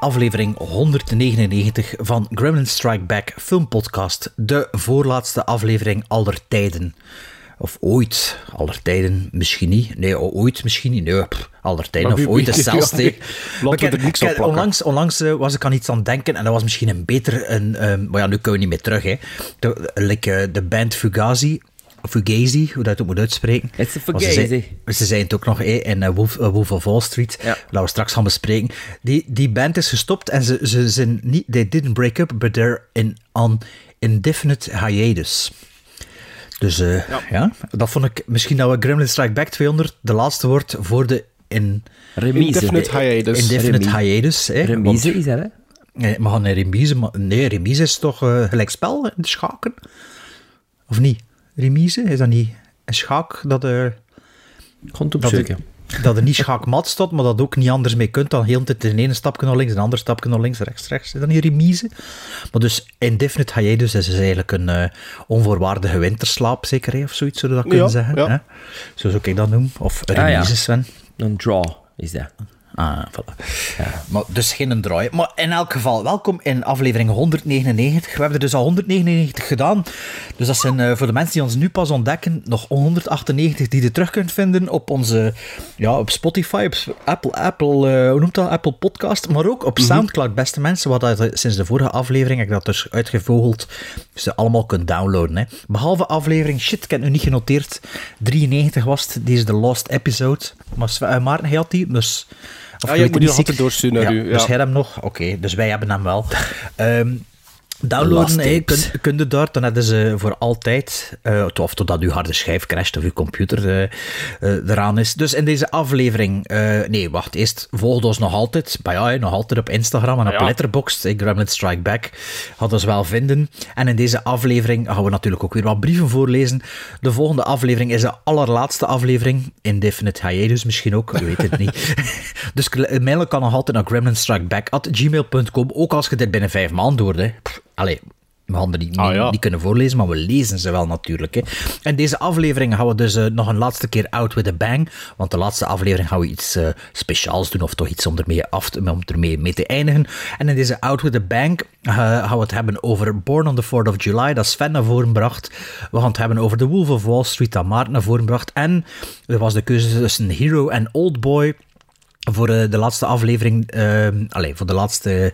aflevering 199 van Gremlin Strike Back Filmpodcast. De voorlaatste aflevering aller tijden. Of ooit, aller tijden misschien niet. Nee, ooit misschien niet. Nee, pff, aller tijden of ooit is zelfs ja, er. Onlangs, onlangs eh, was ik aan iets aan het denken en dat was misschien een beter... Een, ehm, maar ja, nu kunnen we niet meer terug. Hè. De, like, eh, de band Fugazi, Fugazi, hoe dat ook moet uitspreken. Het is een Want ze Fugazi. zei- Ze zijn het ook nog in eh, Wolf, eh, Wolf of Wall Street, Ja. dat we straks gaan bespreken. Die, die band is gestopt en ze, ze zijn niet... They didn't break up, but they're in, on indefinite hiatus. Dus eh, ja. dat vond ik misschien dat we Gremlin Strike Back 200 de laatste wordt voor de in, Remise. Indefinite hiatus. indefinite Remise. hiatus. Hè, Remise is dat, hè? Nee, maar gaan een remise... Maar, nee, remise is toch eh gelijkspel in de schaken? Of niet? Remise, is dat niet een schaak dat er... Ga dat opzoeken. er, dat er niet schaakmat staat, maar dat ook niet anders mee kunt dan heel de tijd de ene stapje naar links, de andere stapje naar links, rechts, rechts. Is dat niet remise? Maar dus indefinite hiatus is dus eigenlijk een eh, onvoorwaardige winterslaap, zeker, hè, of zoiets, zou je dat kunnen Ja, zeggen. ja. Hè? Zo zou ik dat noemen. Of Ah, ja. remise, Sven. Een draw is dat. Ah, voilà. Maar dus geen een draai. Maar in elk geval, welkom in aflevering 199. We hebben er dus al 199 gedaan. Dus dat zijn eh, voor de mensen die ons nu pas ontdekken, nog 198 die je terug kunt vinden op onze, ja, op Spotify, op Apple, Apple, eh, hoe noemt dat, Apple Podcast, maar ook op Soundcloud, beste mensen. Wat dat, sinds de vorige aflevering heb ik dat dus uitgevogeld, dus ze allemaal kunt downloaden. Hè. Behalve aflevering, shit, ik heb het nu niet genoteerd, 93 was het, is de lost episode. Maar Sven- eh, Maarten, hij had die, dus... Of Ah, je ja, ik moet die niet altijd doorsturen naar ja, u, Dus ja. jij hebt hem nog? Oké, dus wij hebben hem wel. Ehm downloaden, hey, kun, kun je daar, dan hebben ze voor altijd, eh, of totdat uw harde schijf crasht of uw computer eh, eh, eraan is. Dus in deze aflevering, nee, wacht, eerst volg ons nog altijd, bij jou, nog altijd op Instagram en op Ja. Letterboxd, eh, Gremlin Strike Back, had ons wel vinden. En in deze aflevering gaan we natuurlijk ook weer wat brieven voorlezen. De volgende aflevering is de allerlaatste aflevering, Indefinite Hiatus misschien ook, ik weet het niet. dus mailen kan nog altijd naar gremlinstrikeback.gmail.com, ook als je dit binnen vijf maanden hoort. Hè. Allee, we die niet, Ah, ja. niet kunnen voorlezen, maar we lezen ze wel natuurlijk. Hè. En deze aflevering gaan we dus eh, nog een laatste keer out with a bang. Want de laatste aflevering gaan we iets eh, speciaals doen, of toch iets om ermee, af te, om ermee mee te eindigen. En in deze out with a bang eh, gaan we het hebben over Born on the 4th of July, dat Sven naar voren bracht. We gaan het hebben over The Wolf of Wall Street, dat Maarten naar voren bracht. En er was de keuze tussen Hero en Oldboy voor eh, de laatste aflevering, ehm allee, voor de laatste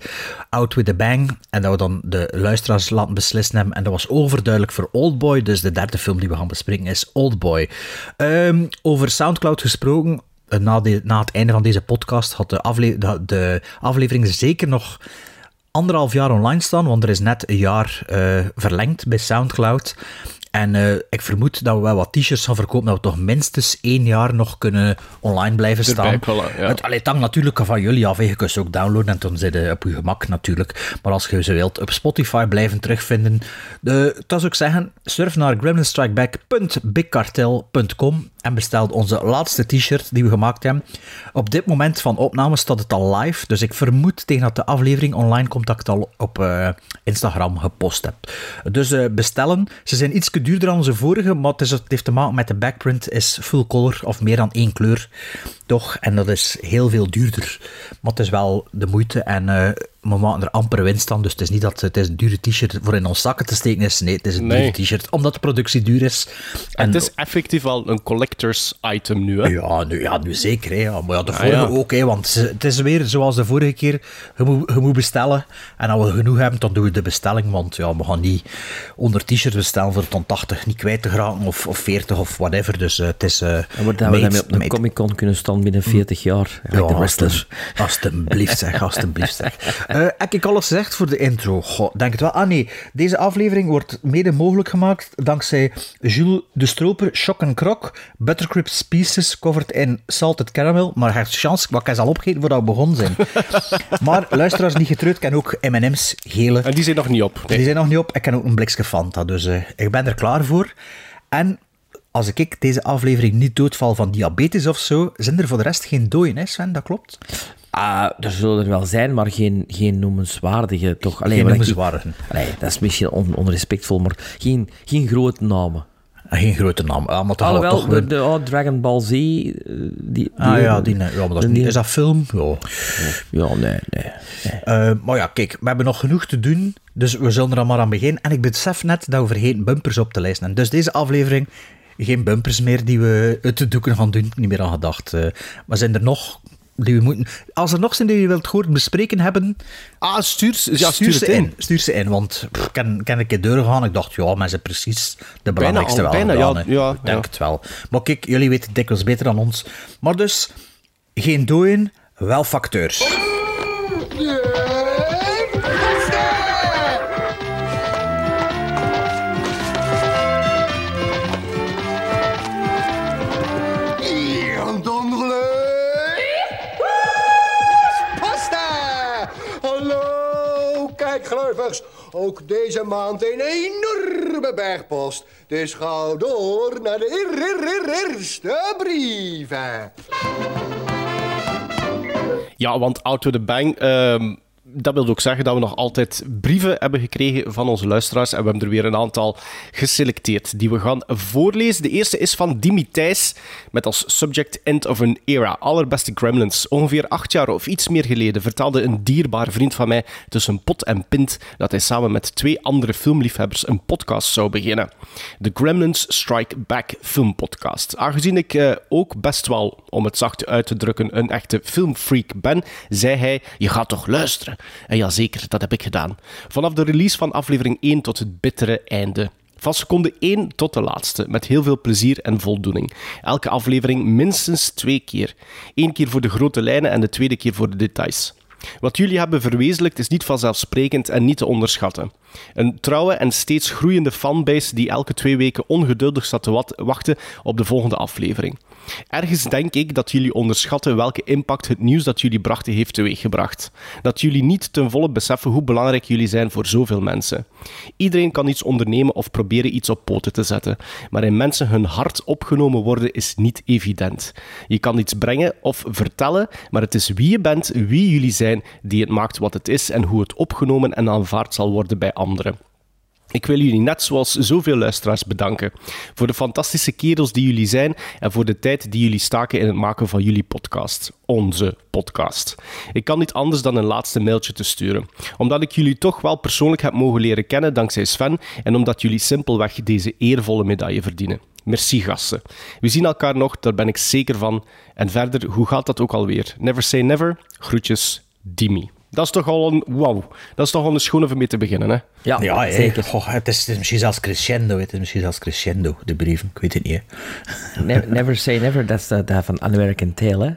Out with a Bang. En dat we dan de luisteraars laten beslissen hebben. En dat was overduidelijk voor Oldboy. Dus de derde film die we gaan bespreken is Oldboy. Ehm over Soundcloud gesproken. eh, Na, de, na het einde van deze podcast had de, de, aflevering zeker nog anderhalf jaar online staan, want er is net een jaar eh, verlengd bij Soundcloud. En eh, ik vermoed dat we wel wat t-shirts gaan verkopen, dat we toch minstens één jaar nog kunnen online blijven staan. Ja. Het, allee, het hangt natuurlijk van jullie af. Je kunt ze ook downloaden en dan zit je op je gemak natuurlijk. Maar als je ze wilt op Spotify blijven terugvinden, de, dat zou ik zeggen, surf naar gremlinstrikeback.bigcartel.com en bestel onze laatste t-shirt die we gemaakt hebben. Op dit moment van opname staat het al live, dus ik vermoed tegen dat de aflevering online komt dat ik al op eh, Instagram gepost heb. Dus eh, bestellen. Ze zijn iets duurder dan onze vorige, maar het, is, het heeft te maken met de backprint is full color of meer dan één kleur. Toch? En dat is heel veel duurder. Maar het is wel de moeite en eh, we maken er amper winst aan. Dus het is niet dat het is een dure t-shirt voor in ons zakken te steken is. Nee, het is een Nee. dure t-shirt omdat de productie duur is. En Het is effectief wel een collectors item nu, hè? ja, nu, ja, nu zeker. Hè. Maar ja, de Ah, vorige ja. ook. Hè, want het is weer zoals de vorige keer. Je moet, je moet bestellen. En als we genoeg hebben, dan doen we de bestelling. Want ja, we gaan niet onder t-shirts bestellen voor ton 80 niet kwijt te geraken. Of, of 40 of whatever. Dus eh, het is... eh En waar dat we made- daarmee op een made- Comic Con kunnen staan binnen 40 jaar. Ja, de wrestlers. Alsjeblieft zeg, alsjeblieft zeg. Eh, heb ik alles gezegd voor de intro? Goh, denk het wel. Ah nee, deze aflevering wordt mede mogelijk gemaakt dankzij Jules de Stroper, Shock and Croc, Buttercrisp Pieces, covered in salted caramel. Maar hij heeft chance, wat ik eens al opgegeten voordat we begonnen zijn. maar luisteraars niet getreurd, ik ken ook M&M's, gele. En die zijn nog niet op. Nee. Die zijn nog niet op. Ik ken ook een blikje Fanta, dus eh, ik ben er klaar voor. En als ik deze aflevering niet doodval van diabetes of zo, zijn er voor de rest geen dooien, hè Sven? Dat klopt? Ah, er zullen er wel zijn, maar geen, geen noemenswaardige, toch? Allee, Geen noemenswaardigen. Allee, dat is misschien on- onrespectvol, maar geen, geen grote namen. Ah, Geen grote naam, ah, maar toch, wel Alhoewel, toch de, oh, Dragon Ball Z... eh, Die, Ah ja, die, ja, maar dat is, die- niet, is dat film? Ja. Ja, nee, nee. Eh, maar ja, kijk, we hebben nog genoeg te doen, dus we zullen er dan maar aan beginnen. En ik besef net dat we vergeten bumpers op te lijsten. En dus deze aflevering, geen bumpers meer die we uit de doeken gaan doen, niet meer aan gedacht. Eh, maar zijn er nog die we moeten... Als er nog zijn die je wilt horen bespreken hebben, Ah, stuur, ja, stuur, stuur ze in. in. Stuur ze in, want pff, ik ken, ken een keer doorgaan. Ik dacht, ja, maar ze precies de belangrijkste wel bijna, gedaan, ja, ja, Ik denk ja. het wel. Maar kijk, jullie weten het dikwijls beter dan ons. Maar dus, geen dooien, wel facteurs. Ook deze maand een enorme bergpost. Dus ga door naar de eer- eer- eer- eerste brieven. Ja, want Out with a Bang, ehm, dat wil ook zeggen dat we nog altijd brieven hebben gekregen van onze luisteraars. En we hebben er weer een aantal geselecteerd die we gaan voorlezen. De eerste is van Dimi Thijs, met als subject End of an Era. Allerbeste Gremlins. Ongeveer acht jaar of iets meer geleden vertelde een dierbaar vriend van mij tussen pot en pint dat hij samen met twee andere filmliefhebbers een podcast zou beginnen. De Gremlins Strike Back Film Podcast. Aangezien ik eh, ook best wel, om het zacht uit te drukken, een echte filmfreak ben, zei hij: Je gaat toch luisteren? En ja, zeker, dat heb ik gedaan. Vanaf de release van aflevering 1 tot het bittere einde. Van seconde 1 tot de laatste, met heel veel plezier en voldoening. Elke aflevering minstens twee keer. Eén keer voor de grote lijnen en de tweede keer voor de details. Wat jullie hebben verwezenlijkt is niet vanzelfsprekend en niet te onderschatten. Een trouwe en steeds groeiende fanbase die elke twee weken ongeduldig staat te wachten op de volgende aflevering. Ergens denk ik dat jullie onderschatten welke impact het nieuws dat jullie brachten heeft teweeggebracht. Dat jullie niet ten volle beseffen hoe belangrijk jullie zijn voor zoveel mensen. Iedereen kan iets ondernemen of proberen iets op poten te zetten, maar in mensen hun hart opgenomen worden is niet evident. Je kan iets brengen of vertellen, maar het is wie je bent, wie jullie zijn, die het maakt wat het is en hoe het opgenomen en aanvaard zal worden bij anderen. Ik wil jullie net zoals zoveel luisteraars bedanken voor de fantastische kerels die jullie zijn en voor de tijd die jullie staken in het maken van jullie podcast. Onze podcast. Ik kan niet anders dan een laatste mailtje te sturen. Omdat ik jullie toch wel persoonlijk heb mogen leren kennen dankzij Sven en omdat jullie simpelweg deze eervolle medaille verdienen. Merci gasten. We zien elkaar nog, daar ben ik zeker van. En verder, hoe gaat dat ook alweer? Never say never. Groetjes, Dimi. Dat is toch al een wow. Dat is toch al een schone om mee te beginnen, hè? Ja, Ja, hè. zeker. Goh, het, is, het is misschien zelfs crescendo. Het is misschien zelfs crescendo, de brieven. Ik weet het niet. hè. Ne- never say never, dat is dat van American Tail, hè?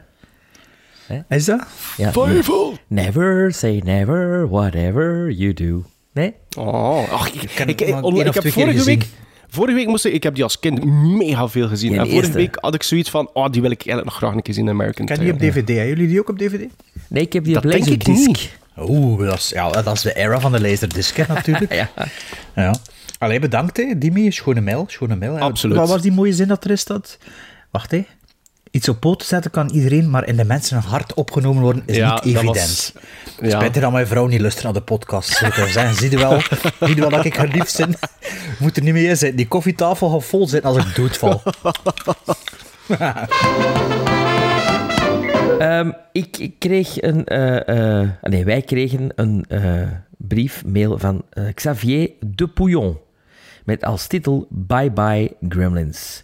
Is dat? Ja, Never say never, whatever you do. Nee? Oh, ach, ik, ik, het ik, ik heb vorige week, gezien. Vorige week moest ik, ik heb die als kind mega veel gezien. Ja, en vorige eerste. week had ik zoiets van, oh, die wil ik eigenlijk nog graag een keer zien in American Ken die Tail. op DVD? Hebben jullie die ook op DVD? Nee, ik heb die Dat op denk ik Laserdisc. niet. Oeh, dat is, ja, dat is de era van de laserdisc, hè, natuurlijk. Ja. ja. Allee, bedankt, hè, Dimi. Schone mail, schone mail. hè. Absoluut. Wat was die mooie zin dat er is? Dat... Wacht, hè. Iets op poten zetten kan iedereen, maar in de mensen een hart opgenomen worden is Ja, niet evident. was- ja. Dat mijn vrouw niet luistert naar de podcast. Haar zeggen. Zie je wel, zie je wel dat ik geliefd ben? Moet er niet meer in zitten. Die koffietafel gaat vol zitten als ik doodval. Ehm, ik, ik kreeg een... eh, eh, nee, wij kregen een eh, brief, mail van Xavier de Pouillon. Met als titel Bye Bye Gremlins.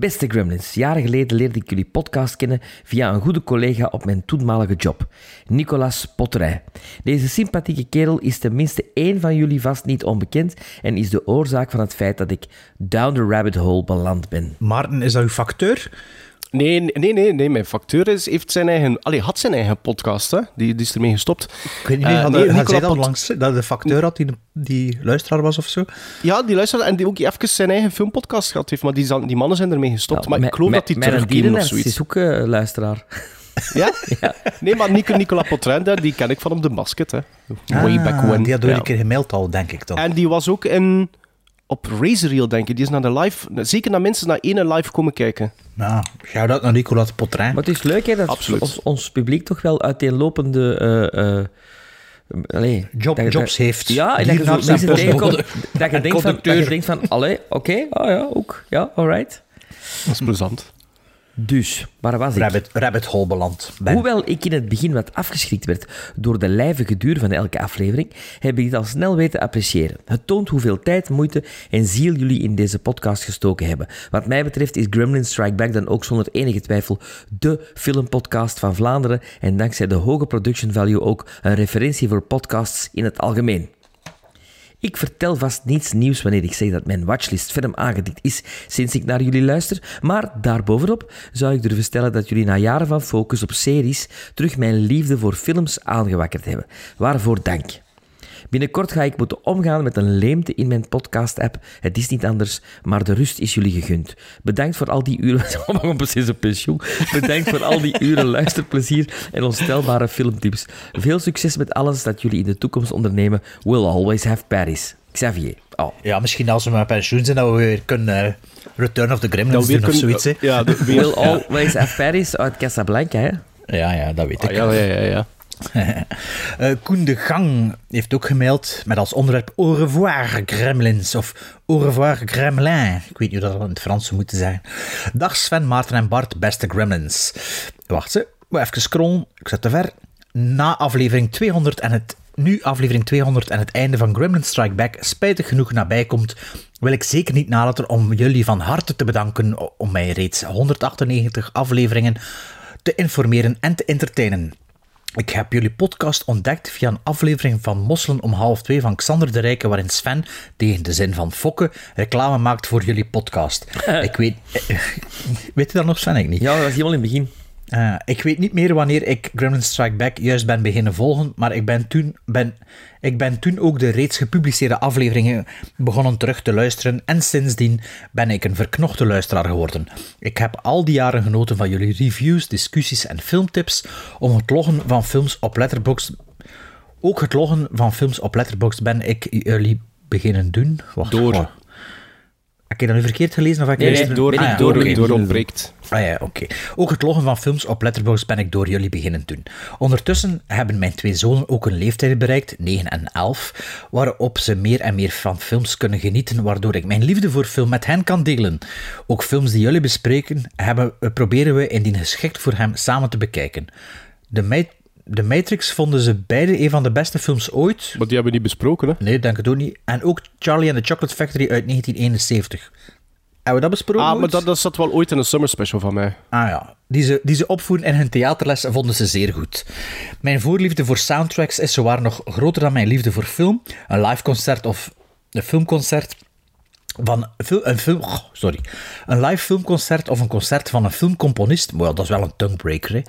Beste Gremlins, jaren geleden leerde ik jullie podcast kennen via een goede collega op mijn toenmalige job, Nicolas Potterij. Deze sympathieke kerel is tenminste één van jullie vast niet onbekend en is de oorzaak van het feit dat ik down the rabbit hole beland ben. Maarten, is dat uw facteur? Nee, nee, nee, nee, mijn facteur is, heeft zijn eigen, allee, had zijn eigen podcast, hè? Die, die is ermee gestopt. Ik weet niet, Eh, had, nee, Nicola dat Pot- langs dat de facteur had die, die luisteraar was of zo? Ja, die luisterde en die ook even zijn eigen filmpodcast gehad heeft, maar die, die mannen zijn ermee gestopt. maar ik geloof dat die terugkeren of zoiets. is ook eh, luisteraar. Ja? Nee, maar Nico, Nicola Potrend, die ken ik van op de basket, hè. Way back Ah, when. Die had ooit Ja. een keer gemaild al, denk ik dan. En die was ook in op Razorreel, denk ik. Die is naar de live, zeker naar mensen naar ene live komen kijken. Nou, shout-out naar Nicolas Potrin. Maar het is leuk hè, dat Absoluut. ons, ons publiek toch wel uiteenlopende... eh, eh, allee, Job- dat jobs heeft. Ja, en dat je zo tegenkomt dat je denkt van, dat je denkt van allee, oké, oh ja, ook, ja, alright. Dat is plezant. Dus, waar was ik? Rabbit, rabbit hole beland. Ben. Hoewel ik in het begin wat afgeschrikt werd door de lijvige duur van elke aflevering, heb ik dit al snel weten appreciëren. Het toont hoeveel tijd, moeite en ziel jullie in deze podcast gestoken hebben. Wat mij betreft is Gremlin Strike Back dan ook zonder enige twijfel de filmpodcast van Vlaanderen en dankzij de hoge production value ook een referentie voor podcasts in het algemeen. Ik vertel vast niets nieuws wanneer ik zeg dat mijn watchlist ferm aangedikt is sinds ik naar jullie luister, maar daarbovenop zou ik durven stellen dat jullie na jaren van focus op series terug mijn liefde voor films aangewakkerd hebben. Waarvoor dank. Binnenkort ga ik moeten omgaan met een leemte in mijn podcast-app. Het is niet anders, maar de rust is jullie gegund. Bedankt voor al die uren... Oh, precies op pensioen. Bedankt voor al die uren luisterplezier en onstelbare filmtips. Veel succes met alles dat jullie in de toekomst ondernemen. We'll always have Paris. Xavier. Oh. Ja, misschien als we met pensioen zijn, dat we weer kunnen eh, Return of the Gremlins doen of zoiets. Ja, We'll always have Paris uit Casablanca, hè? Ja, ja, dat weet ik. Ah, ja, ja, ja, ja. Eh, Koen de Gang heeft ook gemaild met als onderwerp Au revoir Gremlins of Au revoir Gremlin. Ik weet niet hoe dat in het Frans zou moeten zijn. Dag Sven, Maarten en Bart, beste Gremlins. Wacht ze, even scrollen. Ik zet te ver. Na aflevering 200 en het nu aflevering 200 en het einde van Gremlin Strike Back spijtig genoeg nabij komt, wil ik zeker niet nalaten om jullie van harte te bedanken om mij reeds 198 afleveringen te informeren en te entertainen. Ik heb jullie podcast ontdekt via een aflevering van Mosselen om half twee van Xander de Rijke, waarin Sven, tegen de zin van fokken, reclame maakt voor jullie podcast. Ik weet... Weet je dat nog, Sven? Ik niet. Ja, dat was helemaal in het begin. Eh, ik weet niet meer wanneer ik Gremlin Strike Back juist ben beginnen volgen, maar ik ben toen, ben, ik ben toen ook de reeds gepubliceerde afleveringen begonnen terug te luisteren en sindsdien ben ik een verknochte luisteraar geworden. Ik heb al die jaren genoten van jullie reviews, discussies en filmtips om het loggen van films op Letterboxd. Ook het loggen van films op Letterboxd ben ik jullie beginnen doen. Wacht, Door. Heb ik dat nu verkeerd gelezen? Of heb ik Nee, Door, Ah ja, door, ontbreekt. Ah ja, oké. Ook het loggen van films op Letterboxd ben ik door jullie beginnen doen. Ondertussen hebben mijn twee zonen ook een leeftijd bereikt, 9 en 11, waarop ze meer en meer van films kunnen genieten, waardoor ik mijn liefde voor film met hen kan delen. Ook films die jullie bespreken, hebben, proberen we indien geschikt voor hem samen te bekijken. De, Ma- de Matrix vonden ze beide een van de beste films ooit. Maar die hebben we niet besproken, hè? Nee, denk het ook niet. En ook Charlie and the Chocolate Factory uit 1971. Hebben we dat besproken? Ah, maar dat, dat zat wel ooit in een summer special van mij. Ah ja, die ze, die ze opvoeren in hun theaterles vonden ze zeer goed. Mijn voorliefde voor soundtracks is zowaar nog groter dan mijn liefde voor film. Een live concert of een filmconcert van een film, oh, sorry, een live filmconcert of een concert van een filmcomponist, dat is wel een tonguebreaker, hè.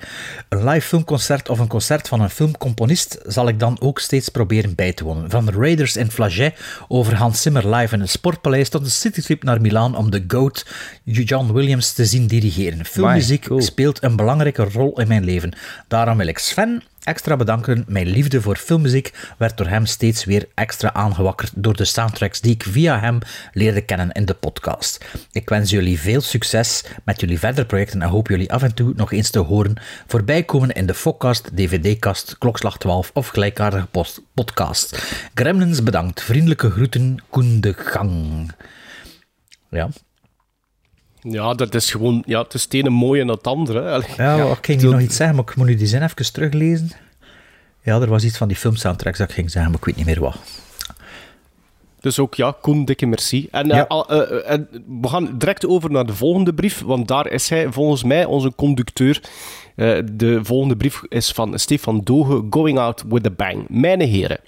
Een live filmconcert of een concert van een filmcomponist zal ik dan ook steeds proberen bij te wonen. Van de Raiders in Flagey over Hans Zimmer live in het Sportpaleis tot de citytrip naar Milaan om de GOAT John Williams te zien dirigeren. Filmmuziek cool. speelt een belangrijke rol in mijn leven. Daarom wil ik Sven extra bedanken. Mijn liefde voor filmmuziek werd door hem steeds weer extra aangewakkerd door de soundtracks die ik via hem leerde kennen in de podcast. Ik wens jullie veel succes met jullie verdere projecten en hoop jullie af en toe nog eens te horen voorbij komen in de Fokcast, DVD-kast, Klokslag 12 of gelijkaardige podcast. Gremlins bedankt. Vriendelijke groeten, Koen de Gang. Ja, Ja, dat is gewoon... Ja, het is het ene mooie en het andere. Allee, Ja, ik ging nu nog iets zeggen, maar ik moet nu die zin even teruglezen. Ja, er was iets van die filmsoundtracks dat ik ging zeggen, maar ik weet niet meer wat. Dus ook, ja, Koen, dikke merci. En, eh, Ja. eh, eh, we gaan direct over naar de volgende brief, want daar is hij volgens mij onze conducteur. De volgende brief is van Stefan Doge, Going Out with a Bang. Mijn heren.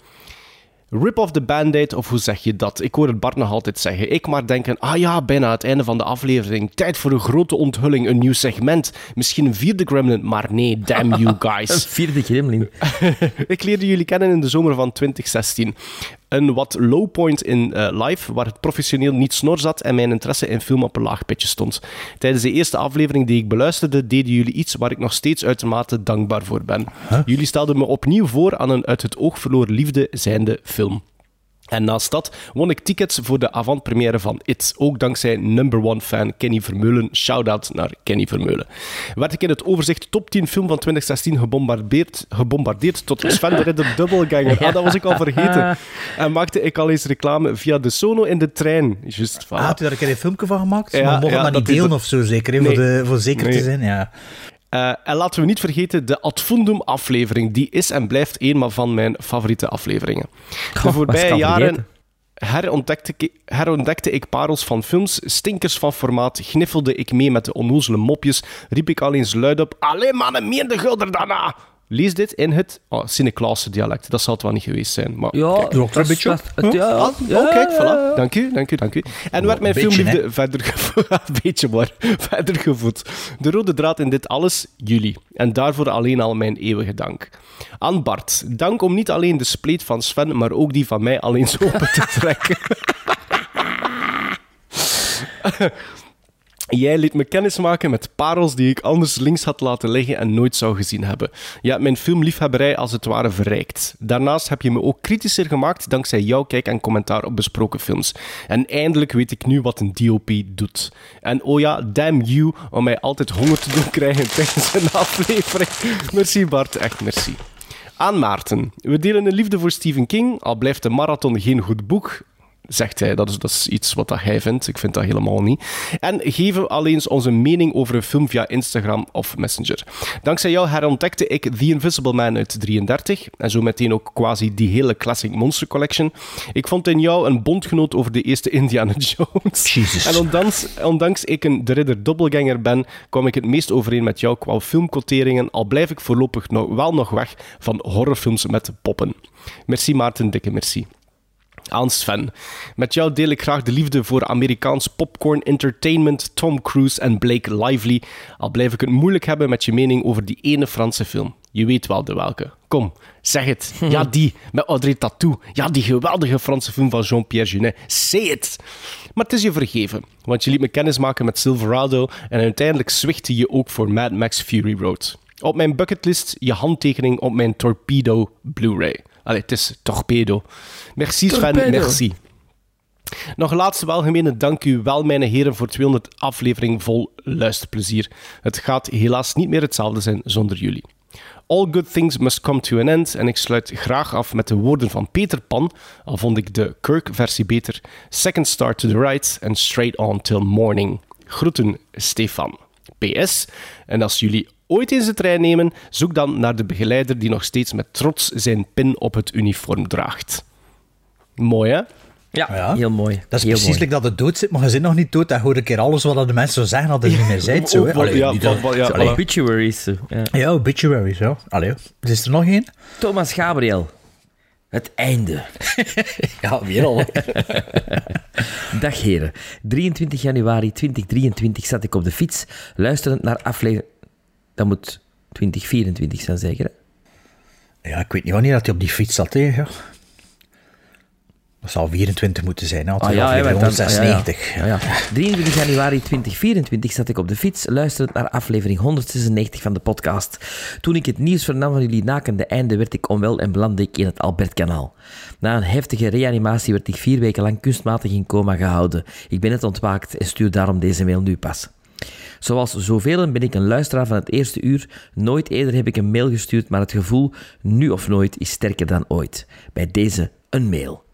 Rip off the band-aid, of hoe zeg je dat? Ik hoor het Bart nog altijd zeggen. Ik maar denken, ah ja, bijna het einde van de aflevering. Tijd voor een grote onthulling, een nieuw segment. Misschien een vierde Gremlin, maar nee, damn you Een guys. vierde gremlin. Ik leerde jullie kennen in de zomer van 2016. Een wat low point in eh, live, waar het professioneel niet snor zat en mijn interesse in film op een laag pitje stond. Tijdens de eerste aflevering die ik beluisterde, deden jullie iets waar ik nog steeds uitermate dankbaar voor ben. Jullie stelden me opnieuw voor aan een uit het oog verloren liefde zijnde film. En naast dat won ik tickets voor de avant-première van It. Ook dankzij number one fan Kenny Vermeulen. Shout-out naar Kenny Vermeulen. Werd ik in het overzicht top 10 film van 2016 gebombardeerd, gebombardeerd tot Sven de Ridder Dubbelganger. Ah, dat was ik al vergeten. En maakte ik al eens reclame via de Sono in de trein. Voilà. Ah, had u daar een keer een filmpje van gemaakt? Ja, maar mogen ja, dat niet delen dat- of zo, zeker? Nee. Voor, de, voor zeker Nee. te zijn, ja. Eh, en laten we niet vergeten, de Ad Fundum aflevering. Die is en blijft een van mijn favoriete afleveringen. De was ik voorbije jaren herontdekte ik, herontdekte ik parels van films, stinkers van formaat, gniffelde ik mee met de onnozele mopjes, riep ik al eens luid op, alleen mannen, meer de gulder daarna. Lees dit in het oh, dialect. Dat zal het wel niet geweest zijn. Maar Ja, kijk. Er een beetje op. dat- het- ja, Ah, ja, oh, kijk, ja, ja. voilà. Dank u, dank u, dank u. En werd mijn filmliefde verder gevoed. Een beetje maar. Verder gevoed. De rode draad in dit alles, jullie. En daarvoor alleen al mijn eeuwige dank. Aan Bart, dank om niet alleen de spleet van Sven, maar ook die van mij al eens open te trekken. Jij liet me kennismaken met parels die ik anders links had laten liggen en nooit zou gezien hebben. Je hebt mijn filmliefhebberij als het ware verrijkt. Daarnaast heb je me ook kritischer gemaakt dankzij jouw kijk en commentaar op besproken films. En eindelijk weet ik nu wat een DOP doet. En oh ja, damn you om mij altijd honger te doen krijgen tijdens een aflevering. Merci Bart, echt merci. Aan Maarten. We delen een liefde voor Stephen King, al blijft de marathon geen goed boek zegt hij. Dat is, dat is iets wat dat hij vindt. Ik vind dat helemaal niet. En geven al eens onze mening over een film via Instagram of Messenger. Dankzij jou herontdekte ik The Invisible Man uit 33 en zo meteen ook quasi die hele Classic Monster Collection. Ik vond in jou een bondgenoot over de eerste Indiana Jones. Jezus. En ondanks, ondanks ik een de ridder doppelganger ben, kwam ik het meest overeen met jou qua filmquoteringen, al blijf ik voorlopig nog, wel nog weg van horrorfilms met poppen. Merci Maarten, dikke merci aan Sven. Met jou deel ik graag de liefde voor Amerikaans popcorn entertainment, Tom Cruise en Blake Lively. Al blijf ik het moeilijk hebben met je mening over die ene Franse film. Je weet wel de welke. Kom, zeg het. Ja, die, met Audrey Tatou. Ja, die geweldige Franse film van Jean-Pierre Junet. Say it! Maar het is je vergeven, want je liet me kennismaken met Silverado en uiteindelijk zwichtte je ook voor Mad Max Fury Road. Op mijn bucketlist je handtekening op mijn Torpedo Blu-ray. Allee, het is Torpedo. Merci Sven, Torpedo. merci. Nog laatste welgemene dank u wel, mijn heren, voor 200 aflevering vol luisterplezier. Het gaat helaas niet meer hetzelfde zijn zonder jullie. All good things must come to an end en ik sluit graag af met de woorden van Peter Pan, al vond ik de Kirk-versie beter. Second star to the right and straight on till morning. Groeten, Stefan. PS, en als jullie ooit eens de trein nemen, zoek dan naar de begeleider die nog steeds met trots zijn pin op het uniform draagt. Mooi, hè? Ja, Ja. heel mooi. Dat is heel precies mooi. dat het dood zit, maar je zit nog niet dood. Dan hoor ik keer alles wat de mensen zo zeggen dat het niet meer zijn. Zo, hè. Oh, Allee, ja, dat- ja, Allee. Obituaries. Ja. Ja, obituary, zo. Allee, is er nog één? Thomas Gabriel. Het einde. Ja, weer al. Dag heren. 23 januari 2023 zat ik op de fiets, luisterend naar aflevering... Dat moet 2024 zijn, zeker? hè? Ja, ik weet niet wanneer dat hij op die fiets zat. Hè. Ja. Dat zal 24 moeten zijn, want Ah, ja, aflevering hè, want dan- 196. Ja, ja. 23 januari 2024 zat ik op de fiets, luisterend naar aflevering 196 van de podcast. Toen ik het nieuws vernam van jullie nakende einde, werd ik onwel en belandde ik in het Albertkanaal. Na een heftige reanimatie werd ik vier weken lang kunstmatig in coma gehouden. Ik ben net ontwaakt en stuur daarom deze mail nu pas. Zoals zoveel ben ik een luisteraar van het eerste uur. Nooit eerder heb ik een mail gestuurd, maar het gevoel nu of nooit is sterker dan ooit. Bij deze een mail.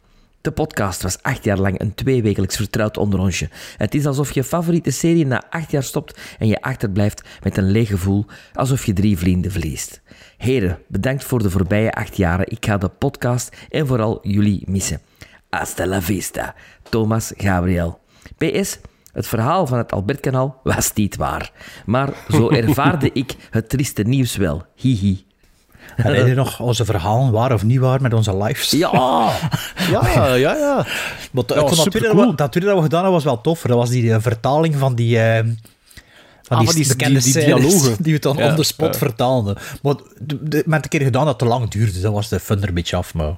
De podcast was acht jaar lang een tweewekelijks vertrouwd onderonsje. Het is alsof je favoriete serie na acht jaar stopt en je achterblijft met een leeg gevoel, alsof je drie vrienden verliest. Heren, bedankt voor de voorbije acht jaren. Ik ga de podcast en vooral jullie missen. Hasta la vista, Thomas Gabriel. PS, het verhaal van het Albertkanaal was niet waar. Maar zo ervaarde ik het trieste nieuws wel. Hihi. En je nog onze verhalen, waar of niet waar, met onze lives? Ja, Ja, ja, ja. Maar dat, dat, tweede, dat, dat tweede dat we gedaan hebben was wel tof. Dat was die eh, vertaling van die... eh, van Ah, die, bekende die- dialogen. Die we dan Ja, on the spot ja. vertaalden. Maar met een keer gedaan dat het te lang duurde. Dat was de fun er een beetje af. Maar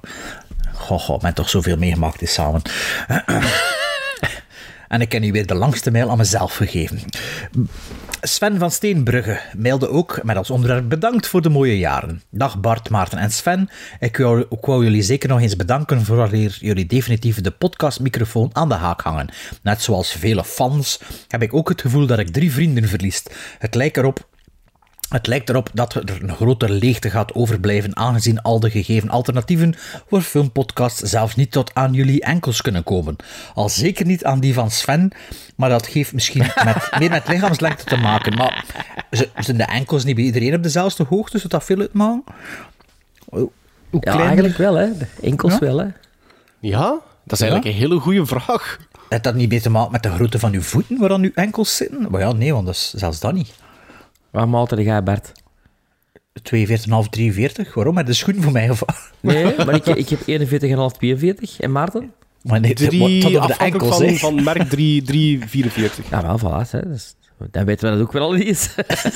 goh, goh, men toch zoveel meegemaakt is samen. En ik heb nu weer de langste mail aan mezelf gegeven. Sven van Steenbrugge mailde ook met als onderwerp bedankt voor de mooie jaren. Dag Bart, Maarten en Sven. Ik wou, ik wou jullie zeker nog eens bedanken voor jullie definitief de podcastmicrofoon aan de haak hangen. Net zoals vele fans heb ik ook het gevoel dat ik drie vrienden verlies. Het lijkt erop het lijkt erop dat er een grotere leegte gaat overblijven, aangezien al de gegeven alternatieven voor filmpodcasts zelfs niet tot aan jullie enkels kunnen komen. Al zeker niet aan die van Sven, maar dat heeft misschien met, meer met lichaamslengte te maken. Maar zijn de enkels niet bij iedereen op dezelfde hoogte, zodat dat veel uitmaakt? Hoe hoe Ja, eigenlijk wel, hè. De enkels Ja? wel, hè. Ja, dat is eigenlijk een hele goede vraag. Heeft dat niet mee te maken met de grootte van uw voeten, waar dan uw enkels zitten? Maar ja, nee, want dat is zelfs dat niet. Waar malte jij, Bart? 42,5, 43? Waarom? Met de schoen voor mij? Of... Nee, maar ik, ik heb 41,5, 42. En Maarten? Maar nee, Drie, tot de enkels, van, van merk 3, 344. Ja, wel, voilà. Hè. Dus, dan weten we dat ook wel al is.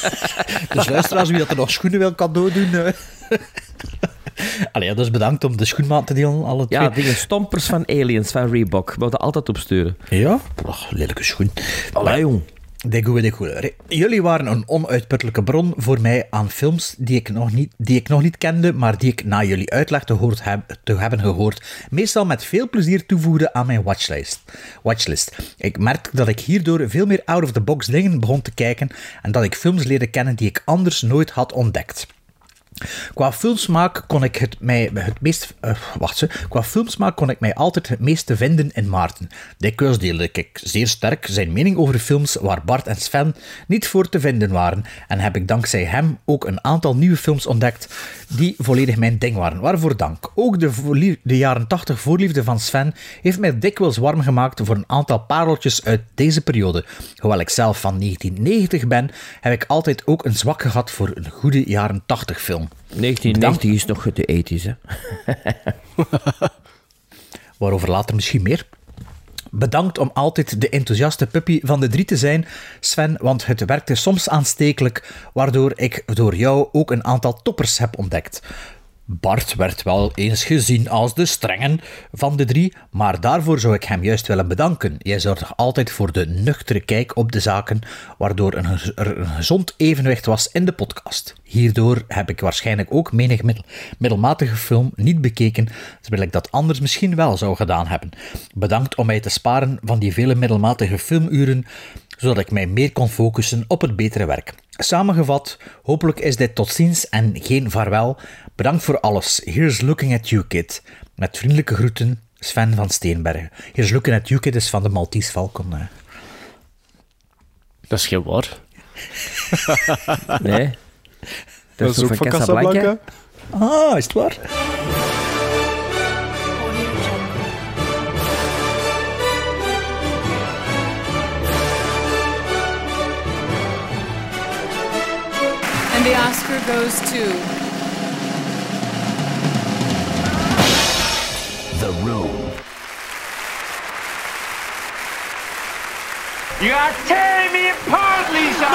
Dus luisteraars, wie dat er nog schoenen wil cadeau doen... eh. Allee, ja, dus bedankt om de schoenmaat te delen, alle Ja, twee. dingen stompers van Aliens, van Reebok. We moeten altijd opsturen. Ja? Ach, lelijke schoen. Allee, jong. De goede, de goede. Jullie waren een onuitputtelijke bron voor mij aan films die ik, nog niet, die ik nog niet kende, maar die ik na jullie uitleg te, heb, te hebben gehoord, meestal met veel plezier toevoegde aan mijn watchlist. watchlist. Ik merk dat ik hierdoor veel meer out-of-the-box dingen begon te kijken en dat ik films leerde kennen die ik anders nooit had ontdekt. Qua filmsmaak kon ik het mij het meest... eh, wacht ze. Qua filmsmaak kon ik mij altijd het meeste vinden in Maarten. Dikwijls deelde ik zeer sterk zijn mening over films waar Bart en Sven niet voor te vinden waren. En heb ik dankzij hem ook een aantal nieuwe films ontdekt die volledig mijn ding waren. Waarvoor dank. Ook de, de jaren 80 voorliefde van Sven heeft mij dikwijls warm gemaakt voor een aantal pareltjes uit deze periode. Hoewel ik zelf van 1990 ben, heb ik altijd ook een zwak gehad voor een goede jaren 80 film. 1990 is nog de 80s, hè. waarover later misschien meer. Bedankt om altijd de enthousiaste puppy van de drie te zijn, Sven, want het werkte soms aanstekelijk, waardoor ik door jou ook een aantal toppers heb ontdekt. Bart werd wel eens gezien als de strengen van de drie, maar daarvoor zou ik hem juist willen bedanken. Jij zorgt altijd voor de nuchtere kijk op de zaken, waardoor er een gezond evenwicht was in de podcast. Hierdoor heb ik waarschijnlijk ook menig middel- middelmatige film niet bekeken, terwijl ik dat anders misschien wel zou gedaan hebben. Bedankt om mij te sparen van die vele middelmatige filmuren, zodat ik mij meer kon focussen op het betere werk. Samengevat, hopelijk is dit tot ziens en geen vaarwel. Bedankt voor alles. Here's looking at you, kid. Met vriendelijke groeten, Sven van Steenbergen. Here's looking at you, kid is van de Maltese Falcon. hè. Dat is geen waar. Nee. Dat, Dat is ook van Casablanca. Ah, is het waar? The Oscar goes to. The Room. You are tearing me apart, Lisa!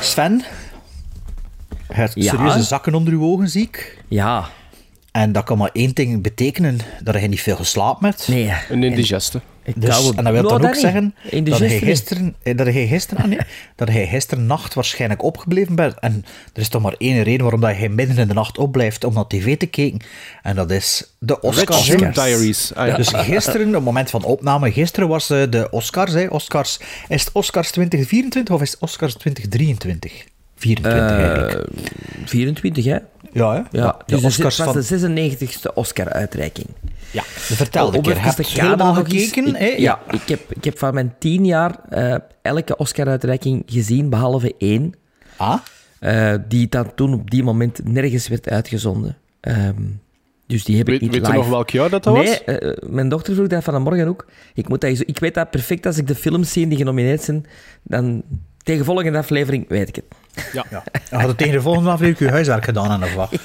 Sven, je hebt Ja? serieuze zakken onder je ogen, zie ik. Ja. En dat kan maar één ding betekenen, dat je niet veel geslapen hebt. Nee. Een indigeste. Ik Dus, en dat wil Nou, dan ook niet. zeggen dat hij, gisteren. eh, dat, hij gisteren, ah, nee, dat hij gisteren nacht waarschijnlijk opgebleven bent. En er is toch maar één reden waarom dat hij midden in de nacht opblijft om naar tv te kijken. En dat is de Oscars. Diaries. Ah, ja. Dus gisteren, op het moment van opname, gisteren was eh, de Oscars. Hè. Oscars. Is het Oscars 2024 of is het Oscars 2023? 24 eigenlijk. 24, hè? Ja, hè? Ja, de dus Oscars het van... was de 96e Oscar-uitreiking. Ja, vertel een keer. Heb de je helemaal gekeken? ik- hè? ja, ik heb, ik heb van mijn tien jaar eh, elke Oscar-uitreiking gezien, behalve één. Ah? eh, die dan toen op die moment nergens werd uitgezonden. Ehm, dus die heb Weet, ik niet weet je nog welk jaar dat, dat was? nee, eh, mijn dochter vroeg dat vanmorgen ook. Ik, moet dat ik weet dat perfect als ik de films zie die genomineerd zijn. Dan tegen volgende aflevering weet ik het. Ja. Ja. Dan had het tegen de volgende aflevering je huiswerk gedaan en of wat?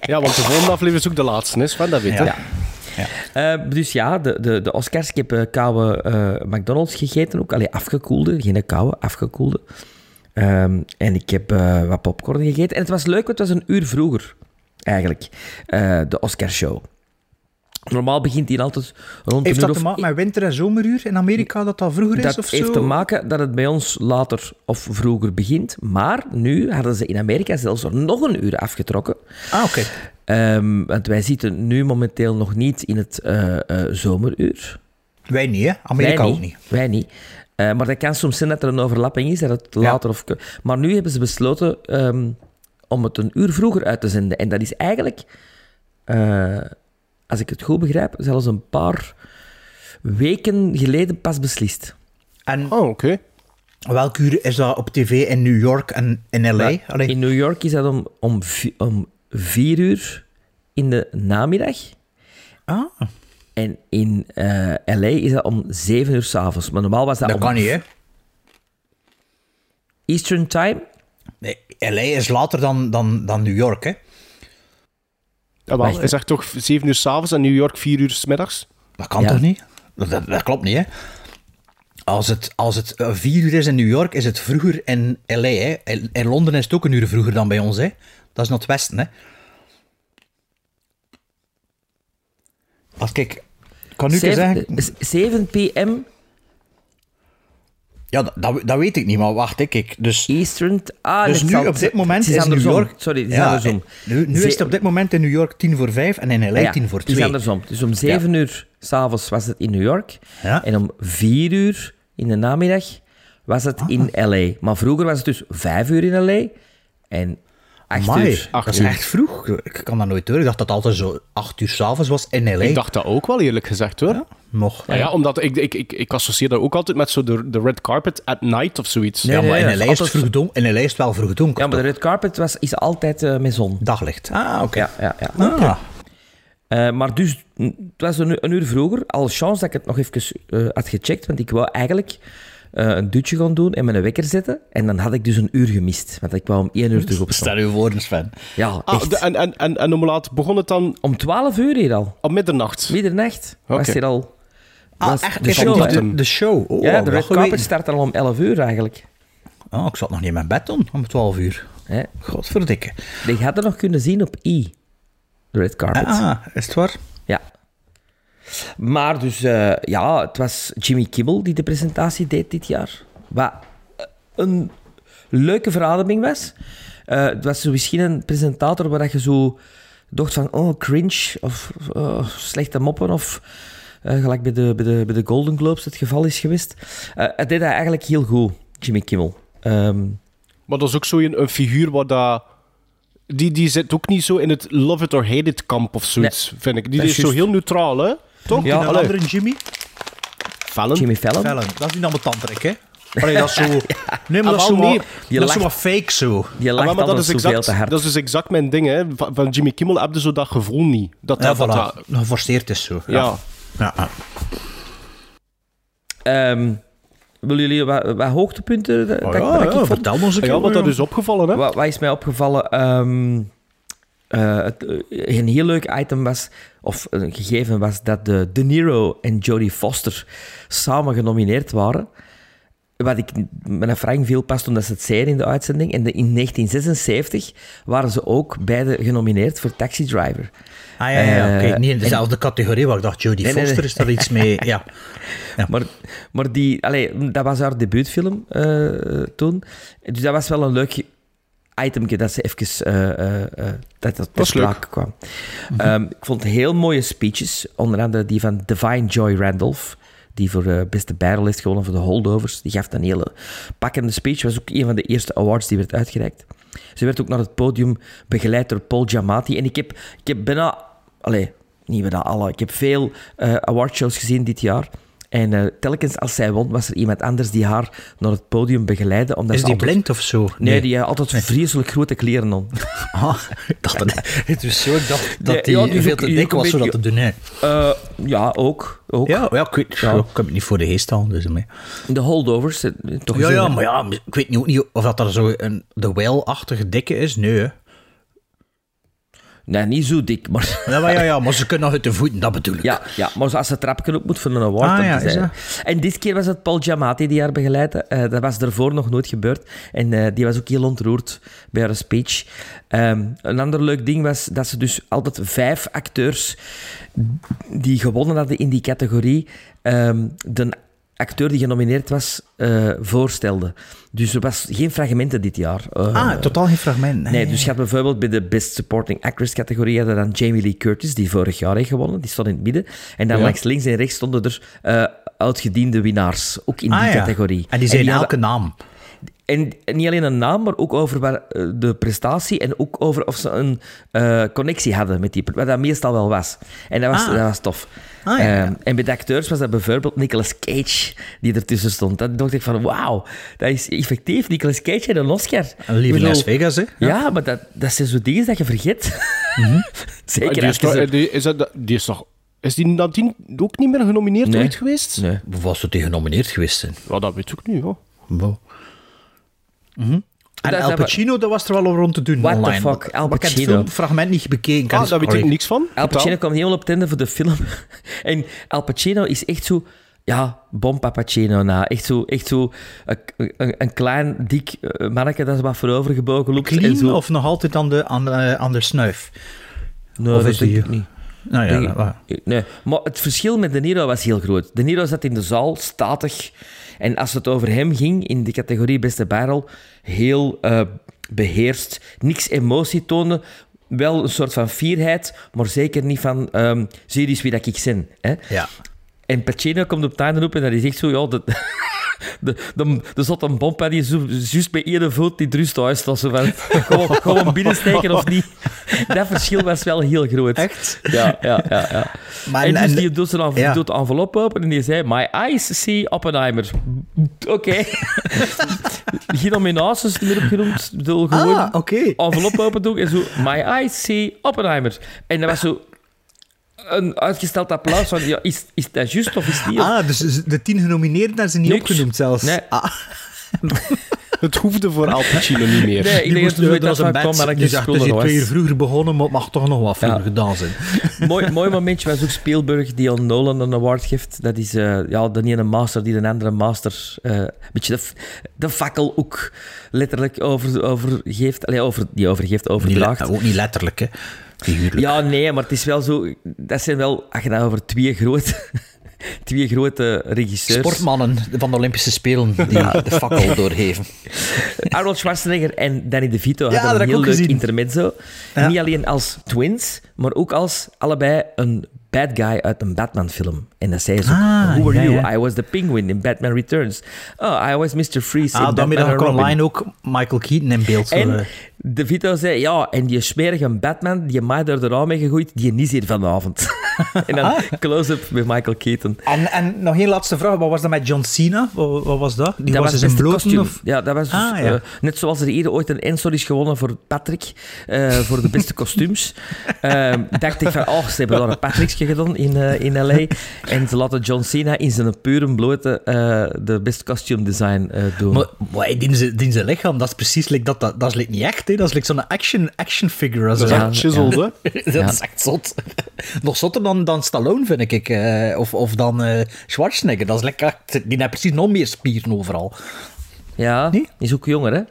ja, want de volgende aflevering is ook de laatste, is van dat weet je. Ja. Eh, dus ja, de, de, de Oscars. Ik heb eh, koude eh, McDonald's gegeten ook. Allee, afgekoelde. Geen koude, afgekoelde. Ehm, en ik heb eh, wat popcorn gegeten. En het was leuk, want het was een uur vroeger, eigenlijk. eh, de Oscarshow. Normaal begint die altijd rond Heeft een uur dat te maken met winter- en zomeruur in Amerika, dat dat vroeger is dat of zo? heeft te maken dat het bij ons later of vroeger begint. Maar nu hadden ze in Amerika zelfs nog een uur afgetrokken. Ah, oké. Ehm, want wij zitten nu momenteel nog niet in het eh, eh, zomeruur. Wij niet, hè? Amerika wij ook niet. Wij niet. Eh, maar dat kan soms zijn dat er een overlapping is, dat het later of... Maar nu hebben ze besloten ehm, om het een uur vroeger uit te zenden. En dat is eigenlijk, als ik het goed begrijp, zelfs een paar weken geleden pas beslist. En Oh, oké. welk uur is dat op tv in New York en in L.A.? Ja, in New York is dat om, om, vi- om vier uur in de namiddag. Ah, En in eh, LA is dat om zeven uur s'avonds. Maar normaal was dat, dat om kan niet, hè? Eastern Time. Nee, L.A. is later dan, dan, dan New York, hè? Jawel, Wacht, hij zegt toch 7 uur s'avonds en New York 4 uur s middags? Dat kan Ja. toch niet? Dat, dat, dat klopt niet, hè? Als het, als het eh, vier uur is in New York, is het vroeger in L.A., hè? In, in Londen is het ook een uur vroeger dan bij ons, hè? Dat is naar het westen, hè? Als kijk, ik kan nu zeggen... 7, 7 p.m. Ja, dat, dat, weet ik niet, maar wacht, hè, kijk. Dus, Eastern... Ah, dus nu op dit moment is, New. York... Sorry, het is Ja, andersom. Nu, nu is het op dit moment in New York tien voor vijf en in L.A. Ja, tien voor Het is twee. andersom. Dus om 7 uur s'avonds was het in New York. Ja. En om 4 uur in de namiddag was het in Ah. LA. Maar vroeger was het dus 5 uur in LA en 8 Amai, uur. Acht dat is uur. echt vroeg. Ik kan dat nooit horen. Ik dacht dat het altijd zo acht uur s'avonds was in L.A. Ik dacht dat ook wel, eerlijk gezegd, hoor. Nog. Ja, ja, omdat ik, ik, ik, ik associeer dat ook altijd met zo de, de red carpet at night of zoiets. Nee, ja, maar in L.A. is het vroeg donker. In L.A. is het wel vroeg donker. Ja, maar de red carpet was, is altijd eh, met zon. Daglicht. Ah, oké. Ja, ja, ja. Ah. Eh, maar dus, het was een, een uur vroeger. Al chance dat ik het nog even eh, had gecheckt, want ik wou eigenlijk een dutje gaan doen en mijn wekker zetten. En dan had ik dus een uur gemist, want ik wou om één uur terug opstaan. Stel je voor, Sven. Ja, Ah, echt. de- en, en, en, en hoe laat begon het dan? Om 12 uur hier al. Op middernacht. Middernacht was hier al. Ah, echt? de Is show, de, de show? Oh, ja, de red carpet start al om 11 uur eigenlijk. Oh, ik zat nog niet in mijn bed dan, om 12 uur. Hè? Godverdikke. Die had er nog kunnen zien op I. De red carpet. Ah, is het waar? Ja. Maar dus, eh, ja, het was Jimmy Kimmel die de presentatie deed dit jaar. Wat eh, een leuke verademing was. Eh, het was misschien een presentator waar dat je zo dacht van, oh, cringe, of oh, slechte moppen, of gelijk bij de, bij, de, bij de Golden Globes het geval is geweest. Het deed hij eigenlijk heel goed, Jimmy Kimmel. Ehm, Maar dat is ook zo een, een figuur waar dat... Die, die zit ook niet zo in het love it or hate it kamp of zoiets, vind ik. Die is is zo heel neutraal, hè? Toch? Ja, En een andere Jimmy? Fallon. Jimmy Fallon. Fallon. Dat is niet allemaal tandrek, hè? Allee, dat is zo... Nee, maar dat is Ah, zo wel, nee. wat- Je dat is zo wat fake zo. Die Ah, lacht maar dat altijd is, exact, te hard. dat is dus exact mijn ding, hè. Van, van Jimmy Kimmel heb je zo dat gevoel niet. Dat Ja, dat, dat, voilà. dat- Geforceerd is zo. ja. ja. ja. Ehm, willen jullie wat, wat hoogtepunten dat, Oh, dat, ja, dat ja, vertel ons een keer. Ja, wat dat is opgevallen, hè? Wat, wat is mij opgevallen? Ehm, eh, het, eh, een heel leuk item was, of een gegeven was, dat de De Niro en Jodie Foster samen genomineerd waren. Wat ik met een Frank viel past omdat ze het zeiden in de uitzending. En de, in 1976 waren ze ook beide genomineerd voor Taxi Driver. Ah ja, ja, ja. Eh, oké. Niet in dezelfde categorie, waar ik dacht, Jodie nee, Foster, nee. is daar iets mee... Ja. Maar, maar die, allee, dat was haar debuutfilm eh, toen. Dus dat was wel een leuk itemje dat ze even eh, dat dat ter kwam. Ehm, ik vond heel mooie speeches, onder andere die van Divine Joy Randolph, die voor beste battle is gewonnen voor de holdovers. Die gaf een hele pakkende speech. was ook een van de eerste awards die werd uitgereikt. Ze werd ook naar het podium begeleid door Paul Giamatti. En ik heb, ik heb bijna... Allee, niet bijna alle. Ik heb veel awardshows gezien dit jaar. En eh, telkens als zij won, was er iemand anders die haar naar het podium begeleidde. Omdat Is die altijd- blind of zo? Nee, die had altijd vreselijk grote kleren aan. Ah, dat... Het is zo, dat Nee, die ja, die veel te dik was voor dat te doen, hè. Eh, ja, ook. ook. Ja, ja, ik weet... Ja. Ik heb het niet voor de geest halen, dus... mee. De holdovers. eh, Toch Ja, ja, maar ja, ik weet niet, ook niet of dat er zo een de whale-achtige dikke is. Nee, hè. Nee, niet zo dik, maar... Ja, maar, ja, ja, maar ze kunnen nog uit de voeten, dat bedoel ik. Ja, ja, maar als ze trapje op moet voor een award Ah, ja, te is zijn. En dit keer was het Paul Giamatti die haar begeleidde. Eh, dat was ervoor nog nooit gebeurd. En eh, die was ook heel ontroerd bij haar speech. Ehm, een ander leuk ding was dat ze dus altijd vijf acteurs die gewonnen hadden in die categorie, ehm, de acteur die genomineerd was, eh, voorstelde. Dus er was geen fragmenten dit jaar. Eh, Ah, totaal geen fragment. Nee, dus je had bijvoorbeeld bij de Best Supporting Actress categorie hadden dan Jamie Lee Curtis, die vorig jaar heeft gewonnen. Die stond in het midden. En dan Ja. langs links en rechts stonden er eh uitgediende winnaars, ook in die Ah, ja. categorie. En die zijn elke naam. En niet alleen een naam, maar ook over waar, eh, de prestatie en ook over of ze een eh, connectie hadden met die, wat dat meestal wel was. En dat was, Ah. dat was tof. Ah, ja, ja. Ehm, en bij de acteurs was dat bijvoorbeeld Nicolas Cage die ertussen stond. Dan dacht ik van, wauw, dat is effectief. Nicolas Cage heeft een Oscar. Een lieve Las Vegas, hè? Ja, maar dat, dat zijn zo dingen dat je vergeet. Zeker Ah, die, is toch, ze- die, is, dat, die is toch... Is die nadien ook niet meer genomineerd Nee. ooit geweest? Nee. Of was het die genomineerd geweest zijn? Ja, dat weet ik ook niet, ja. Wow. En Dat- Al dat- Pacino, daar was er wel over rond te doen What the fuck, Al Maar ik heb het Pacino. filmfragment niet bekeken. Ik heb Ah, daar weet ik niks van. Al. Pacino kwam helemaal op tende voor de film. en Al Pacino is echt zo... Ja, Bompa Pacino na. Echt zo, echt zo een, een, een klein, dik uh, manneke dat is wat voorovergebogen loopt. en Clean zo. of nog altijd aan de, aan de, aan de snuif? Nee, of dat is denk die- ik niet. Nou ja, Denk Nee, maar het verschil met De Niro was heel groot. De Niro zat in de zaal, statig. En als het over hem ging, in de categorie beste barrel, heel eh, beheerst. Niks emotie tonen. Wel een soort van fierheid, maar zeker niet van... ehm zie wie dat ik ben. Hè? ja. En Pacino komt op het einde op en dat is echt zo... Ja, de, de, de zat een bom en die juist bij iedere voet die rust thuis. Dat ze van, gewoon, gewoon binnensteken of niet. Dat verschil was wel heel groot. Echt? Ja, ja, ja. ja. Maar en en- dus die doet ja. doet de envelop open en die zei... My eyes see Oppenheimer. Oké. Geen nominaties meer opgenoemd. Ik bedoel, gewoon Ah, envelop open doen en zo... My eyes see Oppenheimer. En dat was zo... Een uitgesteld applaus van... Ja, is, is dat juist of is het niet? Ah, dus de tien genomineerden daar zijn niet Niks. opgenoemd zelfs. Nee. Ah, Het hoefde voor Al Pacino niet meer. Nee, ik die denk moest, dat het was een bed. maar dat Die ik zegt, dus het is hier was. twee uur vroeger begonnen, maar het mag toch nog wat vroeger Ja. gedaan zijn. mooi, mooi momentje was ook Spielberg die aan Nolan een award geeft. Dat is eh, ja, de ene master die de andere master eh, een beetje de, de fakkel ook letterlijk over, overgeeft. Allee, over, die overgeeft, Niet le- overdraagt. ook niet letterlijk, hè. Ja, nee, maar het is wel zo... Dat zijn wel, als je dat over twee grote, twee grote regisseurs... Sportmannen van de Olympische Spelen die de fakkel doorgeven. Arnold Schwarzenegger en Danny DeVito Ja, hadden een heel leuk gezien. intermezzo. Ja. Niet alleen als twins, maar ook als allebei een bad guy uit een Batman-film. En dat zei ze. Ah, Who were ja, you? ja. I was the penguin in Batman Returns. Oh, I was Mr. Freeze Ah, in dan Batman dan online ook Michael Keaton in beeld. En eh. DeVito zei, ja, en die smerige Batman, die mij door de raam heeft gegooid, die is hier vanavond. en dan Ah. close-up met Michael Keaton. En, en nog één laatste vraag. Wat was dat met John Cena? Wat, wat was dat? Die dat was, was dus in bloten? kostuum. Of? Ja, dat was dus, Ah, ja. eh, net zoals er hier ooit een Ensor is gewonnen voor Patrick, eh, voor de beste kostuums. Ehm, dacht ik van, oh, ze hebben daar een Patrickje gedaan in, eh, in L.A. En ze laten John Cena in zijn pure blote eh, de beste costume design eh, doen. Maar, die, zijn- die zijn lichaam, dat is precies like dat, dat, dat is like niet echt. Hè. Dat is like zo'n action, action figure. Als Dat is Ja, echt chiseled, hè. dat Ja. is echt zot. Nog zotter dan, dan Stallone, vind ik. eh, of, of dan eh, Schwarzenegger. Dat is lekker. Die heeft precies nog meer spieren overal. ja, Nee? is ook jonger, hè?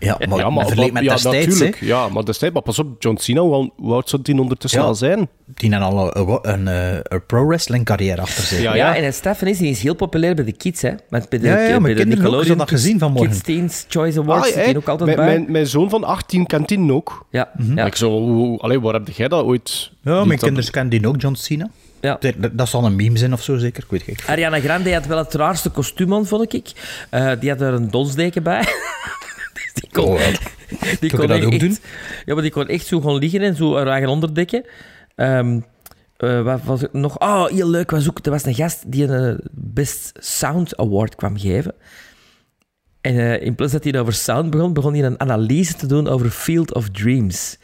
Ja, maar, Ja, maar, met ja, destijds, natuurlijk. hè. Ja, maar destijds. Maar pas op, John Cena, hoe, oud zou die ondertussen Ja. al zijn? Die hebben al een, een, een, een pro-wrestling carrière achter zich. Ja, Ja, en het Stefan is, die is heel populair bij de kids, hè? Want bij de, Ja, ja, mijn bij de hadden dat gezien vanmorgen. Kids Teens Choice Awards Ah, hey, ook altijd mijn, bij. Mijn, mijn zoon van 18 kent die ook. Ja, ja. Ik zo, hoe- allee, waar heb jij dat ooit... Ja, mijn kinderen kennen die ook, John Cena. ja. Dat, dat zal een meme zijn of zo, zeker. Ik weet het niet. Ariana Grande had wel het raarste kostuum aan, vond ik. Eh, die had er een donsdeken bij. Die kon, Oh, die je dat echt, ook doen? Ja, maar die kon echt zo gaan liggen en zo haar eigen onderdekken. Ehm eh, wat was het nog? Oh, heel leuk was ook... Er was een gast die een eh, Best Sound Award kwam geven. En eh, in plaats dat hij over sound begon, begon hij een analyse te doen over Field of Dreams.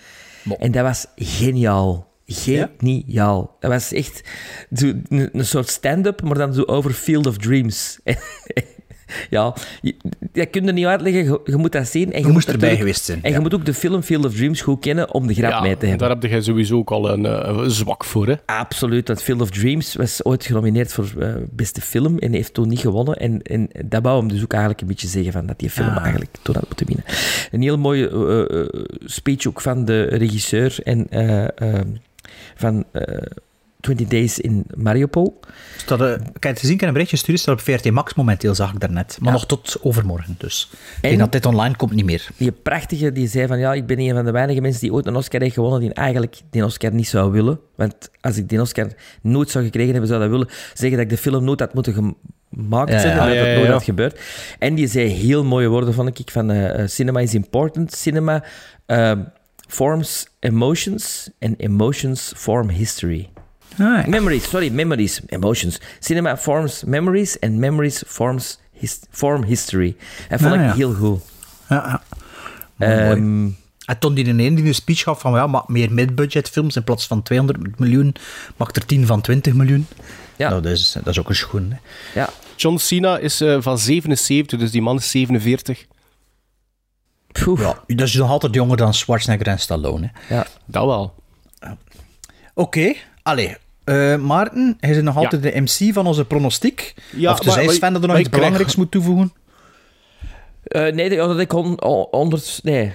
En dat was geniaal. Geniaal. Dat was echt zo een, een soort stand-up, maar dan zo over Field of Dreams. Ja, je, dat kun je niet uitleggen. Je, je moet dat zien. En je, moest moet erbij geweest zijn, En je moet ook de film Field of Dreams goed kennen om de grap mee te hebben. daar heb je sowieso ook al een eh, zwak voor, hè? Absoluut. Dat Field of Dreams was ooit genomineerd voor eh, beste film en heeft toen niet gewonnen. En, en dat wou hem dus ook eigenlijk een beetje zeggen van dat die film Ah. eigenlijk toen had moeten winnen. Een heel mooie eh, speech ook van de regisseur en van eh 20 Days in Mariupol. Staat, eh, ik heb het gezien, ik heb een berichtje gestuurd, staat op VRT Max momenteel, zag ik daarnet. Maar Ja. nog tot overmorgen, dus. Ik En- denk dat dit online komt niet meer. Die prachtige, die zei van ja, ik ben een van de weinige mensen die ooit een Oscar heeft gewonnen die eigenlijk die Oscar niet zou willen. Want als ik die Oscar nooit zou gekregen hebben, zou dat willen zeggen dat ik de film nooit had moeten gemaakt Ja, ja. en dat dat nooit had gebeurd. En die zei heel mooie woorden, vond ik, van eh, eh, cinema is important. Cinema forms emotions and emotions form history. Ah, Memories, sorry, memories, emotions. Cinema forms memories and memories forms his- form history. Dat vond Ah, ik ja. heel goed. ja, ja. Mooi. Ehm, En toen die in een die een speech gaf van ja, maak meer mid-budget films in plaats van 200 miljoen, maak er 10 van 20 miljoen. Ja. Nou, dat, is, dat is ook een schoen. Hè. ja, John Cena is eh, van 77, dus die man is 47. Poeh. Ja, dat is nog altijd jonger dan Schwarzenegger en Stallone. hè. Ja. Dat wel. Oké, allee. Eh, Maarten, hij is nog altijd de MC van onze pronostiek. Ja, of dus maar- hij Sven dat er nog iets belangrijks moet toevoegen. Eh, nee, dat ik hon- o- 100, nee,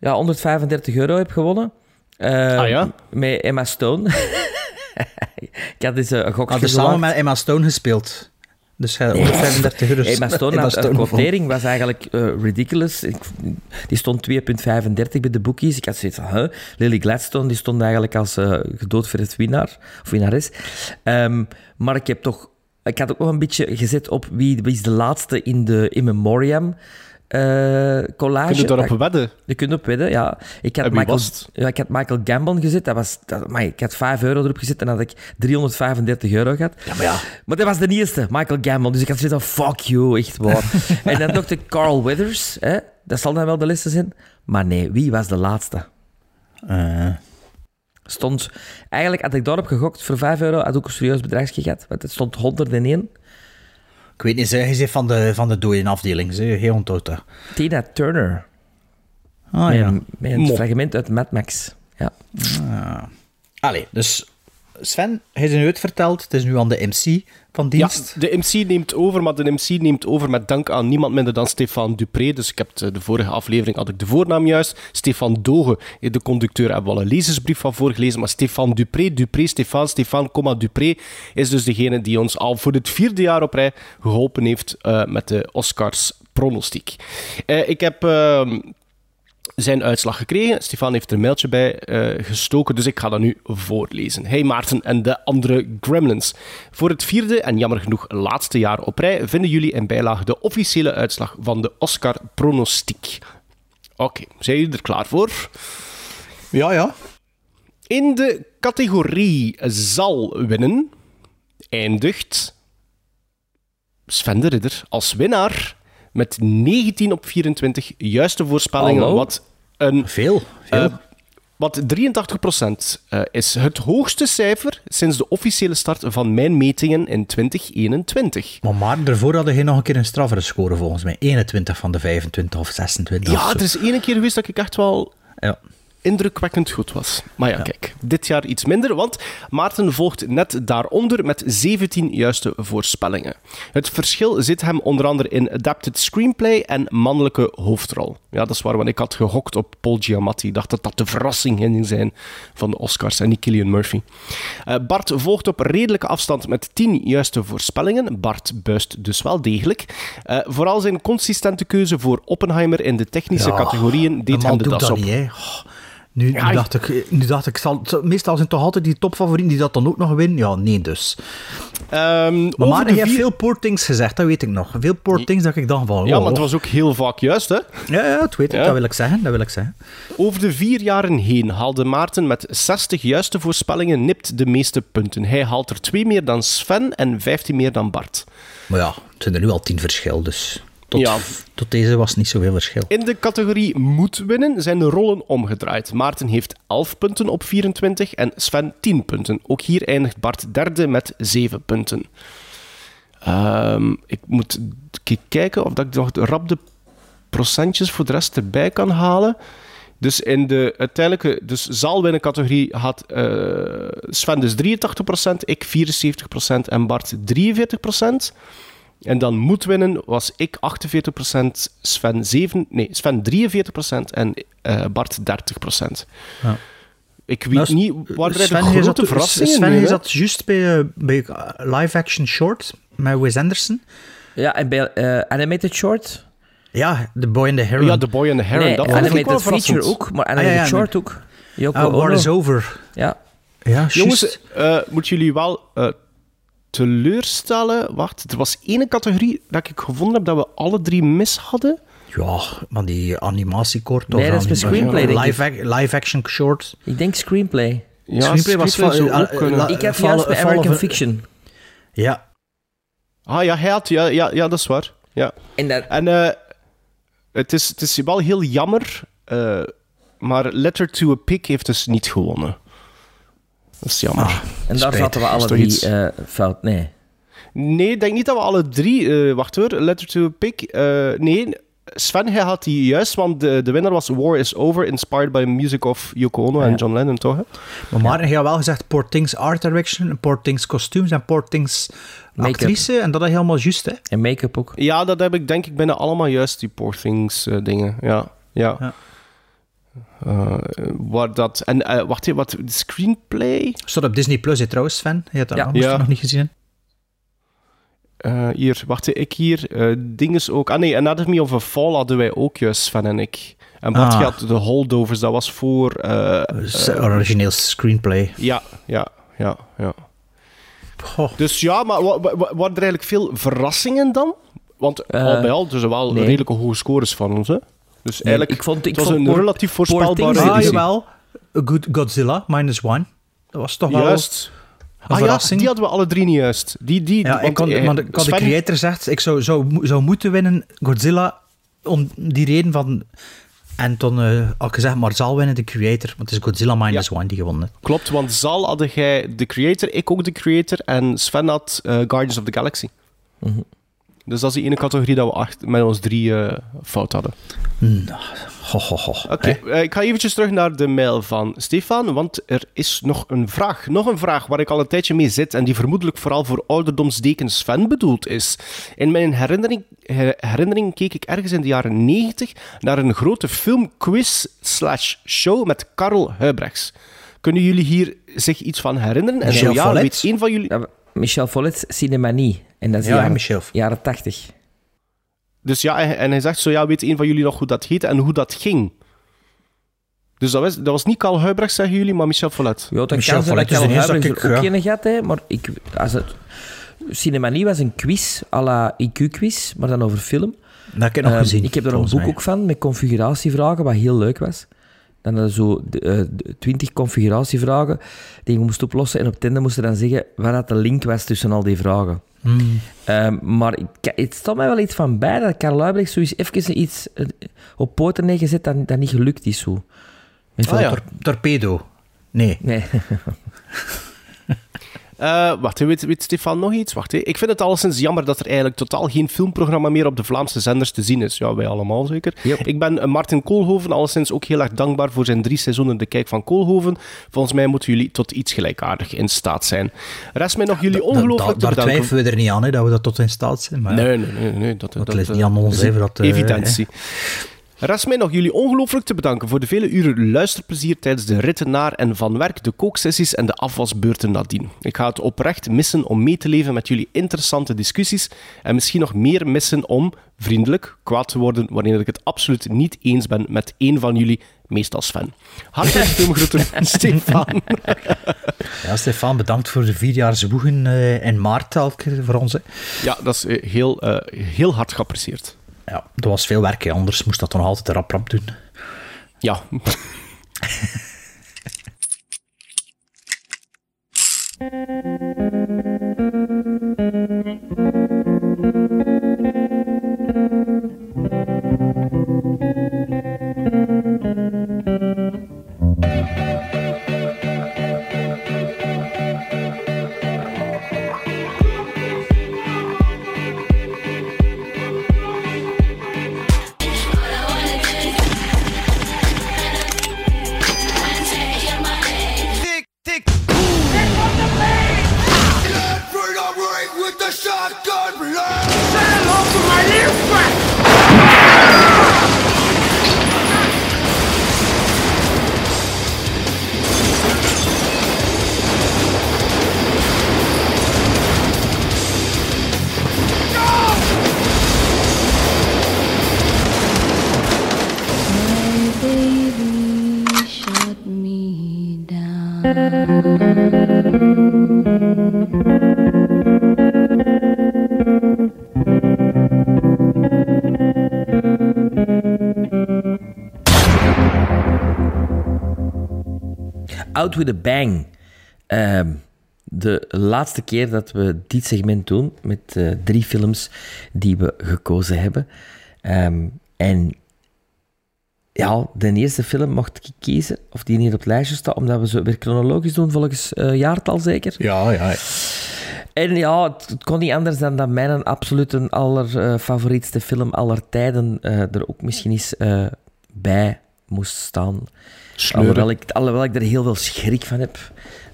ja, 135 euro heb gewonnen. Eh, Ah, ja? Met Emma Stone. ik had dus een gokje Had dus samen met Emma Stone gespeeld. Dus hij 135 euro. Emma Stone, had- de quotering was eigenlijk eh, ridiculous. Ik, die stond 2,35 bij de bookies. Ik had zoiets van, huh? Lily Gladstone die stond eigenlijk als eh gedoodverfd winnaar, of winnares. Ehm, maar ik heb toch... Ik had ook nog een beetje gezet op wie, wie is de laatste in de In Memoriam eh, collage. Kun je daarop wedden? je kunt op wedden, ja. Ik had, wie Michael, ja, ik had Michael Gambon gezet. Dat was, dat, amai, ik had 5 euro erop gezet en had ik 335 euro gehad. Ja, maar ja. Maar dat was de eerste, Michael Gambon. Dus ik had zoiets van, fuck you, echt waar. en dan nog de Carl Withers. Hè? Dat zal dan wel de liste zijn. Maar nee, wie was de laatste? Eh, Stond, eigenlijk had ik daarop gegokt voor 5 euro, had ook een serieus bedragsje gehad. Want het stond 101. Ik weet niet, hij is van de, van de dode afdeling. Ze heel onthoudt dat. Tina Turner. Ah met, ja. een- met fragment uit Mad Max. Ja. Allee, dus Sven, hij is nu uitverteld. Het is nu aan de MC van dienst. Ja, de MC neemt over, maar de MC neemt over met dank aan niemand minder dan Stefan Dupré. Dus ik heb eh, de vorige aflevering had ik de voornaam juist. Stefan Doge, eh, de conducteur, hebben we al een lezersbrief van voorgelezen. Maar Stefan Dupré, Dupré, Stefan, Stefan, comma, Dupré, is dus degene die ons al voor het vierde jaar op rij geholpen heeft eh, met de Oscars pronostiek. Ik heb... ehm, zijn uitslag gekregen. Stefan heeft er een mailtje bij eh, gestoken, dus ik ga dat nu voorlezen. Hey Maarten en de andere Gremlins. Voor het vierde en jammer genoeg laatste jaar op rij vinden jullie in bijlage de officiële uitslag van de Oscar pronostiek. Oké, zijn jullie er klaar voor? ja. ja. In de categorie zal winnen eindigt Sven de Ridder als winnaar met 19 op 24 juiste voorspellingen, Hallo? wat een Veel. veel. eh, wat 83% eh, is het hoogste cijfer sinds de officiële start van mijn metingen in 2021. maar daarvoor hadden hij nog een keer een straffere score volgens mij. 21 van de 25 of 26. of Ja, zo. er is één keer geweest dat ik echt wel ja. Indrukwekkend goed was. Maar ja, kijk, dit jaar iets minder, want Maarten volgt net daaronder met 17 juiste voorspellingen. Het verschil zit hem onder andere in adapted screenplay en mannelijke hoofdrol. Ja, dat is waar, want ik had gehokt op Paul Giamatti. Ik dacht dat dat de verrassing ging zijn van de Oscars en niet Cillian Murphy. Eh, Bart volgt op redelijke afstand met 10 juiste voorspellingen. Bart buist dus wel degelijk. Eh, vooral zijn consistente keuze voor Oppenheimer in de technische Ja, categorieën de deed hem de das dat op. niet, nu, Ja, nu, ik- dacht ik, nu dacht ik, zal, meestal zijn toch altijd die topfavorieten die dat dan ook nog winnen? Ja, nee dus. Ehm, Maar de heeft vier- veel poor things gezegd, dat weet ik nog. Veel poor things dat ik dacht van... Ja, oh, maar het was ook heel vaak juist, hè? Ja, ja, dat weet ik, Ja. dat wil ik zeggen, dat wil ik zeggen. Over de vier jaren heen haalde Maarten met 60 juiste voorspellingen nipt de meeste punten. Hij haalt er twee meer dan Sven en 15 meer dan Bart. Maar ja, het zijn er nu al tien verschil, dus... Tot, Ja. tot deze was niet zoveel verschil. In de categorie moet winnen zijn de rollen omgedraaid. Maarten heeft 11 punten op 24 en Sven 10 punten. Ook hier eindigt Bart derde met 7 punten. Ehm, ik moet kijken of dat ik nog de rap de procentjes voor de rest erbij kan halen. Dus in de uiteindelijke dus zaalwinnen categorie had eh, Sven dus 83%, ik 74% en Bart 43%. En dan moet winnen was ik 48%, Sven, 7, nee, Sven 43% en eh, Bart 30%. Ja. Ik weet Dat is- niet, waren er Sven, grote zat- verrassingen? Sven, hè? zat juist bij, eh, bij eh, live-action short met Wes Anderson. Ja, en bij eh, Animated Short? Ja, The Boy and the Heron. Ja, The Boy and the Heron. nee, dat Animated Feature verrassend. ook, maar Animated Ah, ja, ja, Short ook. Yoko Ah, War is Over. Ja. Ja, juist. Jongens, eh moeten jullie wel eh, teleurstellen. Wacht, er was één categorie dat ik gevonden heb dat we alle drie mis hadden. Ja, maar die animatiekort Nee, of dat is anim- screenplay, denk ik. live, ac- live action short. Ik denk screenplay. Ja, Screenplay was van- ook eh, ik heb juist bij American of- Fiction. Ja, Ah ja, hij had, ja, ja, ja, dat is waar. Ja. En dat, En eh, het, is, het is wel heel jammer, eh, maar Letter to a Pig heeft dus niet gewonnen. Dat is jammer. Ah. en daar spijt. zaten we alle drie iets? eh, fout. Nee. Nee, ik denk niet dat we alle drie... eh, wacht hoor, Letter to a Pig. eh, nee, Sven, hij had die juist, want de, de winnaar was War is Over, inspired by the music of Yoko Ono en. John Lennon, toch? hè? maar Maarten, je had wel gezegd Poor Things Art Direction, Poor Things Kostuums en Poor Things Make-up. Actrice. En dat is helemaal juist, hè. En make-up ook. Ja, dat heb ik denk ik bijna allemaal juist, die Poor Things eh, dingen. Ja, ja. Ja. Eh, waar dat... En eh, wacht even, wat... De screenplay? Stond op Disney Plus, trouwens, Sven. Je had dat Ja. Ja. nog niet gezien. Eh, hier, wacht, ik hier. eh dinges ook. Ah nee, Anatomy of a Fall hadden wij ook juist, Sven en ik. En Bart Ah. had de Holdovers, dat was voor... eh, Origineel screenplay. ja, ja, ja, ja. Goh. Dus ja, maar wa- wa- wa- waren er eigenlijk veel verrassingen dan? Want al bij al, dus er wel nee. redelijke hoge scores van ons, hè? Dus eigenlijk, ik vond- ik het was vond een relatief voorspelbare Ah, editie. jawel. A Good Godzilla, minus one. Dat was toch wel Juist. een Ah ja, die hadden we alle drie niet juist. Die, die, Ja, want, ik, kon, eh, maar ik had de creator gezegd, ik zou, zou, zou moeten winnen Godzilla om die reden van... En toen eh, had ik gezegd, maar zal winnen de creator, want het is Godzilla minus one die gewonnen. Klopt, want Zal hadden jij de creator, ik ook de creator, en Sven had eh, Guardians of the Galaxy. Mhm. Dus dat is die ene categorie dat we acht, met ons drie eh, fout hadden. Ho, ho, ho. Oké, eh, ik ga eventjes terug naar de mail van Stefan, want er is nog een vraag. Nog een vraag waar ik al een tijdje mee zit en die vermoedelijk vooral voor ouderdomsdeken Sven bedoeld is. In mijn herinnering, her- herinnering keek ik ergens in de jaren 90 naar een grote filmquiz slash show met Karel Huibrechts. Kunnen jullie hier zich iets van herinneren? En Michel zo ja, weet één van jullie... Ja, Michel Follet, Cinemanie. En dat is Ja, jaren, Michel. jaren 80. Dus ja, en hij zegt zo, ja, weet een van jullie nog hoe dat heette en hoe dat ging? Dus dat was, dat was niet Karel Huibrechts, zeggen jullie, maar Michel Follet. Ja, dat Michel kan zijn dat er ik- ook geen gehad, hè, maar ik, als het... Cinemanie was een quiz, à la IQ-quiz, maar dan over film. Dat heb ik nog Ehm, gezien. ik heb er een boek mij. ook van, met configuratievragen, wat heel leuk was. Dan hadden zo de, eh, de 20 configuratievragen die je moest oplossen. En op het einde moest je dan zeggen wat dat de link was tussen al die vragen. Ehm, maar ik, het staat mij wel iets van bij dat Karl zo eens even iets eh, op poten neergezet dat, dat niet gelukt is zo. Ah, ja. tor- Torpedo. Nee. Nee. Eh, wacht, weet, weet Stefan nog iets? Wacht, ik vind het alleszins jammer dat er eigenlijk totaal geen filmprogramma meer op de Vlaamse zenders te zien is. Ja, wij allemaal zeker. Yep. Ik ben eh, Martin Koolhoven alleszins ook heel erg dankbaar voor zijn drie seizoenen De Kijk van Koolhoven. Volgens mij moeten jullie tot iets gelijkaardig in staat zijn. Rest mij nog jullie Da- ongelooflijk da- te daar bedanken. twijfelen we er niet aan, hè, dat we dat tot in staat zijn. Maar Nee, nee, nee. nee dat, Dat dat, ligt niet aan ons, voor dat, eh, evidentie. Rest mij nog jullie ongelooflijk te bedanken voor de vele uren luisterplezier tijdens de ritten naar en van werk, de kooksessies en de afwasbeurten nadien. Ik ga het oprecht missen om mee te leven met jullie interessante discussies en misschien nog meer missen om vriendelijk kwaad te worden wanneer ik het absoluut niet eens ben met één van jullie, meestal Sven. Hartelijk filmgroeten, Stefan. Ja, Stefan, bedankt voor de vier jaar zwoegen eh, in maart elke keer voor ons. Hè. Ja, dat is eh, heel, eh, heel hard geapprecieerd ja, dat was veel werk, anders moest dat dan altijd rap rap doen. Ja. Out with a Bang. Ehm, de laatste keer dat we dit segment doen met eh, drie films die we gekozen hebben. Ehm, en ja, de eerste film mocht ik kiezen, of die niet op het lijstje staat, omdat we zo weer chronologisch doen, volgens eh, jaartal zeker. Ja, ja. En ja, het, het kon niet anders dan dat mijn absoluut een allerfavorietste film aller tijden eh, er ook misschien eens bij moest staan. Alhoewel ik, alhoewel ik er heel veel schrik van heb.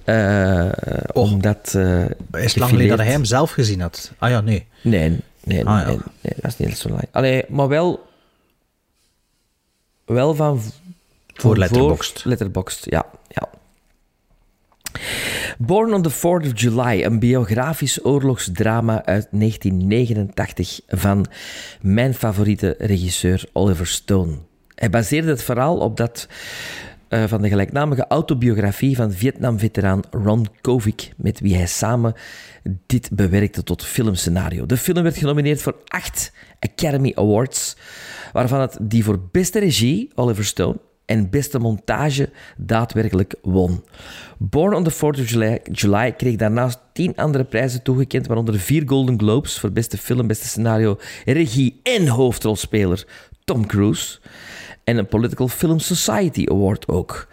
Eh, omdat... eh, Is het lang geleden dat hij hem zelf gezien had? Ah ja, nee. Nee, nee, Ah, ja. nee, nee, dat is niet zo lang. Allee, maar wel... Wel van... Voor Letterboxd. Letterboxd, ja. ja. Born on the 4th of July, een biografisch oorlogsdrama uit 1989 van mijn favoriete regisseur Oliver Stone. Hij baseerde het verhaal op dat eh, van de gelijknamige autobiografie van Vietnam-veteraan Ron Kovic, met wie hij samen dit bewerkte tot filmscenario. De film werd genomineerd voor acht Academy Awards, waarvan het die voor beste regie, Oliver Stone, en beste montage daadwerkelijk won. Born on the 4th of July, July kreeg daarnaast tien andere prijzen toegekend, waaronder vier Golden Globes voor beste film, beste scenario, regie en hoofdrolspeler Tom Cruise. En een Political Film Society Award ook.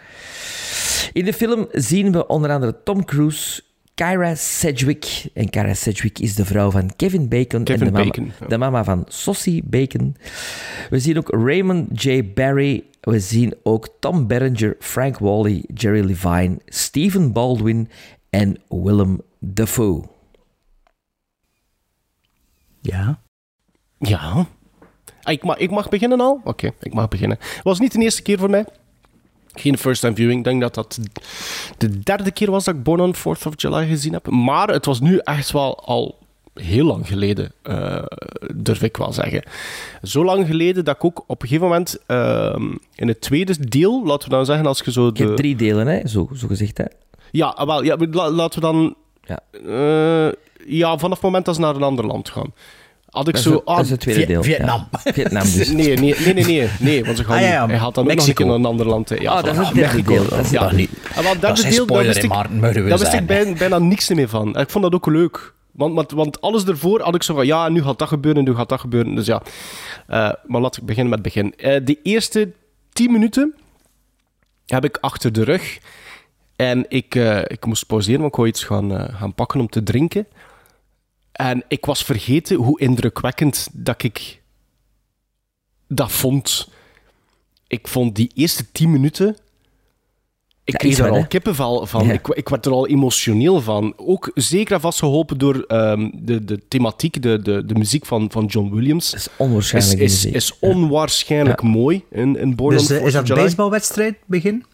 In de film zien we onder andere Tom Cruise, Kyra Sedgwick. En Kyra Sedgwick is de vrouw van Kevin Bacon. Kevin en de mama, Bacon, ja. de mama van Saucy Bacon. We zien ook Raymond J. Barry. We zien ook Tom Berenger, Frank Wally, Jerry Levine, Stephen Baldwin en Willem Dafoe. Ja. Ja. Ah, Ik mag, ik mag beginnen al? Oké, ik mag beginnen. Het was niet de eerste keer voor mij. Geen first time viewing. Ik denk dat dat de derde keer was dat ik Born on 4th of July gezien heb. Maar het was nu echt wel al heel lang geleden, eh, durf ik wel zeggen. Zo lang geleden dat ik ook op een gegeven moment ehm, in het tweede deel, laten we dan zeggen, als je zo Je hebt de... drie delen, hè? Zo, zo gezegd. Hè? Ja, ah, wel, ja, la- laten we dan... Ja. eh, ja, vanaf het moment dat ze naar een ander land gaan. Had ik Dat is, zo... het- dat is ah, het tweede deel. Vietnam. Ja. Vietnam dus. Nee, nee, nee, nee, nee, nee, want ze gaan, Ah, ja, ja, hij gaat dan ook nog een Mexico. naar een ander land. Ja, Ah, dat is het derde Mexico. deel. Dat is ja. niet. Wat Dat is deel, wist hè, ik, daar wist ik bijna, bijna niks meer van. Ik vond dat ook leuk. Want, want, want alles ervoor had ik zo van, ja, nu gaat dat gebeuren, nu gaat dat gebeuren. Dus ja, Eh, maar laat ik beginnen met het begin. Eh, de eerste tien minuten heb ik achter de rug. En ik, eh, ik moest pauzeren, want ik wou iets gaan, gaan pakken om te drinken. En ik was vergeten hoe indrukwekkend dat ik dat vond. Ik vond die eerste tien minuten... Ik Ja, kreeg daar van, al hè? kippenvel van. Ja. Ik, ik werd er al emotioneel van. Ook zeker en vast geholpen door ehm, de, de thematiek, de, de, de muziek van, van John Williams. Dat is onwaarschijnlijk. is, is onwaarschijnlijk mooi in, in Born Dus on eh, is 4th dat baseballwedstrijd begin?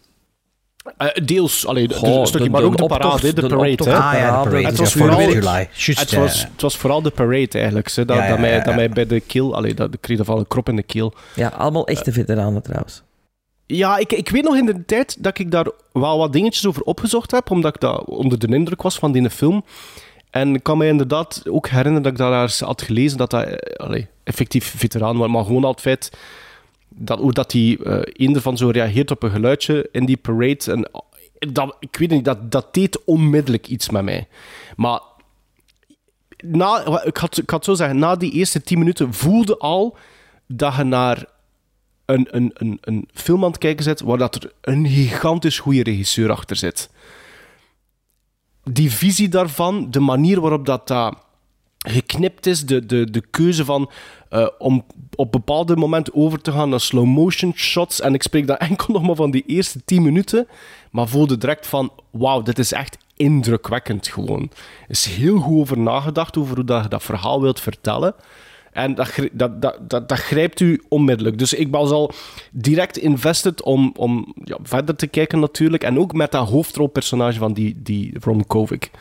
Eh, deels, allee, de- Goh, een stukje, de- maar de ook de parade, de de parade. optocht- hè. Ah, ja, de parade. Het was vooral, het, was, het was vooral de parade eigenlijk. Hè, dat, Ja, ja, dat, mij, dat mij bij de keel... Allee, dat, ik kreeg van een krop in de keel. Ja, allemaal echte veteranen trouwens. Ja, ik, ik weet nog in de tijd dat ik daar wel wat dingetjes over opgezocht heb, omdat ik daar onder de indruk was van die film. En ik kan me inderdaad ook herinneren dat ik daar had gelezen dat dat eh, allee, effectief veteraan was, maar gewoon al het feit dat, hoe dat die eh een ervan zo reageert op een geluidje in die parade. En, eh, dat, ik weet niet, dat, dat deed onmiddellijk iets met mij. Maar na, ik, had, ik had zo zeggen, na die eerste tien minuten voelde al dat je naar een, een, een, een film aan het kijken bent waar dat er een gigantisch goede regisseur achter zit. Die visie daarvan, de manier waarop dat, dat geknipt is, de, de, de keuze van eh, om op bepaalde momenten over te gaan naar slow motion shots. En ik spreek dan enkel nog maar van die eerste 10 minuten, maar voelde direct van: wauw, dit is echt indrukwekkend gewoon. Is heel goed over nagedacht over hoe dat je dat verhaal wilt vertellen. En dat, dat, dat, dat grijpt u onmiddellijk. Dus ik was al direct invested om, om ja, verder te kijken natuurlijk. En ook met dat hoofdrolpersonage van die, die Ron Kovic.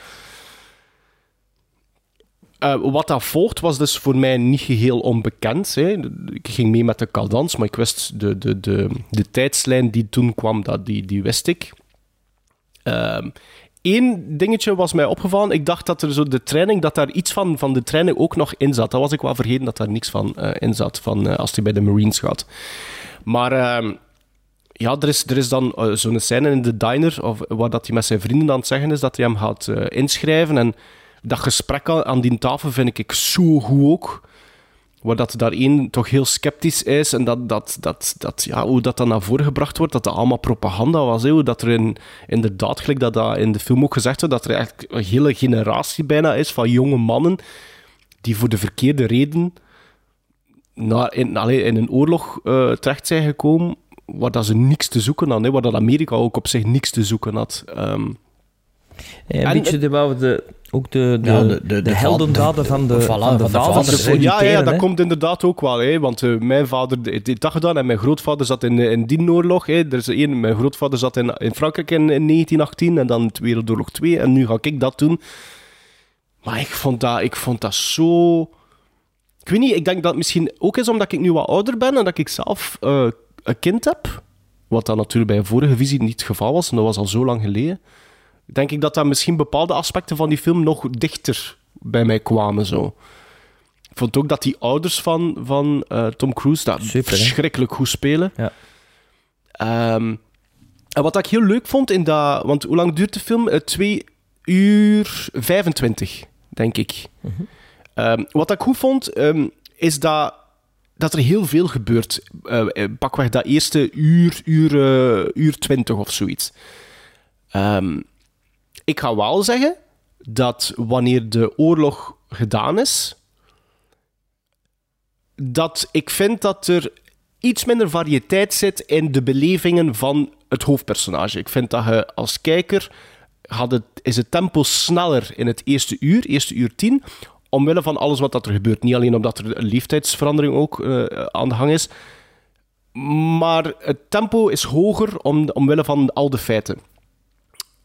Eh, wat dat volgt was dus voor mij niet geheel onbekend. Hè. Ik ging mee met de cadans, maar ik wist de, de, de, de tijdslijn die toen kwam, dat, die, die wist ik. Ehm Eén dingetje was mij opgevallen. Ik dacht dat er zo de training, dat daar iets van, van de training ook nog in zat. Dat was ik wel vergeten dat daar niks van eh, in zat, van, eh, als hij bij de Marines gaat. Maar ehm, ja, er is, er is dan zo'n scène in de diner, of, waar dat hij met zijn vrienden aan het zeggen is dat hij hem gaat inschrijven. En dat gesprek aan, die tafel vind ik zo goed ook. Waar dat daar één toch heel sceptisch is en dat, dat, dat, dat, ja, hoe dat dan naar voren gebracht wordt, dat dat allemaal propaganda was. Hoe dat er in, inderdaad, gelijk dat dat in de film ook gezegd wordt, dat er echt een hele generatie bijna is van jonge mannen die voor de verkeerde reden naar, in, een oorlog eh, terecht zijn gekomen waar dat ze niks te zoeken hadden, waar dat Amerika ook op zich niks te zoeken had. Ehm, Ja, een En- beetje de, ook de, de, Ja, de, de- de- de heldendaden van de, Voilà, van de vaders. die ja, ja, dat hè. komt inderdaad ook wel. Hè? Want eh, mijn vader heeft dat gedaan en mijn grootvader zat in, in die oorlog. Hè? Er is één, mijn grootvader zat in, in Frankrijk in, in 1918 en dan Wereldoorlog 2 en nu ga ik dat doen. Maar ik vond dat, ik vond dat zo... Ik weet niet, ik denk dat het misschien ook is omdat ik nu wat ouder ben en dat ik zelf eh, een kind heb. Wat dan natuurlijk bij een vorige visie niet het geval was, en dat was al zo lang geleden. Denk ik dat dat misschien bepaalde aspecten van die film nog dichter bij mij kwamen. Zo. Ik vond ook dat die ouders van, van eh, Tom Cruise dat Super, hè? verschrikkelijk goed spelen. Ja. Ehm, en wat ik heel leuk vond in dat... Want hoe lang duurt de film? Eh, twee uur 25, denk ik. Ehm, wat ik goed vond, ehm, is dat, dat er heel veel gebeurt. Eh, pakweg dat eerste uur, uur, uur 20 of zoiets. Ehm, ik ga wel zeggen dat wanneer de oorlog gedaan is, dat ik vind dat er iets minder variëteit zit in de belevingen van het hoofdpersonage. Ik vind dat je als kijker had het, is het tempo sneller in het eerste uur, eerste uur tien, omwille van alles wat dat er gebeurt. Niet alleen omdat er een leeftijdsverandering ook eh, aan de gang is, maar het tempo is hoger om, omwille van al de feiten.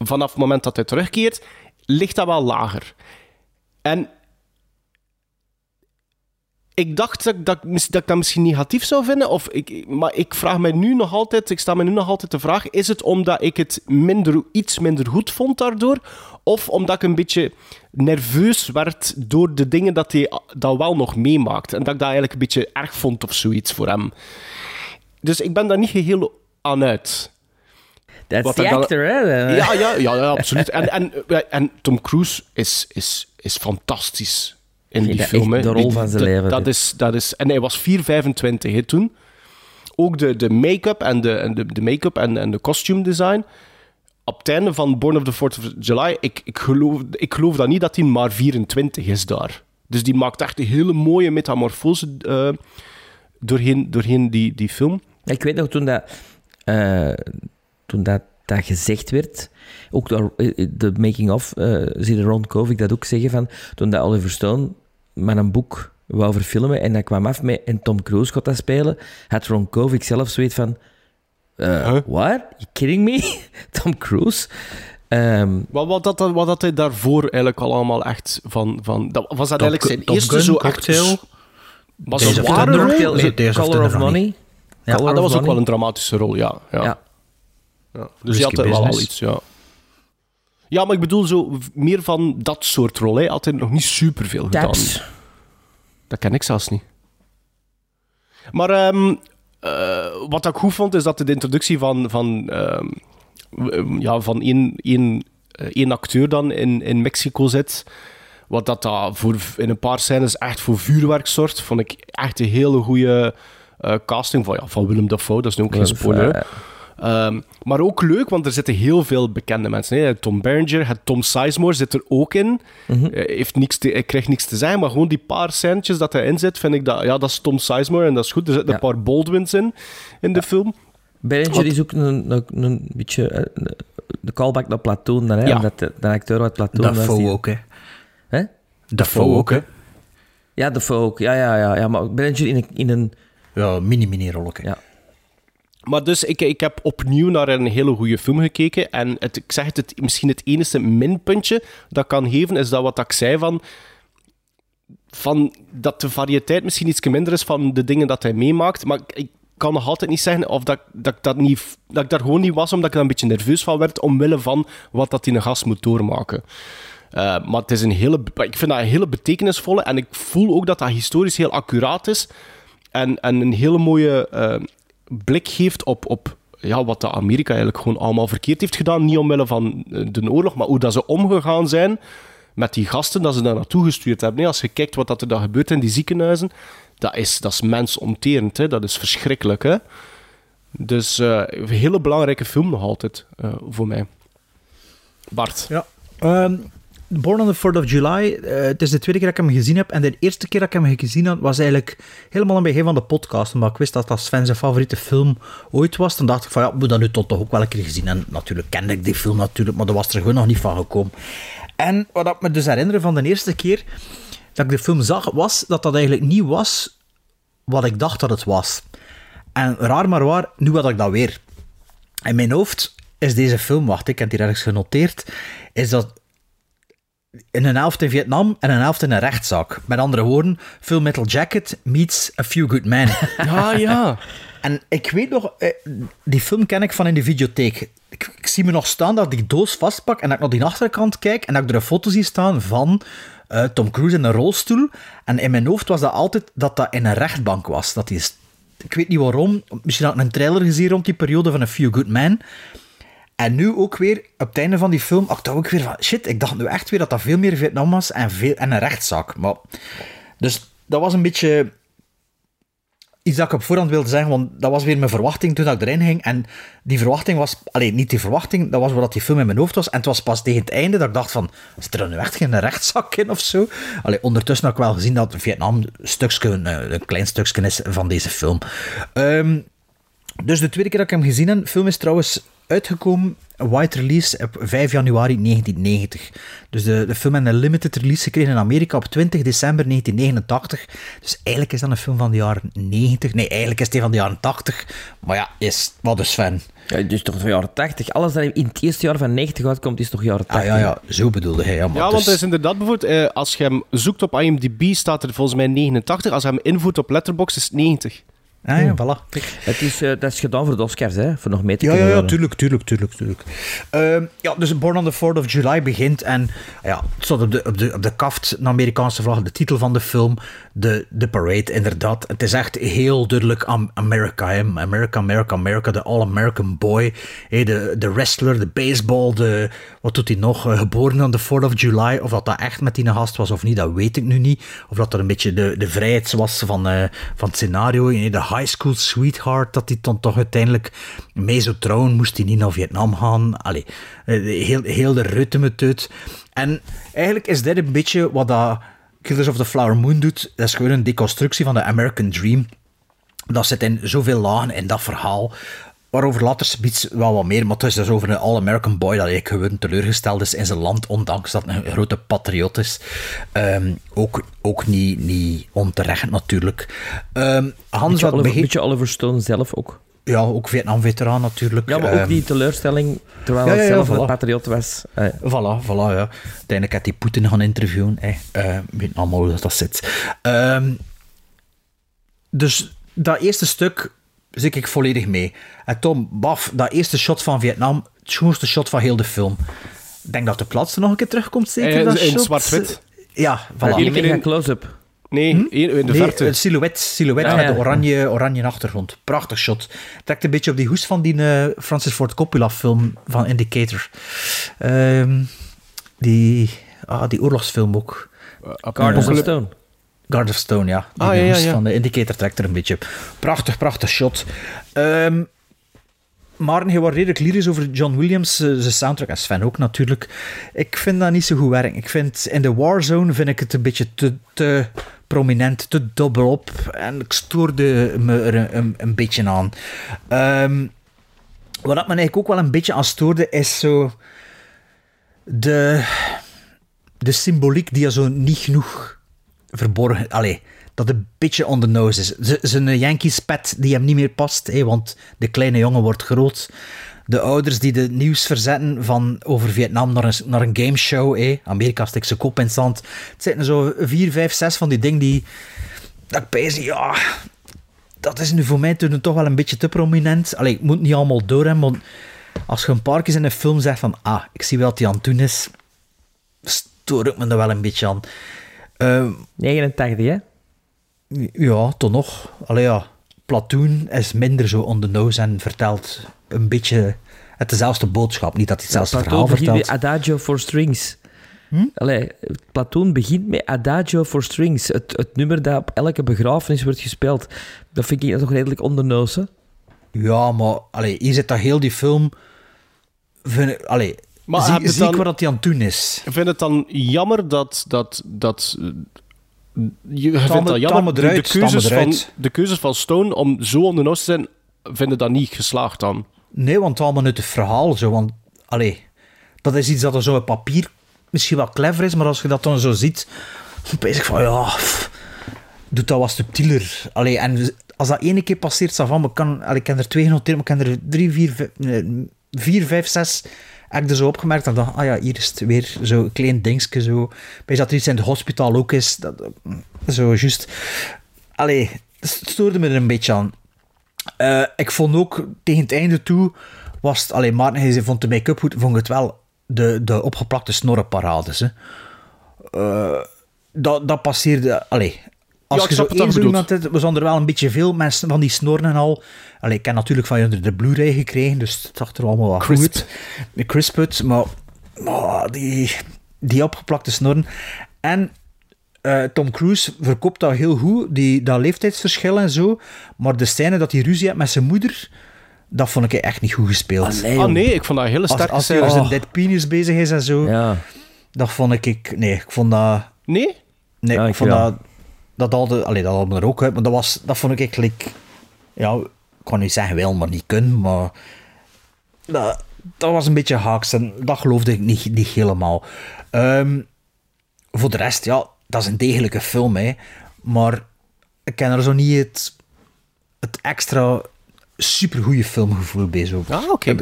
Vanaf het moment dat hij terugkeert, ligt dat wel lager. En ik dacht dat, dat, dat ik dat misschien negatief zou vinden, of ik, maar ik vraag mij nu nog altijd, ik sta me nu nog altijd de vraag, is het omdat ik het minder, iets minder goed vond daardoor, of omdat ik een beetje nerveus werd door de dingen dat hij dat wel nog meemaakt, en dat ik dat eigenlijk een beetje erg vond of zoiets voor hem. Dus ik ben daar niet geheel aan uit. Dat is de actor, hè? Eh, Ja, ja, ja, ja absoluut. En, en, en Tom Cruise is, is, is fantastisch in die film. de rol van zijn leven, Dat is, dat is, en hij was 4,25 hè, toen. Ook de, de make-up en de, en de, de make-up en, en de costume design. Op het einde van Born of the 4th of July, ik, ik, geloof, ik geloof dat niet dat hij maar 24 is daar. Dus die maakt echt een hele mooie metamorfose eh, doorheen, doorheen die, die film. Ik weet nog toen dat, eh, toen dat, dat gezegd werd, ook door eh, de making-of, eh zie je Ron Kovic dat ook zeggen van, toen dat Oliver Stone met een boek wou verfilmen en dat kwam af met en Tom Cruise gaat dat spelen, had Ron Kovic zelf zoiets van, eh Huh? what? You kidding me? Tom Cruise? Ehm, Wat, wat, dat, wat dat hij daarvoor eigenlijk al allemaal echt van... van dat, was dat eigenlijk zijn Top eerste Gun, zo Cocktail. Was Days een of ware Thunder. rol? Cocktail, Nee, Days of Color of Money. Ja, Color ah, dat was ook wel een dramatische rol, ja. ja. Ja. Ja. Dus je had er wel al iets, ja. Ja, maar ik bedoel zo meer van dat soort rol. Hij had hij nog niet superveel gedaan. Dat ken ik zelfs niet. Maar ehm, eh, wat ik goed vond, is dat de introductie van, van, ehm, ja, van één, één, eh, één acteur dan in, in Mexico zit. Wat dat daar voor, in een paar scènes echt voor vuurwerk zorgt. Vond ik echt een hele goede eh, casting van, ja, van Willem Dafoe. Dat is nu ook geen spoiler. Eh, Ehm, maar ook leuk, want er zitten heel veel bekende mensen. Hè. Tom Berenger, het Tom Sizemore zit er ook in. Hij, heeft niks te, hij krijgt niks te zeggen, maar gewoon die paar centjes dat hij in zit, vind ik dat... Ja, dat is Tom Sizemore en dat is goed. Er zitten Ja. een paar Baldwins in, in de film. Berenger is ook een, een, een beetje eh, de callback naar Platoon dan, hè? Ja. Omdat de, de acteur wat Platoon was. Dafoe die- ook, hè. Hè? Dafoe ook, hè. Ja, de ook. Ja, ja, ja, ja. Maar Berenger in een... In een Ja, mini-mini-rolletje. ja. Maar dus, ik, ik heb opnieuw naar een hele goede film gekeken. En het, ik zeg het, het, misschien het enige minpuntje dat kan geven, is dat wat ik zei van... Van dat de variëteit misschien iets minder is van de dingen dat hij meemaakt. Maar ik, kan nog altijd niet zeggen of dat, dat, dat, niet, dat ik daar gewoon niet was, omdat ik daar een beetje nerveus van werd, omwille van wat dat die een gast moet doormaken. Eh, maar het is een hele, ik vind dat een hele betekenisvolle en ik voel ook dat dat historisch heel accuraat is en, en een hele mooie eh, blik geeft op, op ja, wat de Amerika eigenlijk gewoon allemaal verkeerd heeft gedaan. Niet omwille van eh, de oorlog, maar hoe dat ze omgegaan zijn met die gasten dat ze daar naartoe gestuurd hebben. Nee, als je kijkt wat dat er daar gebeurt in die ziekenhuizen, dat is, dat is mensomterend. Hè? Dat is verschrikkelijk. Hè? Dus eh, een hele belangrijke film nog altijd eh, voor mij. Bart. Ja. Ehm, Born on the 4th of July, eh, het is de tweede keer dat ik hem gezien heb. En de eerste keer dat ik hem gezien had, was eigenlijk helemaal aan het begin van de podcast. Omdat ik wist dat dat Sven zijn favoriete film ooit was. Dan dacht ik van, ja, moet dat nu toch ook wel een keer gezien. En natuurlijk kende ik die film natuurlijk, maar er was er gewoon nog niet van gekomen. En wat ik me dus herinner van de eerste keer dat ik de film zag, was dat dat eigenlijk niet was wat ik dacht dat het was. En raar maar waar, nu had ik dat weer. In mijn hoofd is deze film, wacht, ik heb het hier ergens genoteerd, is dat in een helft in Vietnam en een helft in een rechtszaak. Met andere woorden, Full Metal Jacket meets A Few Good Men. Ja, ja. En ik weet nog, eh, die film ken ik van in de videotheek. Ik, ik zie me nog staan dat ik die doos vastpak en dat ik naar die achterkant kijk en dat ik er een foto zie staan van eh, Tom Cruise in een rolstoel. En in mijn hoofd was dat altijd dat dat in een rechtbank was. Dat die, ik weet niet waarom, misschien had ik een trailer gezien rond die periode van A Few Good Men. En nu ook weer, op het einde van die film, dacht ik ook weer van, shit, ik dacht nu echt weer dat dat veel meer Vietnam was en, veel, en een rechtszaak. Maar, dus dat was een beetje iets dat ik op voorhand wilde zeggen, want dat was weer mijn verwachting toen ik erin ging. En die verwachting was, alleen niet die verwachting, dat was wat die film in mijn hoofd was. En het was pas tegen het einde dat ik dacht van, is er nu echt geen rechtszaak in of zo? Allee, ondertussen had ik wel gezien dat Vietnam stukje, een, een klein stukje is van deze film. Um, dus de tweede keer dat ik hem gezien heb, film is trouwens uitgekomen, wide release op 5 januari 1990. Dus de, de film heeft een limited release gekregen in Amerika op 20 december 1989. Dus eigenlijk is dat een film van de jaren 90. Nee, eigenlijk is die van de jaren 80. Maar ja, is, wat is Sven? Ja, dus toch van de jaren 80. Alles dat in het eerste jaar van 90 uitkomt, is toch jaren 80? Ah, ja, ja, zo bedoelde hij. Ja, maar Ja, dus- want het is inderdaad bijvoorbeeld, eh, als je hem zoekt op IMDb, staat er volgens mij 89. Als je hem invoert op Letterboxd, is het 90. Ah ja, voilà. Kijk. Het is, eh, dat is gedaan voor de Oscars, hè? Voor nog mee te Ja, ja, kunnen ja, worden. tuurlijk, tuurlijk, tuurlijk, tuurlijk. Ehm, ja, dus Born on the 4th of July begint en ja, het staat op de, op de, op de kaft, Amerikaanse vlag, de titel van de film, de, de parade, inderdaad. Het is echt heel duidelijk Am- America, hè. America, America, America, de all-American boy, hè, de, de wrestler, de baseball, de, wat doet hij nog, Eh, geboren on the 4th of July, of dat dat echt met die gast was of niet, dat weet ik nu niet. Of dat er een beetje de, de vrijheid was van, eh, van het scenario, de high school sweetheart, dat hij dan toch uiteindelijk mee zou trouwen, moest hij niet naar Vietnam gaan. Allee, eh, heel, heel de reutemeteut. En eigenlijk is dit een beetje wat dat Killers of the Flower Moon doet. Dat is gewoon een deconstructie van de American Dream. Dat zit in zoveel lagen in dat verhaal. Waarover later iets wel wat meer. Maar het is dus over een all-American boy dat eigenlijk gewoon teleurgesteld is in zijn land. Ondanks dat hij een grote patriot is. Ehm, ook ook niet, niet onterecht natuurlijk. Ehm, Hans, Beetje wat Oliver, begin... beetje Oliver Stone zelf ook. Ja, ook Vietnam-veteraan natuurlijk. Ja, maar ook Ehm, die teleurstelling, terwijl ja, hij ja, zelf voilà. een patriot was. Eh, Voilà, voilà, ja. Uiteindelijk had hij Poetin gaan interviewen. Eh, we weten allemaal hoe dat, dat zit. Dus dat eerste stuk zit ik volledig mee. En Tom, baf, dat eerste shot van Vietnam, het schoonste shot van heel de film. Ik denk dat de plaatste nog een keer terugkomt, zeker, Eh, dat in shot? zwart-wit. Ja, voilà. die keer mega in- close-up. Nee, Hm? één- in de Nee, verte. een silhouet, silhouet Ja, met ja. de oranje, oranje achtergrond. Prachtig shot. Trekt een beetje op die hoes van die eh, Francis Ford Coppola film van Indicator. Ehm, die, ah, die oorlogsfilm ook. The Stone. Guard of Stone, ja. Die Ah, ja, ja, ja. van de Indicator trekt er een beetje op. Prachtig, prachtig shot. Ehm maar hij was redelijk lyrisch over John Williams, eh, zijn soundtrack, en Sven ook natuurlijk. Ik vind dat niet zo goed werken. Ik vind, in de Warzone vind ik het een beetje te, te prominent, te dubbelop. En ik stoorde me er een, een, een beetje aan. Ehm, wat dat me eigenlijk ook wel een beetje aan stoorde, is zo... De, de symboliek die er zo niet genoeg verborgen... Allee, dat een beetje on the nose is. Zijn Yankees pet die hem niet meer past, hè, want de kleine jongen wordt groot. De ouders die de nieuws verzetten van over Vietnam naar een, naar een gameshow. Hè. Amerika stikt zijn kop in het zand. Het zijn zo vier, vijf, zes van die dingen die... Dat ik ja... dat is nu voor mij toen toch wel een beetje te prominent. Allee, ik moet niet allemaal door hebben, want als je een paar keer in een film zegt van, ah, ik zie wat hij aan het doen is, stoor ik me er wel een beetje aan. Ehm, 89, hè? ja, toch nog. Allee, ja. Platoon is minder zo on the nose en vertelt een beetje het dezelfde boodschap. Niet dat hij hetzelfde verhaal Platoon begint vertelt. met Adagio for Strings. Allee, Platoon begint met Adagio for Strings. Het, het nummer dat op elke begrafenis wordt gespeeld. Dat vind ik toch redelijk hè? Ja, maar allee, hier zit dat heel die film... Vind ik, allee, Maar zie, zie ik dan- wat dat hij aan het doen is. Ik vind het dan jammer dat... dat, dat je vindt me- dat jammer, me de, de, keuzes van, de keuzes van Stone om zo on the nose te zijn, vinden dat niet geslaagd dan. Nee, want allemaal uit het verhaal zo. Want, allee, dat is iets dat er zo op papier misschien wel clever is, maar als je dat dan zo ziet, dan ben ik van ja, pff, doe dat wat subtieler. Allee, en als dat ene keer passeert, maar ik kan, allee, ik er twee genoteerd, maar ik heb er drie, vier, vier, vijf, zes heb ik zo opgemerkt dacht, ah ja, hier is het weer zo'n klein dingetje zo. Bij dat er iets in het hospitaal ook is, dat, zo juist. Allee, het stoorde me er een beetje aan. Eh, ik vond ook tegen het einde toe was het alleen Maarten hij vond de make-up goed, vond het wel de, de opgeplakte snorrenparades. Hè. Eh, dat, dat passeerde. Allee, als Ja, ik je zo snap zo bedoelt. hebt, we zijn er wel een beetje veel mensen van die snorren en al. Allee, ik heb natuurlijk van jullie de Blu-ray gekregen, dus het zag er allemaal wat Crisp. goed. Crisp maar, maar die, die opgeplakte snorren. En eh, Tom Cruise verkoopt dat heel goed, die, dat leeftijdsverschil en zo. Maar de scène dat hij ruzie heeft met zijn moeder, dat vond ik echt niet goed gespeeld. Allee, Ah nee, ik vond dat een hele als, sterke als hij scène. als een Oh. dead penis bezig is en zo, Ja. dat vond ik... Nee, ik vond dat... Nee? Nee, Ja, ik ik vond wel. dat... Dat haalde, allee, dat haalde me er ook uit, maar dat, was, dat vond ik eigenlijk... Ja, ik kan niet zeggen wel, maar niet kunnen, maar... Dat, dat was een beetje haaks en dat geloofde ik niet, niet helemaal. Ehm, voor de rest, ja, dat is een degelijke film, hè. Maar ik ken er zo niet het, het extra supergoeie filmgevoel bij. Zo. Ah, oké.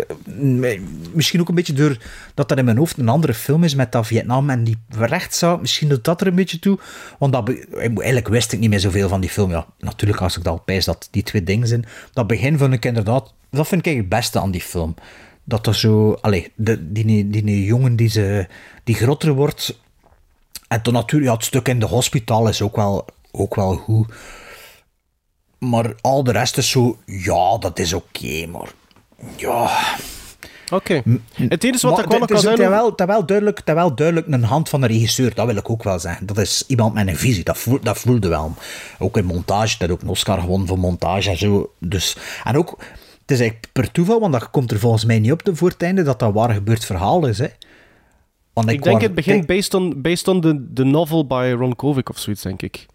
Misschien ook een beetje door dat dat in mijn hoofd een andere film is met dat Vietnam en die rechtszaak. Misschien doet dat er een beetje toe. Want dat eigenlijk wist ik niet meer zoveel van die film. Ja, natuurlijk als ik dat pijs dat die twee dingen zijn. Dat begin vond ik inderdaad... Dat vind ik eigenlijk het beste aan die film. Dat er zo... Allee, de, die, die, die jongen die, ze, die groter wordt... En toen natuurlijk, ja, het stuk in de hospitaal is ook wel, ook wel goed. Maar al de rest is zo... Ja, dat is oké, maar... Ja... Oké. Het enige wat Maar ik wel het kan zeggen... is wel duidelijk, wel duidelijk een hand van de regisseur, dat wil ik ook wel zeggen. Dat is iemand met een visie, dat, voel, dat voelde wel. Ook in montage, dat ook een Oscar gewonnen voor montage en zo. Dus, en ook, het is eigenlijk per toeval, want dat komt er volgens mij niet op de voor het einde, dat dat waar gebeurd verhaal is. Hè. Want Ik denk kwam- het begint based on, based on the, the novel by Ron Kovic of zoiets, denk ik.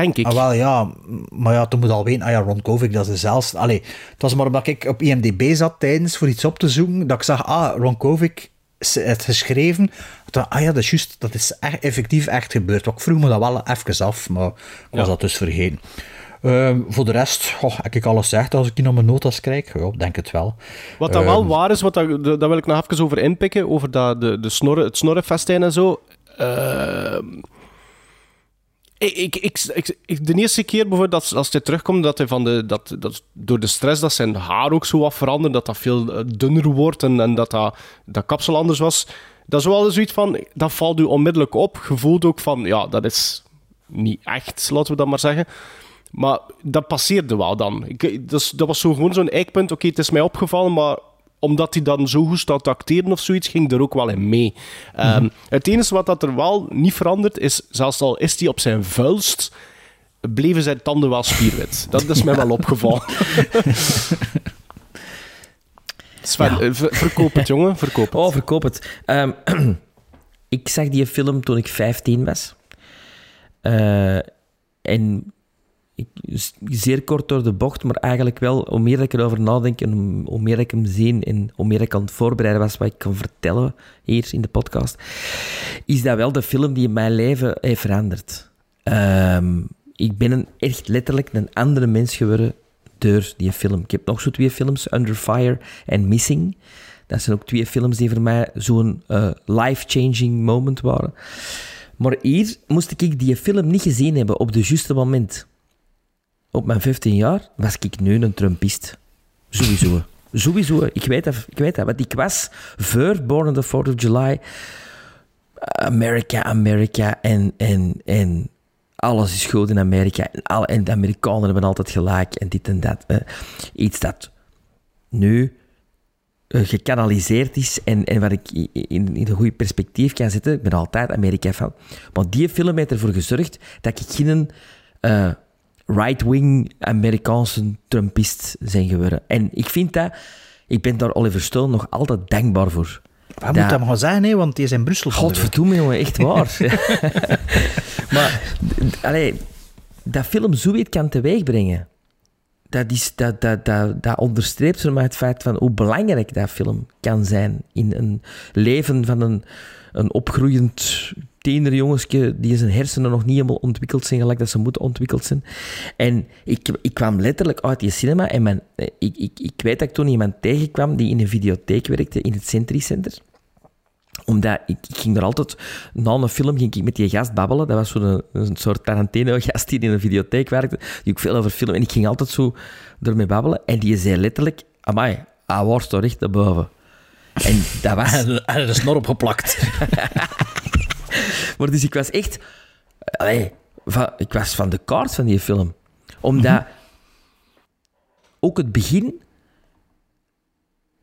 Denk ik. Ah, wel ja, maar ja, toen moet al weten, ah ja, Ron Kovic, dat is dezelfde. Allee, het was maar omdat ik op IMDb zat tijdens voor iets op te zoeken, dat ik zag, ah, Ron Kovic het geschreven. Dat, ah ja, dat is juist, dat is echt, effectief echt gebeurd. Ik vroeg me dat wel even af, maar ik was Ja. dat dus vergeten. Ehm, voor de rest, goh, heb ik alles gezegd als ik hier naar mijn notas kijk? Ja, ik denk het wel. Wat dat wel Ehm, waar is, wat dat, daar wil ik nog even over inpikken, over dat, de, de snorren, het snorrenfestijn en zo. Ehm, ik, ik, ik, de eerste keer bijvoorbeeld dat, als hij terugkomt, dat hij van de, dat, dat, door de stress dat zijn haar ook zo wat verandert, dat dat veel eh, dunner wordt en, en dat, dat kapsel anders was. Dat is wel zoiets van, dat valt u onmiddellijk op. Je voelt ook van, ja, dat is niet echt, laten we dat maar zeggen. Maar dat passeerde wel dan. Ik, dus, dat was zo gewoon zo'n eikpunt. Oké, het is mij opgevallen, maar omdat hij dan zo goed staat te acteren of zoiets, ging er ook wel in mee. Ehm, het enige wat dat er wel niet verandert, is, zelfs al is hij op zijn vuilst, bleven zijn tanden wel spierwit. Dat is mij wel opgevallen. Sven, ver- verkoop het, jongen. Verkoop het. Oh, verkoop het. Ehm, ik zag die film toen ik 15 was. Eh, en ik, zeer kort door de bocht, maar eigenlijk wel, hoe meer ik erover nadenk en hoe- meer ik hem zie en hoe meer ik aan voorbereiden was wat ik kan vertellen hier in de podcast, is dat wel de film die mijn leven heeft veranderd. Ehm, ik ben een, echt letterlijk een andere mens geworden door die film. Ik heb nog zo twee films, Under Fire en Missing. Dat zijn ook twee films die voor mij zo'n eh, life-changing moment waren. Maar hier moest ik die film niet gezien hebben op de juiste moment. Op mijn 15 jaar, was ik nu een Trumpist. Sowieso. Sowieso. Ik weet dat. Ik weet dat. Want ik was voor Born on the 4th of July... Amerika, Amerika en, en, en alles is goed in Amerika. En, alle, en de Amerikanen hebben altijd gelijk en dit en dat. iets dat nu eh, gekanaliseerd is en, en wat ik in een goed perspectief kan zetten. Ik ben altijd Amerika van. Maar die film heeft ervoor gezorgd dat ik geen eh, right-wing Amerikaanse Trumpist ben geworden. En ik vind dat... Ik ben daar Oliver Stone nog altijd dankbaar voor. Wat moet dat maar zijn, hè? want die is in Brussel. Godverdomme, jongen, echt waar. maar, allee, dat film zoiets kan teweegbrengen. Dat, is, dat, dat, dat, dat onderstreept voor mij het feit van hoe belangrijk dat film kan zijn in een leven van een, een opgroeiend tienerjongensje die zijn hersenen nog niet helemaal ontwikkeld zijn, gelijk dat ze moeten ontwikkeld zijn. En ik, ik kwam letterlijk uit die cinema en mijn, eh, ik, ik, ik weet dat ik toen iemand tegenkwam die in een videotheek werkte in het Century Center omdat ik, ik ging er altijd... Na een film ging ik met die gast babbelen. Dat was zo'n een soort Tarantino-gast die in een videotheek werkte. Die ook veel over film... En ik ging altijd zo ermee babbelen. En die zei letterlijk... Amai, hij was toch echt naar boven. En dat was... En er is snor opgeplakt. Maar dus ik was echt... Allee, van, ik was van de kaart van die film. Omdat... Ook het begin...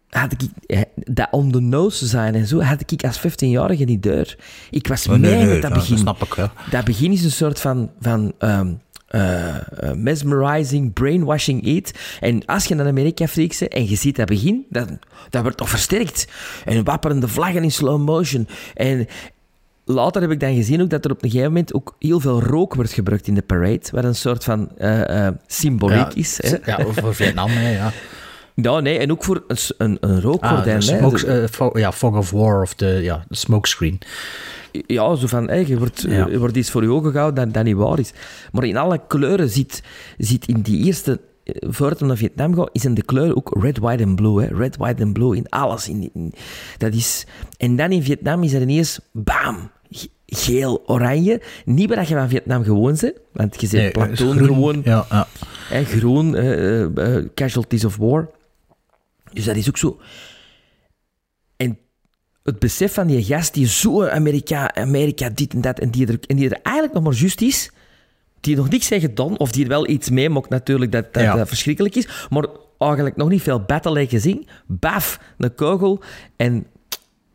Had ik, eh, dat on the nose zijn en zo, had ik als 15-jarige niet deur. Ik was mee met dat begin. Dat snap ik, ja. Dat begin is een soort van, van ehm, eh, eh, mesmerizing, brainwashing eat. En als je naar Amerika vliegt en je ziet dat begin, dan, dat wordt nog versterkt. En wapperende vlaggen in slow motion. En later heb ik dan gezien ook dat er op een gegeven moment ook heel veel rook wordt gebruikt in de parade, wat een soort van eh, eh, symboliek is. Hè? Ja, voor Vietnam, hè, ja. Ja, nee, en ook voor een, een, een Ah, rookgordijn. de hè. smoke, eh, fo- ja, fog of war of de, ja, de smokescreen. Ja, zo van, hey, je, wordt, Ja. wordt iets voor je ogen gehouden dat, dat niet waar is. Maar in alle kleuren zit, zit in die eerste, voordat we naar Vietnam gaan, is in de kleur ook red, white en blue. Hè. Red, white en blue, in alles. In, in- dat is, en dan in Vietnam is er ineens, bam, ge- geel, oranje. Niet waar je van Vietnam gewoon bent, want je zit Nee, platoon gewoon, Ja, ja. hè, groen, eh, eh, eh, casualties of war. Dus dat is ook zo. En het besef van die gast die zo Amerika, Amerika dit en dat, en die er, en die er eigenlijk nog maar juist is, die nog niks heeft gedaan, of die er wel iets meemaakt natuurlijk dat, dat, Ja. dat verschrikkelijk is, maar eigenlijk nog niet veel battle gezien. Baf, een kogel, en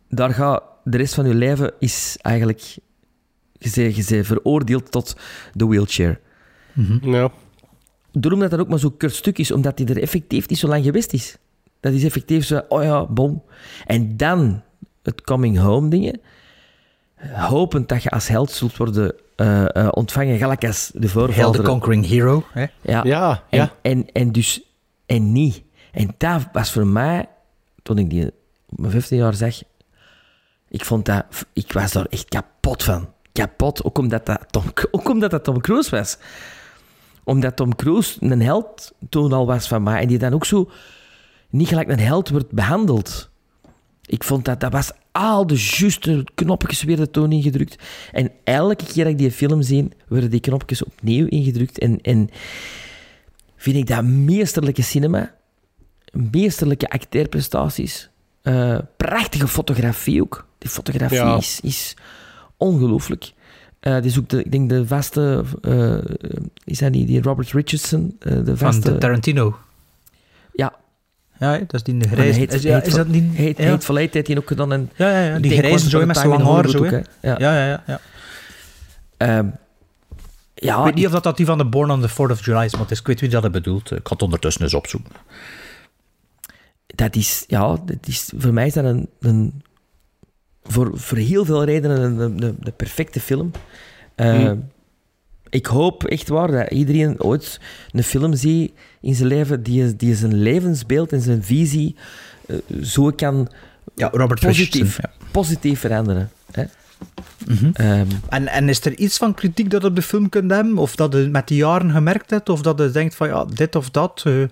daar gaat de rest van je leven is eigenlijk... Je bent, je bent veroordeeld tot de wheelchair. Ja. Daarom dat dat ook maar zo kort stuk is, omdat hij er effectief niet zo lang geweest is. Dat is effectief zo, oh ja, bom. En dan het coming home dingen. Hopend dat je als held zult worden eh, eh, ontvangen, gelijk als de voorvader. the Conquering Hero. Hè? Ja, Ja, en, ja. En, en dus, en niet. En dat was voor mij, toen ik die op mijn 15 jaar zag, ik vond dat, ik was daar echt kapot van. Kapot, ook omdat dat Tom, ook omdat dat Tom Cruise was. Omdat Tom Cruise een held toen al was van mij en die dan ook zo niet gelijk een held wordt behandeld. Ik vond dat dat was al de juiste knopjes weer de toon ingedrukt. En elke keer dat ik die film zie, worden die knopjes opnieuw ingedrukt. En, en vind ik dat meesterlijke cinema, meesterlijke acteerprestaties, eh, prachtige fotografie ook. Die fotografie Ja. is, is ongelooflijk. Eh dit is ook de, ik denk de vaste, eh, is dat niet die Robert Richardson, eh, de Van vaste... de Tarantino. ja, Ja, dat is die Van grijze. Hate- Is, ja, is dat niet... Hate, ja. Hateful Eight heeft hij ook gedaan. En ja, ja, ja, die grijze zo met zijn lang haar zo. Ook. Ja. Ja, ja, ja. ja. Ehm, Ik ja, weet niet of dat, dat die van de Born on the 4th of July is, maar het is, ik weet wie dat het bedoelt. Ik ga het ondertussen eens opzoeken. dat is, ja, dat is, voor mij is dat een, een voor, voor heel veel redenen een, een- de perfecte film. Eh, Hmm. Ik hoop echt waar dat iedereen ooit een film ziet in zijn leven die, die zijn levensbeeld en zijn visie eh, zo kan Ja, Robert positief. Ja. positief veranderen. Hè? Mhm. Ehm, En, en is er iets van kritiek dat op de film kunt hebben? Of dat je met de jaren gemerkt hebt? Of dat je denkt van ja, dit of dat, eh,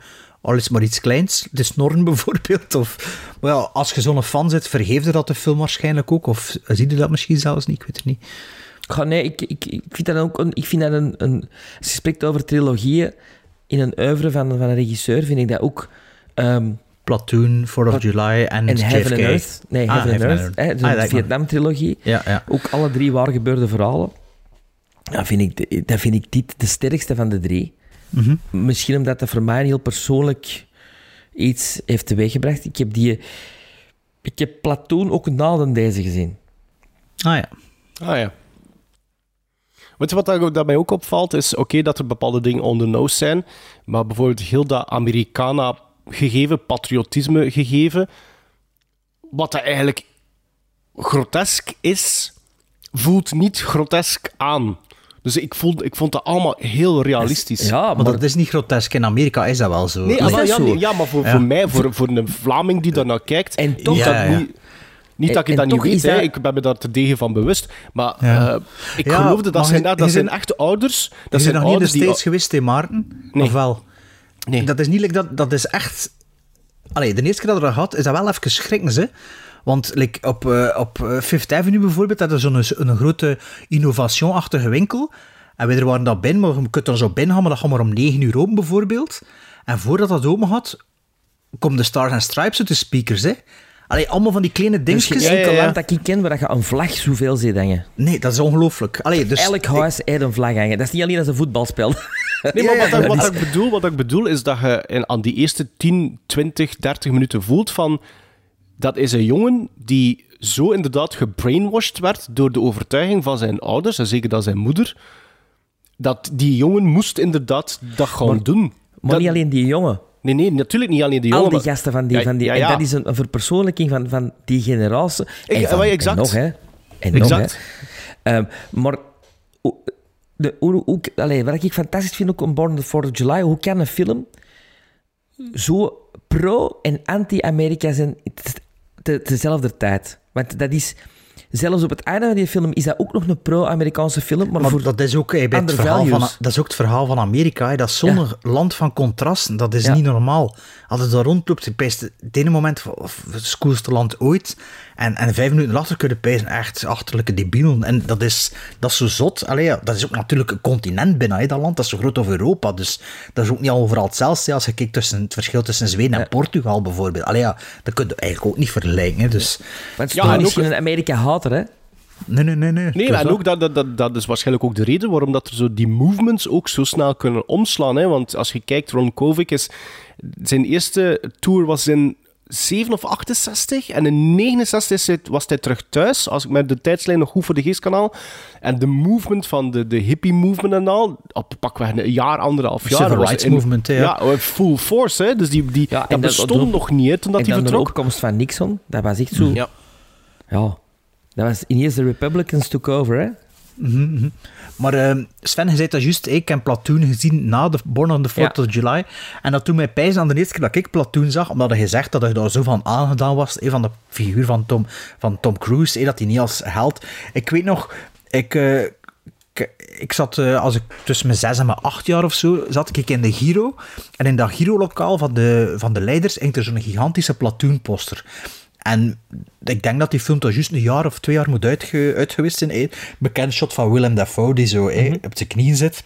al is maar iets kleins, de snorren bijvoorbeeld? Of maar ja, als je zo'n fan zit, vergeef je dat de film waarschijnlijk ook? Of zie je dat misschien zelfs niet? Ik weet het niet. Goh, nee, ik, ik, ik vind dat ook een, ik vind dat een, een. Als je spreekt over trilogieën. in een oeuvre van, van een regisseur vind ik dat ook... ehm, Platoon, 4th of July en, en Heaven and. Earth. Nee, Ah, Heaven and Heaven Earth. and hè, Earth. de Ah, dat ik- Vietnam-trilogie. Ja, ja. Ook alle drie waar gebeurde verhalen. Ja, vind ik, dat vind ik dit de sterkste van de drie. Mhm. Misschien omdat dat voor mij een heel persoonlijk iets heeft teweeggebracht. Ik heb die... Ik heb Platoon ook na deze gezien. Ah ja. Ah ja. Weet je wat dat mij ook opvalt? Is oké dat er bepaalde dingen on the nose zijn, maar bijvoorbeeld heel dat Americana gegeven, patriotisme gegeven, wat dat eigenlijk grotesk is, voelt niet grotesk aan. Dus ik, voelde, ik vond dat allemaal heel realistisch. Ja, Maar, maar, dat is niet grotesk. In Amerika is dat wel zo. Nee, ah, ja, nee, ja, maar voor, Ja. voor mij, voor, voor een Vlaming die daar naar kijkt, En toch- niet, Ja, dat, ja. niet, dat ik en dat niet weet, ik ben me daar te degen van bewust. Maar Ja. eh, ik Ja, geloofde dat zijn, dat, zijn bent- echte ouders. Dat zijn zijn nog niet in de die... States geweest, hè, Maarten? Nee. Of wel? Nee. Dat is niet dat, dat is echt. Allee, de eerste keer dat we dat gehad, is dat wel even schrikken, ze. Want like, op, eh, op eh, Fifth Avenue bijvoorbeeld, dat is zo'n een grote innovationachtige winkel. En wij er waren daar binnen, maar je kunt er zo binnen gaan, maar dat gaat maar om 9 uur open bijvoorbeeld. En voordat dat open had, komen de Stars and Stripes uit de speakers, hè. Allee, allemaal van die kleine is dingetjes. ja, ja. land dat ik ken waar je een vlag zoveel ziet hangen. Nee, dat is ongelooflijk. Allee, dus Elk huis heeft een vlag hangen. Dat is niet alleen als een voetbal speelt. Nee, maar Ja, wat, ja, ik- dat wat, is- ik bedoel, wat ik bedoel is dat je in, aan die eerste 10, 20, 30 minuten voelt van... Dat is een jongen die zo inderdaad gebrainwashed werd door de overtuiging van zijn ouders, en zeker dan zijn moeder, dat die jongen moest inderdaad dat gewoon doen. Maar Dat- niet alleen die jongen. Nee, nee, natuurlijk niet alleen die Al jongen. die maar- gasten van die... Ja, van die ja, En dat is een, een verpersoonlijking van, van die generatie. En, van, maar en exact. nog, hè. En Exact. nog, hè. Ehm, maar... De, hoe, wat ik fantastisch vind ook aan Born on the 4th of July, hoe kan een film zo pro- en anti-Amerika zijn te- te- tezelfde tijd? Want dat is... Zelfs op het einde van die film is dat ook nog een pro-Amerikaanse film, maar, Maar voor dat is ook, hè, bij het verhaal van, dat is ook het verhaal van Amerika. Dat is zo'n Ja. land van contrasten. Dat is Ja. niet normaal. Als het daar rondloopt, het ene moment het coolste land ooit. En, en vijf minuten later kun je pijzen echt achterlijke debielen. En dat is, dat is zo zot. Allee, ja, dat is ook natuurlijk een continent binnen hè, dat land. Dat is zo groot als Europa. Dus dat is ook niet overal hetzelfde. Als je kijkt tussen het verschil tussen Zweden en Portugal bijvoorbeeld. Allee, ja, dat kun je eigenlijk ook niet vergelijken. Hè. Dus, Want Ja, ja, en misschien ook- een Amerika-hater, hè? nee, nee, nee. nee. Nee, en ook dat, dat, dat, dat is waarschijnlijk ook de reden waarom dat er zo die movements ook zo snel kunnen omslaan. Hè? Want als je kijkt, Ron Kovic is... Zijn eerste tour was in 7 of 68 en in 69 is hij- was hij terug thuis, als ik met de tijdslijn nog goed voor de geest kan halen. En de movement van de, de hippie movement en al, op pakweg een jaar, anderhalf jaar. Civil was rights in- movement, hè, ja. Ja, full force. Hè? Dus die, die, Ja, dat dat- bestond dat- nog niet hè, toen dat en hij dan de vertrok. opkomst van Nixon, dat was echt zo... Ja. Ja, dat was ineens de Republicans took over, hè? Maar eh, Sven, je zei dat juist, ik heb Platoon gezien na de Born on the 4th Ja. of July. En dat toen mij pijzen aan de eerste keer dat ik Platoon zag, omdat je zegt dat hij daar zo van aangedaan was, eh, van de figuur van Tom, van Tom Cruise, eh, dat hij niet als held... Ik weet nog, ik... eh, ik, ik zat, eh, als ik tussen mijn zes en mijn acht jaar of zo, zat ik in de Giro. En in dat Giro-lokaal van de, van de leiders hing er zo'n gigantische platoonposter. En ik denk dat die film toch juist een jaar of twee jaar moet uitge, uitgewist zijn. eh. Bekend shot van Willem Dafoe, die zo eh, op zijn knieën zit.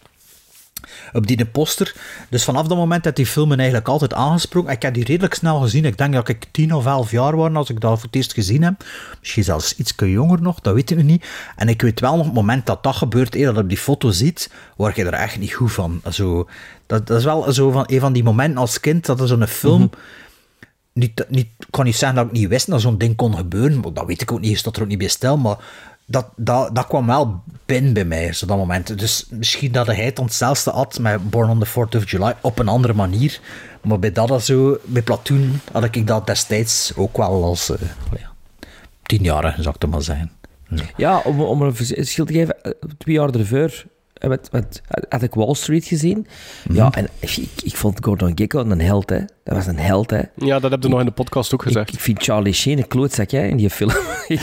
Op die poster. Dus vanaf dat moment dat die film me eigenlijk altijd aangesproken. Ik heb die redelijk snel gezien. Ik denk dat ik tien of elf jaar was als ik dat voor het eerst gezien heb. Misschien zelfs iets jonger nog, dat weet ik nog niet. En ik weet wel nog het moment dat dat gebeurt, eh, dat je op die foto ziet, word je er echt niet goed van. Zo, dat, dat is wel zo van, een van die momenten als kind, dat er zo'n film niet, niet, ik kan niet zeggen dat ik niet wist dat zo'n ding kon gebeuren, maar dat weet ik ook niet, is dat er ook niet bij maar dat, dat, dat kwam wel binnen bij mij, zo dat moment. Dus misschien dat hij het hetzelfde had met Born on the 4th of July, op een andere manier. Maar bij dat zo, bij Platoon, had ik dat destijds ook wel als eh, ja, tienjarige, zou ik het maar zeggen. Ja, om, om een verschil te geven, eh, twee jaar ervoor eh, wat, wat, had ik Wall Street gezien. Ja, en ik, ik vond Gordon Gekko een held, hè. Dat was een held, hè. Ja, dat heb je nog in de podcast ook gezegd. Ik, ik vind Charlie Sheen een klootzak, hè, in die film.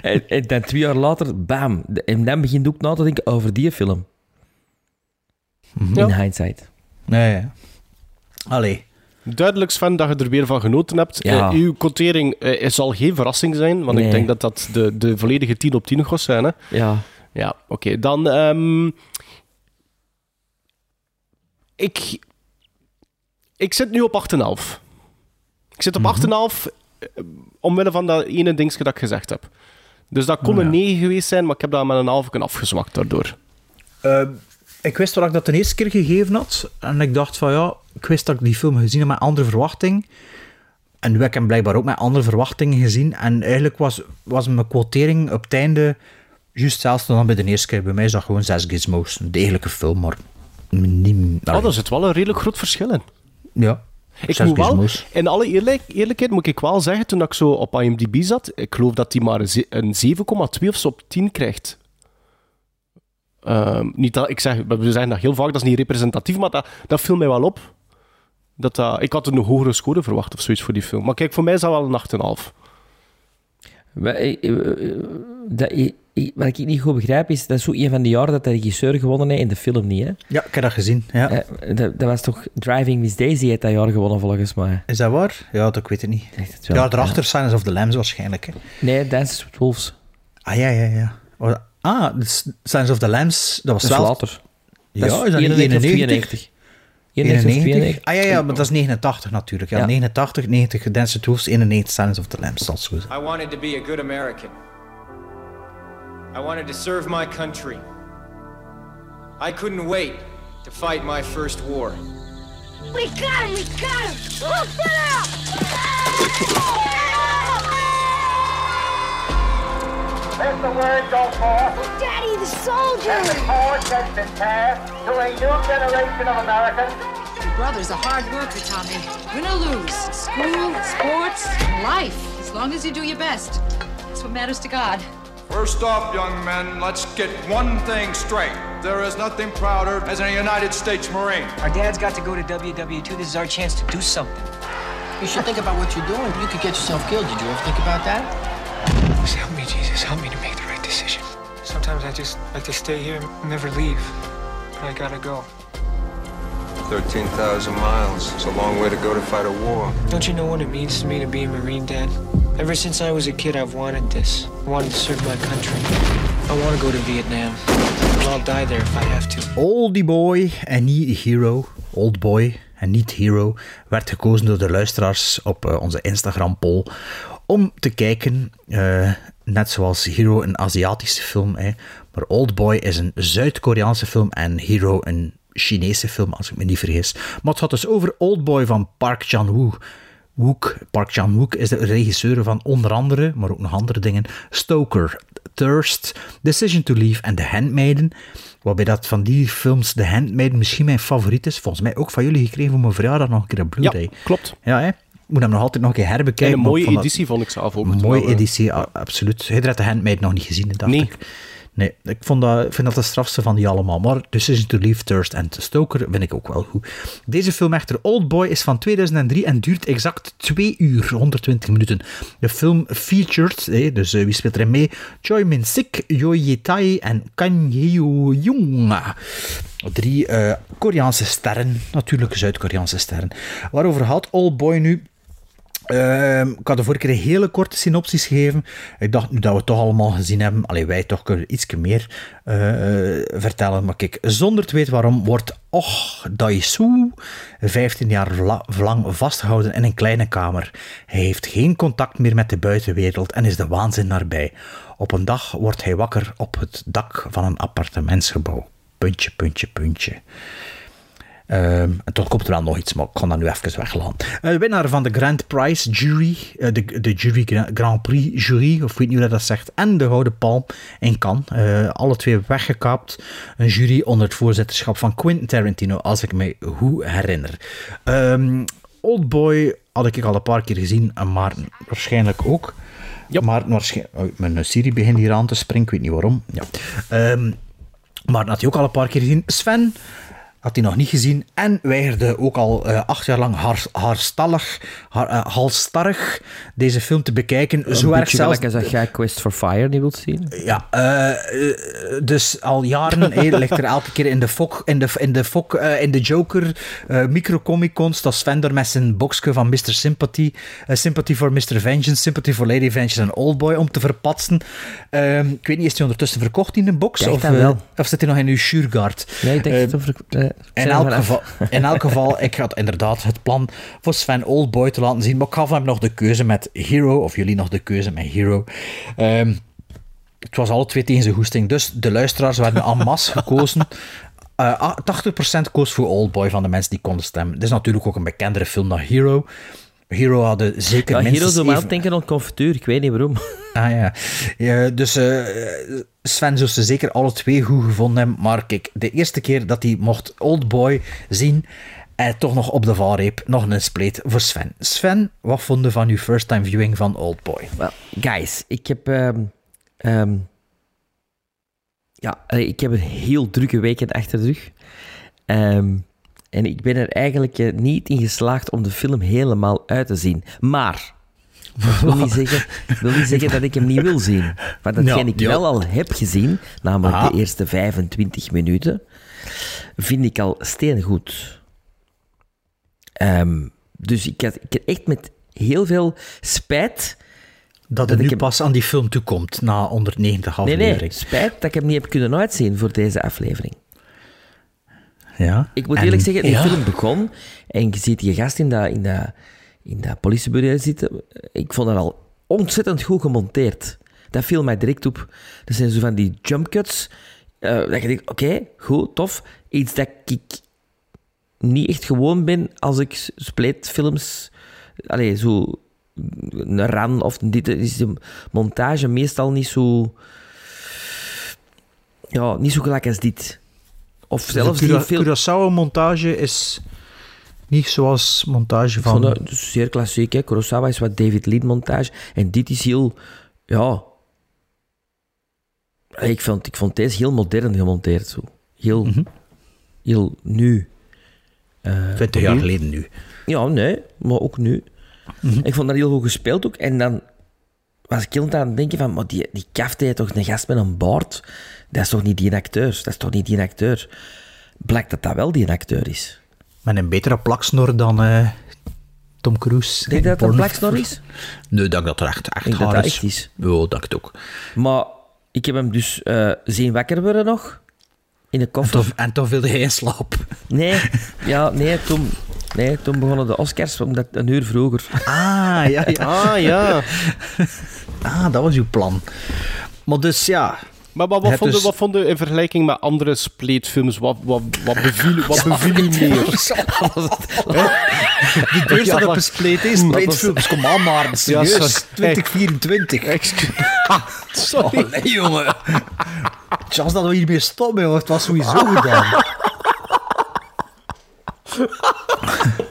En, en dan twee jaar later, bam. En dan begint ook na te denken over die film. Ja. In hindsight. Nee, ja. Allee. Duidelijk, Sven, dat je er weer van genoten hebt. Ja. Eh, uw quotering eh, zal geen verrassing zijn, want Nee. ik denk dat dat de, de volledige 10 op 10 gaat zijn. Hè? Ja. Ja, oké. Dan... ehm, ik, ik zit nu op 8,5. Ik zit op 8,5 eh, omwille van dat ene dingetje dat ik gezegd heb. Dus dat kon Oh, ja. een 9 geweest zijn, maar ik heb dat met een half kunnen afgezwakt daardoor. Eh, ik wist wel dat ik dat de eerste keer gegeven had. En ik dacht van ja, ik wist dat ik die film gezien heb met andere verwachting. En nu heb ik hem blijkbaar ook met andere verwachtingen gezien. En eigenlijk was, was mijn quotering op het einde juist hetzelfde dan bij de eerste keer. Bij mij is dat gewoon zes gizmos. Een degelijke film, maar niet... Oh, daar zit wel een redelijk groot verschil in. Ja, Ik zes moet wel, in alle eerlijk, eerlijkheid moet ik wel zeggen, toen ik zo op IMDb zat, ik geloof dat hij maar een ze- een 7,2 of zo op 10 krijgt. Ehm, niet dat, ik zeg, we zeggen dat heel vaak, dat is niet representatief, maar dat, dat viel mij wel op. Dat, dat, ik had een hogere score verwacht of zoiets voor die film. Maar kijk, voor mij is dat wel een 8,5. Eh, eh, eh, dat, wat ik niet goed begrijp is, dat is zo een van de jaren dat de regisseur gewonnen heeft in de film niet, hè? Ja, ik heb dat gezien. Ja. Dat, dat was toch Driving Miss Daisy heeft dat jaar gewonnen, volgens mij. Is dat waar? Ja, dat ik weet het niet. Het wel. Ja, daarachter Silence of the Lambs waarschijnlijk. Hè. Nee, Dances with Wolves. Ah, ja, ja, ja. Oh, Ah, dus Silence of the Lambs, dat was Dat is wel... later. Ja, is dat niet 91 of 91? 92? 91 of 91? 92? Ah ja, ja, maar dat is 89 natuurlijk. Ja, Ja. 89, 90 Dance Tools, 91 Silence of the Lambs, dat is. I wanted to be a good American. I wanted to serve my country. I couldn't wait to fight my first war. We got him! We got him! Look it Let the word go forth Daddy, the soldier! that the torch has been passed to a new generation of Americans brother's a hard worker, Tommy. Win or lose. School, sports, life. As long as you do your best. That's what matters to God. First off, young men, let's get one thing straight. There is nothing prouder as a United States Marine. Our dad's got to go to WW2. This is our chance to do something. You should think about what you're doing. You could get yourself killed. Did you ever think about that? Just help me, Jesus. Help me to make the right decision. Sometimes I just like to stay here and never leave. But I gotta go. 13,000 miles. It's a long way to go to fight a war. Don't you know what it means to me to be a Marine, Dad? Ever since I was a kid, I've wanted this. I wanted to serve my country. I want to go to Vietnam. And I'll die there if I have to. Oldie Boy en niet Hero. Old Boy en niet Hero werd gekozen door de luisteraars op eh, onze Instagram poll om te kijken, eh, net zoals Hero een Aziatische film, hè, maar Old Boy is een Zuid-Koreaanse film en Hero een Chinese film, als ik me niet vergis. Maar het gaat dus over Old Boy van Park Chan-wook. Wook, Park Chan-wook is de regisseur van onder andere, maar ook nog andere dingen, Stoker, Thirst, Decision to Leave en The Handmaiden. Waarbij dat van die films The Handmaiden misschien mijn favoriet is. Volgens mij ook van jullie gekregen voor mijn verjaardag nog een keer op Blu-ray. Ja, klopt. Ja, hè? Ik moet hem nog altijd nog een keer En herbekijken. een maar mooie dat- editie vond ik zelf ook. Een mooie editie, absoluut. Hij had de Handmaid nog niet gezien, dacht Nee. ik. Nee, ik vond vind dat de strafste van die allemaal. Maar Decision to Leave, Thirst en Stoker vind ik ook wel goed. Deze film echter, Old Boy, is van 2003 en duurt exact 2 uur, 120 minuten. De film featured, dus eh, wie speelt erin mee? Choi Min-sik, Yo Ye-tai en Kang Hyo-jung. Drie eh, Koreaanse sterren, natuurlijk Zuid-Koreaanse sterren. Waarover gaat Old Boy nu? Ehm, ik had de vorige keer een hele korte synopsis gegeven. Ik dacht nu dat we het toch allemaal gezien hebben. Alleen wij toch kunnen iets meer eh, vertellen. Maar kijk, zonder te weten waarom wordt Och Daisu 15 jaar lang vastgehouden in een kleine kamer. Hij heeft geen contact meer met de buitenwereld en is de waanzin nabij. Op een dag wordt hij wakker op het dak van een appartementsgebouw. Puntje, puntje, puntje. Ehm, en toch komt er wel nog iets, maar ik kan dat nu even weglaten. Eh, De winnaar van de Grand Prize Jury, eh, de, de jury Gra- Grand Prix Jury, of weet niet hoe dat zegt, en de Gouden Palm in Cannes. Eh, alle twee weggekaapt. Een jury onder het voorzitterschap van Quentin Tarantino, als ik me goed herinner. Ehm Oldboy had ik al een paar keer gezien, en Maarten waarschijnlijk ook. Maar waarschijnlijk... oh, mijn Siri begint hier aan te springen, ik weet niet waarom. Ja. Ehm, maar had hij ook al een paar keer gezien. Sven had hij nog niet gezien en weigerde ook al eh, acht jaar lang haar, haarstallig, haar, eh, halstarrig deze film te bekijken. Een Zo erg zelfs... gelijk als jij Quest for Fire niet wilt zien. Ja, eh, dus al jaren ligt er elke keer in de fok, in de, in de, fok, in de Joker micro-comic-cons, dat Sven er met zijn boxje van Mr. Sympathy, Sympathy for Mr. Vengeance, Sympathy for Lady Vengeance en Oldboy om te verpatsen. Ehm, ik weet niet, is hij ondertussen verkocht in een box? Of, wel. of zit hij nog in uw Schuurgaard? Ja, ik denk dat het over... eh, In elk, geval, in elk geval, ik had inderdaad het plan voor Sven Oldboy te laten zien, maar ik gaf hem nog de keuze met Hero, of jullie nog de keuze met Hero. Ehm, het was alle twee tegen zijn goesting, dus de luisteraars werden en masse gekozen. Eh, ah, 80% koos voor Oldboy van de mensen die konden stemmen. Het is natuurlijk ook een bekendere film dan Hero. Hero hadden zeker Ja, Hero doet me even- altijd denken aan confituur. Ik weet niet waarom. Ah ja. ja dus eh, Sven zou ze zeker alle twee goed gevonden hebben. Maar kijk, de eerste keer dat hij mocht Oldboy zien, eh, toch nog op de valreep, nog een spleet voor Sven. Sven, wat vond je van uw first time viewing van Oldboy? Wel, guys, ik heb... ehm, ehm, ja, ik heb een heel drukke weekend achter de rug. Ehm, en ik ben er eigenlijk eh, niet in geslaagd om de film helemaal uit te zien. Maar... Dat wil niet, zeggen, wil niet zeggen dat ik hem niet wil zien. Maar datgene Ja, ik ja. wel al heb gezien, namelijk Ah. de eerste 25 minuten, vind ik al steengoed. Ehm, dus ik had, ik had echt met heel veel spijt Dat Dat het ik nu hem- pas aan die film toekomt, na 190 Nee, afleveringen. nee, spijt dat ik hem niet heb kunnen uitzien voor deze aflevering. Ja. Ik moet En- eerlijk zeggen, die ja. film begon en je ziet die gast in dat, in dat, in dat politiebureau zitten. Ik vond dat al ontzettend goed gemonteerd. Dat viel mij direct op. Dat zijn zo van die jump cuts. eh, dat je denkt, oké, goed, tof. Iets dat ik niet echt gewoon ben als ik spleetfilms... Allee, zo... Een ran of dit is de montage meestal niet zo... Ja, niet zo gelijk als dit. Of zelfs Cura- film... Curaçao-montage is niet zoals montage Ik vond van... dat dus zeer klassiek. Hè. Kurosawa is wat David Lean montage. En dit is heel... Ja... Ik vond, ik vond deze heel modern gemonteerd. Zo. Heel... Heel nu. Eh, 20 jaar geleden nu. Ja, nee. Maar ook nu. Ik vond dat heel goed gespeeld ook. En dan was ik heel aan het denken van... Maar die, die kaft toch een gast met een baard? Dat is toch niet die acteur? Dat is toch niet die acteur? Blijkt dat dat wel die acteur is. Met een betere plaksnor dan eh, Tom Cruise. Denk je dat het een plaksnor is? Nee, dat dat er echt, echt denk dat haar dat is. echt is. Ja, dat ik het ook. Maar ik heb hem dus eh, zien wakker worden nog. In de En koffer. toch, en toch wilde hij in slaap. Nee, ja, nee, toen, nee, toen begonnen de Oscars, omdat een uur vroeger. Ah, ja, ja. Ah, ja. Ah, dat was uw plan. Maar dus ja... Maar wat, Je wat, hebt vond, dus- wat in vergelijking met andere spleetfilms? Wat, wat, wat beviel, wat beviel u meer? De deur staat op een spleet, dat spleetfilms. Kom aan, maar Ja, serieus. sorry. 2024. Sorry. Oh, nee, jongen. Chance dat we hiermee stoppen. Het was sowieso gedaan.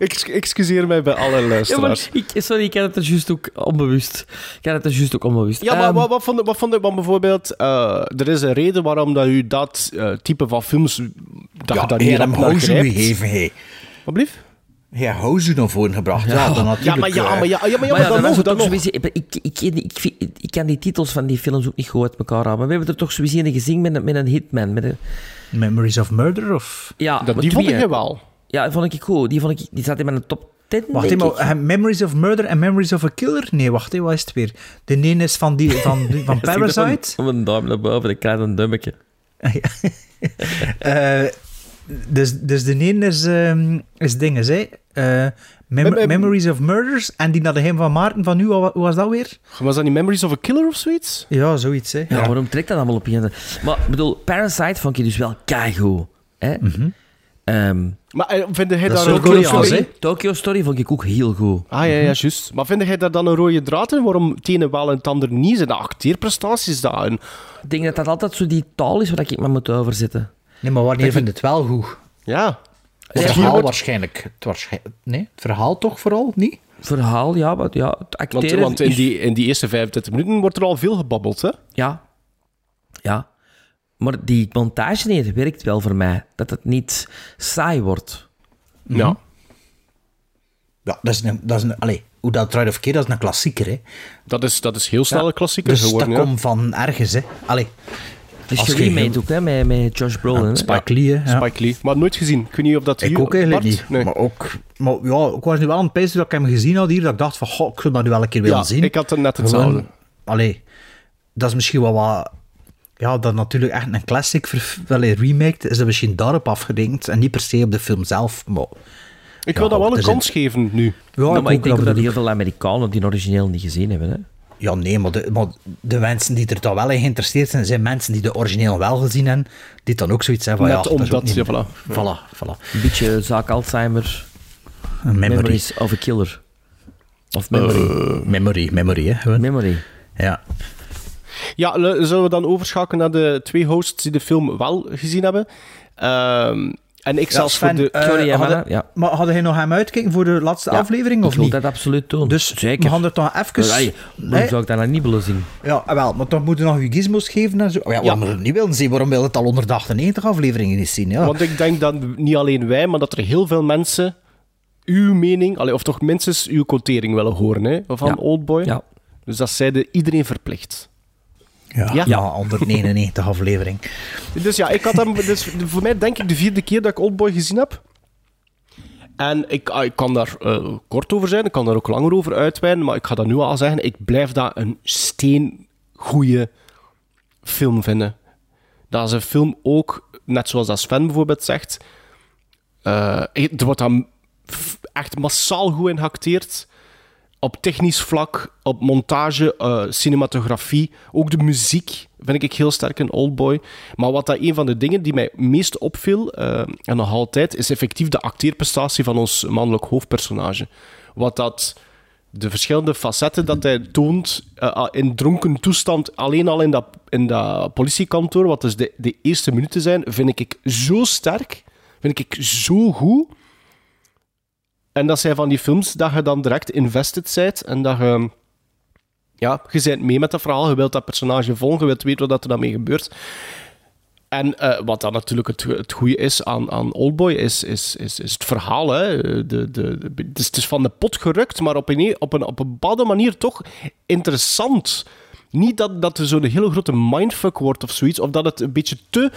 Ex- excuseer mij bij alle Ja, luisteraars. maar ik, sorry, ik had het er juist ook onbewust. Ik had het er juist ook onbewust. Ja, maar Ehm, wat, wat vond je, wat vond bijvoorbeeld... eh, er is een reden waarom dat u dat eh, type van films... Dat je daar niet hem gegeven, hé. Wat blieft? Ja, Hozu naar voren gebracht. Ja, dan Ja, natuurlijk... maar ja, eh, maar ja, ja, maar, ja, maar ja, dan dan nog, dan nog. sowieso... Ik, ik, ik, ik, ik, ik kan die titels van die films ook niet goed uit elkaar halen. Maar we hebben er toch sowieso in gezien met, een- met een hitman. Met een, Memories of Murder, of... ja, Dat, maar die vond twee, ik hè. wel. Ja, vond ik goed. Die, vond ik, die zat in mijn top 10, Wacht denk even, Memories of Murder en Memories of a Killer? Nee, wacht even, wat is het weer? De ene is van, die, van, die, van Parasite. Om een duim naar boven, ik krijg een dummetje. Eh, dus, dus de ene is, ehm is dinges, hè. Eh, Mem- Mem- mem- Memories of Murders. En die naar de Heim van Maarten van u, hoe was dat weer? Was dat niet Memories of a Killer of zoiets? Ja, zoiets, hè. Ja, waarom trekt dat allemaal op je? Maar ik bedoel, Parasite vond je dus wel keigoed. Hè? Ehm, Maar eh, vind jij daar een rode-? Tokyo Story vond ik ook heel goed. Ah ja, ja, juist. Maar vind jij daar dan een rode draad in? Waarom het ene wel en het ander niet? Zijn de acteerprestaties daarin? Ik denk dat dat altijd zo die taal is waar ik me moet overzetten. Nee, maar wanneer vind je het wel goed? Ja. Het Ja, verhaal waarschijnlijk. Het Nee, het verhaal toch vooral, niet? Verhaal, ja, wat, ja het Want, acteren want in, is- die, in die eerste 25 minuten wordt er al veel gebabbeld, hè? Ja. Ja. Maar die montage nee, werkt wel voor mij. Dat het niet saai wordt. Ja. Ja, dat is een... Dat is een allee, hoe dat draait of keer, dat is een klassieker, hè. Dat is, dat is heel snel Ja. een klassieker Dus geworden. dat ja. komt van ergens, hè. Allee. Het is Als je geremade ook, hè, met, met Josh Brolin. hè. Spike Lee, hè. Ja. Spike Lee. Maar nooit gezien. Ik weet niet of dat Ik hier... ook eigenlijk Bart? niet. Nee. Maar ook... Maar ja, ik was nu wel aan het pijzen dat ik hem gezien had hier, dat ik dacht van, goh, ik zou dat nu wel een keer willen Ja, zien. ik had het net hetzelfde. Allee, dat is misschien wel wat ja, dat natuurlijk echt een classic wel een remake is dat misschien daarop afgedenkt en niet per se op de film zelf. Maar, Ik Ja, wil dat wel een kans geven nu. ja, Nou, maar ik denk dat dat heel veel Amerikanen die origineel niet gezien hebben. Hè? Ja, nee, maar de, maar de mensen die er toch wel in geïnteresseerd zijn, zijn mensen die de origineel wel gezien hebben, die dan ook zoiets hebben van, Net ja, dat is ook omdat, niet- ja, voilà. Voilà, voilà. Een beetje zaak Alzheimer. Memory. Memories of a Killer. Of Memory. Eh, memory, memory, hè. gewoon. Memory. Ja. Ja, le- zullen we dan overschakelen naar de twee hosts die de film wel gezien hebben? Ehm, en ik zelfs Sven, voor de... Sorry, hè, hadden- ja. Maar hadden hij nog hem uitkijken voor de laatste Ja, aflevering, of ik wil niet? dat absoluut doen. Dus Zeker. we gaan er toch even... Nee? Waarom zou ik dat nou niet willen zien? Ja, ah, wel, maar toch moeten we nog uw gizmos geven en zo. Oh, ja, waarom we het niet willen zien? Waarom wil het al 198 afleveringen niet zien? Ja. Want ik denk dat niet alleen wij, maar dat er heel veel mensen uw mening, allee, of toch minstens uw quotering willen horen hè, van Ja. Oldboy. Ja. Dus dat zeiden iedereen verplicht. Ja, ja. ja. 199 aflevering. Dus ja, ik had hem, dus voor mij denk ik de vierde keer dat ik Oldboy gezien heb. En ik, ah, ik kan daar eh, kort over zijn, ik kan daar ook langer over uitweiden, maar ik ga dat nu al zeggen, ik blijf dat een steengoeie film vinden. Dat is een film ook, net zoals dat Sven bijvoorbeeld zegt, eh, er wordt dan echt massaal goed in geacteerd. Op technisch vlak, op montage, eh, cinematografie, ook de muziek vind ik heel sterk in Oldboy. Maar wat dat een van de dingen die mij meest opviel, eh, en nog altijd, is effectief de acteerprestatie van ons mannelijk hoofdpersonage. Wat dat de verschillende facetten dat hij toont eh, in dronken toestand, alleen al in dat, in dat politiekantoor, wat dus de, de eerste minuten zijn, vind ik zo sterk, vind ik zo goed. En dat zijn van die films dat je dan direct invested bent en dat je... Ja, je bent mee met dat verhaal, je wilt dat personage volgen, je wilt weten wat er daarmee gebeurt. En eh, wat dan natuurlijk het, het goede is aan, aan Oldboy, is, is, is, is het verhaal. Hè. De, de, het, is, van de pot gerukt, maar op een, op een, op een bepaalde manier toch interessant. Niet dat, dat er zo'n hele grote mindfuck wordt of zoiets, of dat het een beetje te,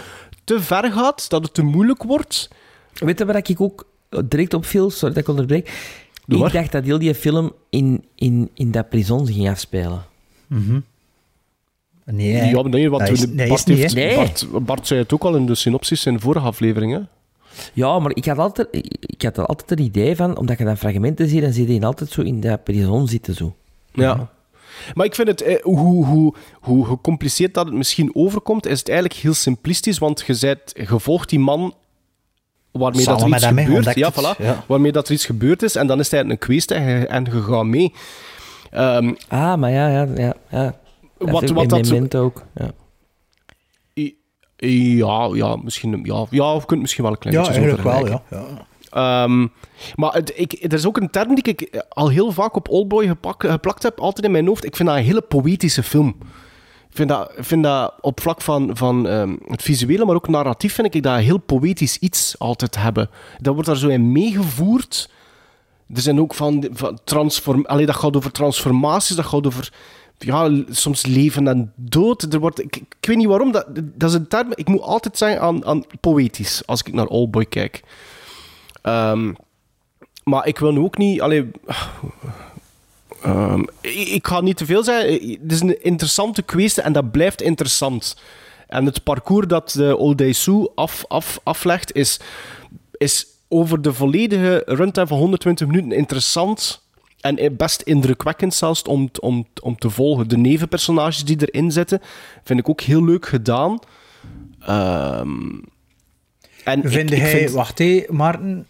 te ver gaat, dat het te moeilijk wordt. Weet je waar ik ook direct op viel? Sorry dat ik onderbreek. Doe ik dacht dat heel die film in, in, in dat prison ging afspelen. Nee, Ja, nee, want is, nee, Bart, niet, heeft-? Nee. Bart, Bart zei het ook al in de synopsis in de vorige afleveringen. Ja, maar ik had altijd, ik had er altijd een idee van, omdat je dan fragmenten ziet, dan zie je altijd zo in dat prison zitten. Zo. Ja. Maar ik vind het, eh, hoe, hoe, hoe gecompliceerd dat het misschien overkomt, is het eigenlijk heel simplistisch, want je, zijt, je volgt die man waarmee dat er iets gebeurt. Ja, het, voilà, ja. Waarmee dat er iets gebeurd is, en dan is eigenlijk een kwestie en en je gaat mee. Ehm, Ah, maar ja, ja, ja. ja. Wat- Dat ook wat in dat zo- Memento ook. Ja. ja, ja, misschien, ja, ja, misschien wel een klein Ja, beetje zo wel, ja. ja. Ehm, maar het, ik, er is ook een term die ik al heel vaak op Oldboy geplakt heb, altijd in mijn hoofd. Ik vind dat een hele poëtische film. Ik vind dat, vind dat op vlak van, van ehm, het visuele, maar ook narratief, vind ik dat heel poëtisch iets altijd hebben. Dat wordt daar zo in meegevoerd. Er zijn ook van, van transform... Allee, dat gaat over transformaties, dat gaat over ja, soms leven en dood. Er wordt, ik, weet niet waarom, dat, dat is een term... Ik moet altijd zeggen aan, aan poëtisch, als ik naar Oldboy kijk. Ehm, maar ik wil nu ook niet... Allee, ehm, ik, ga niet te veel zeggen. Het is een interessante kwestie en dat blijft interessant. En het parcours dat de Old Day Sue af, af, aflegt, is, is over de volledige runtime van 120 minuten interessant en best indrukwekkend zelfs om, om, om te volgen. De nevenpersonages die erin zitten, vind ik ook heel leuk gedaan. Ehm en ik- Vind ik hij... vind- Wacht, hé, Maarten.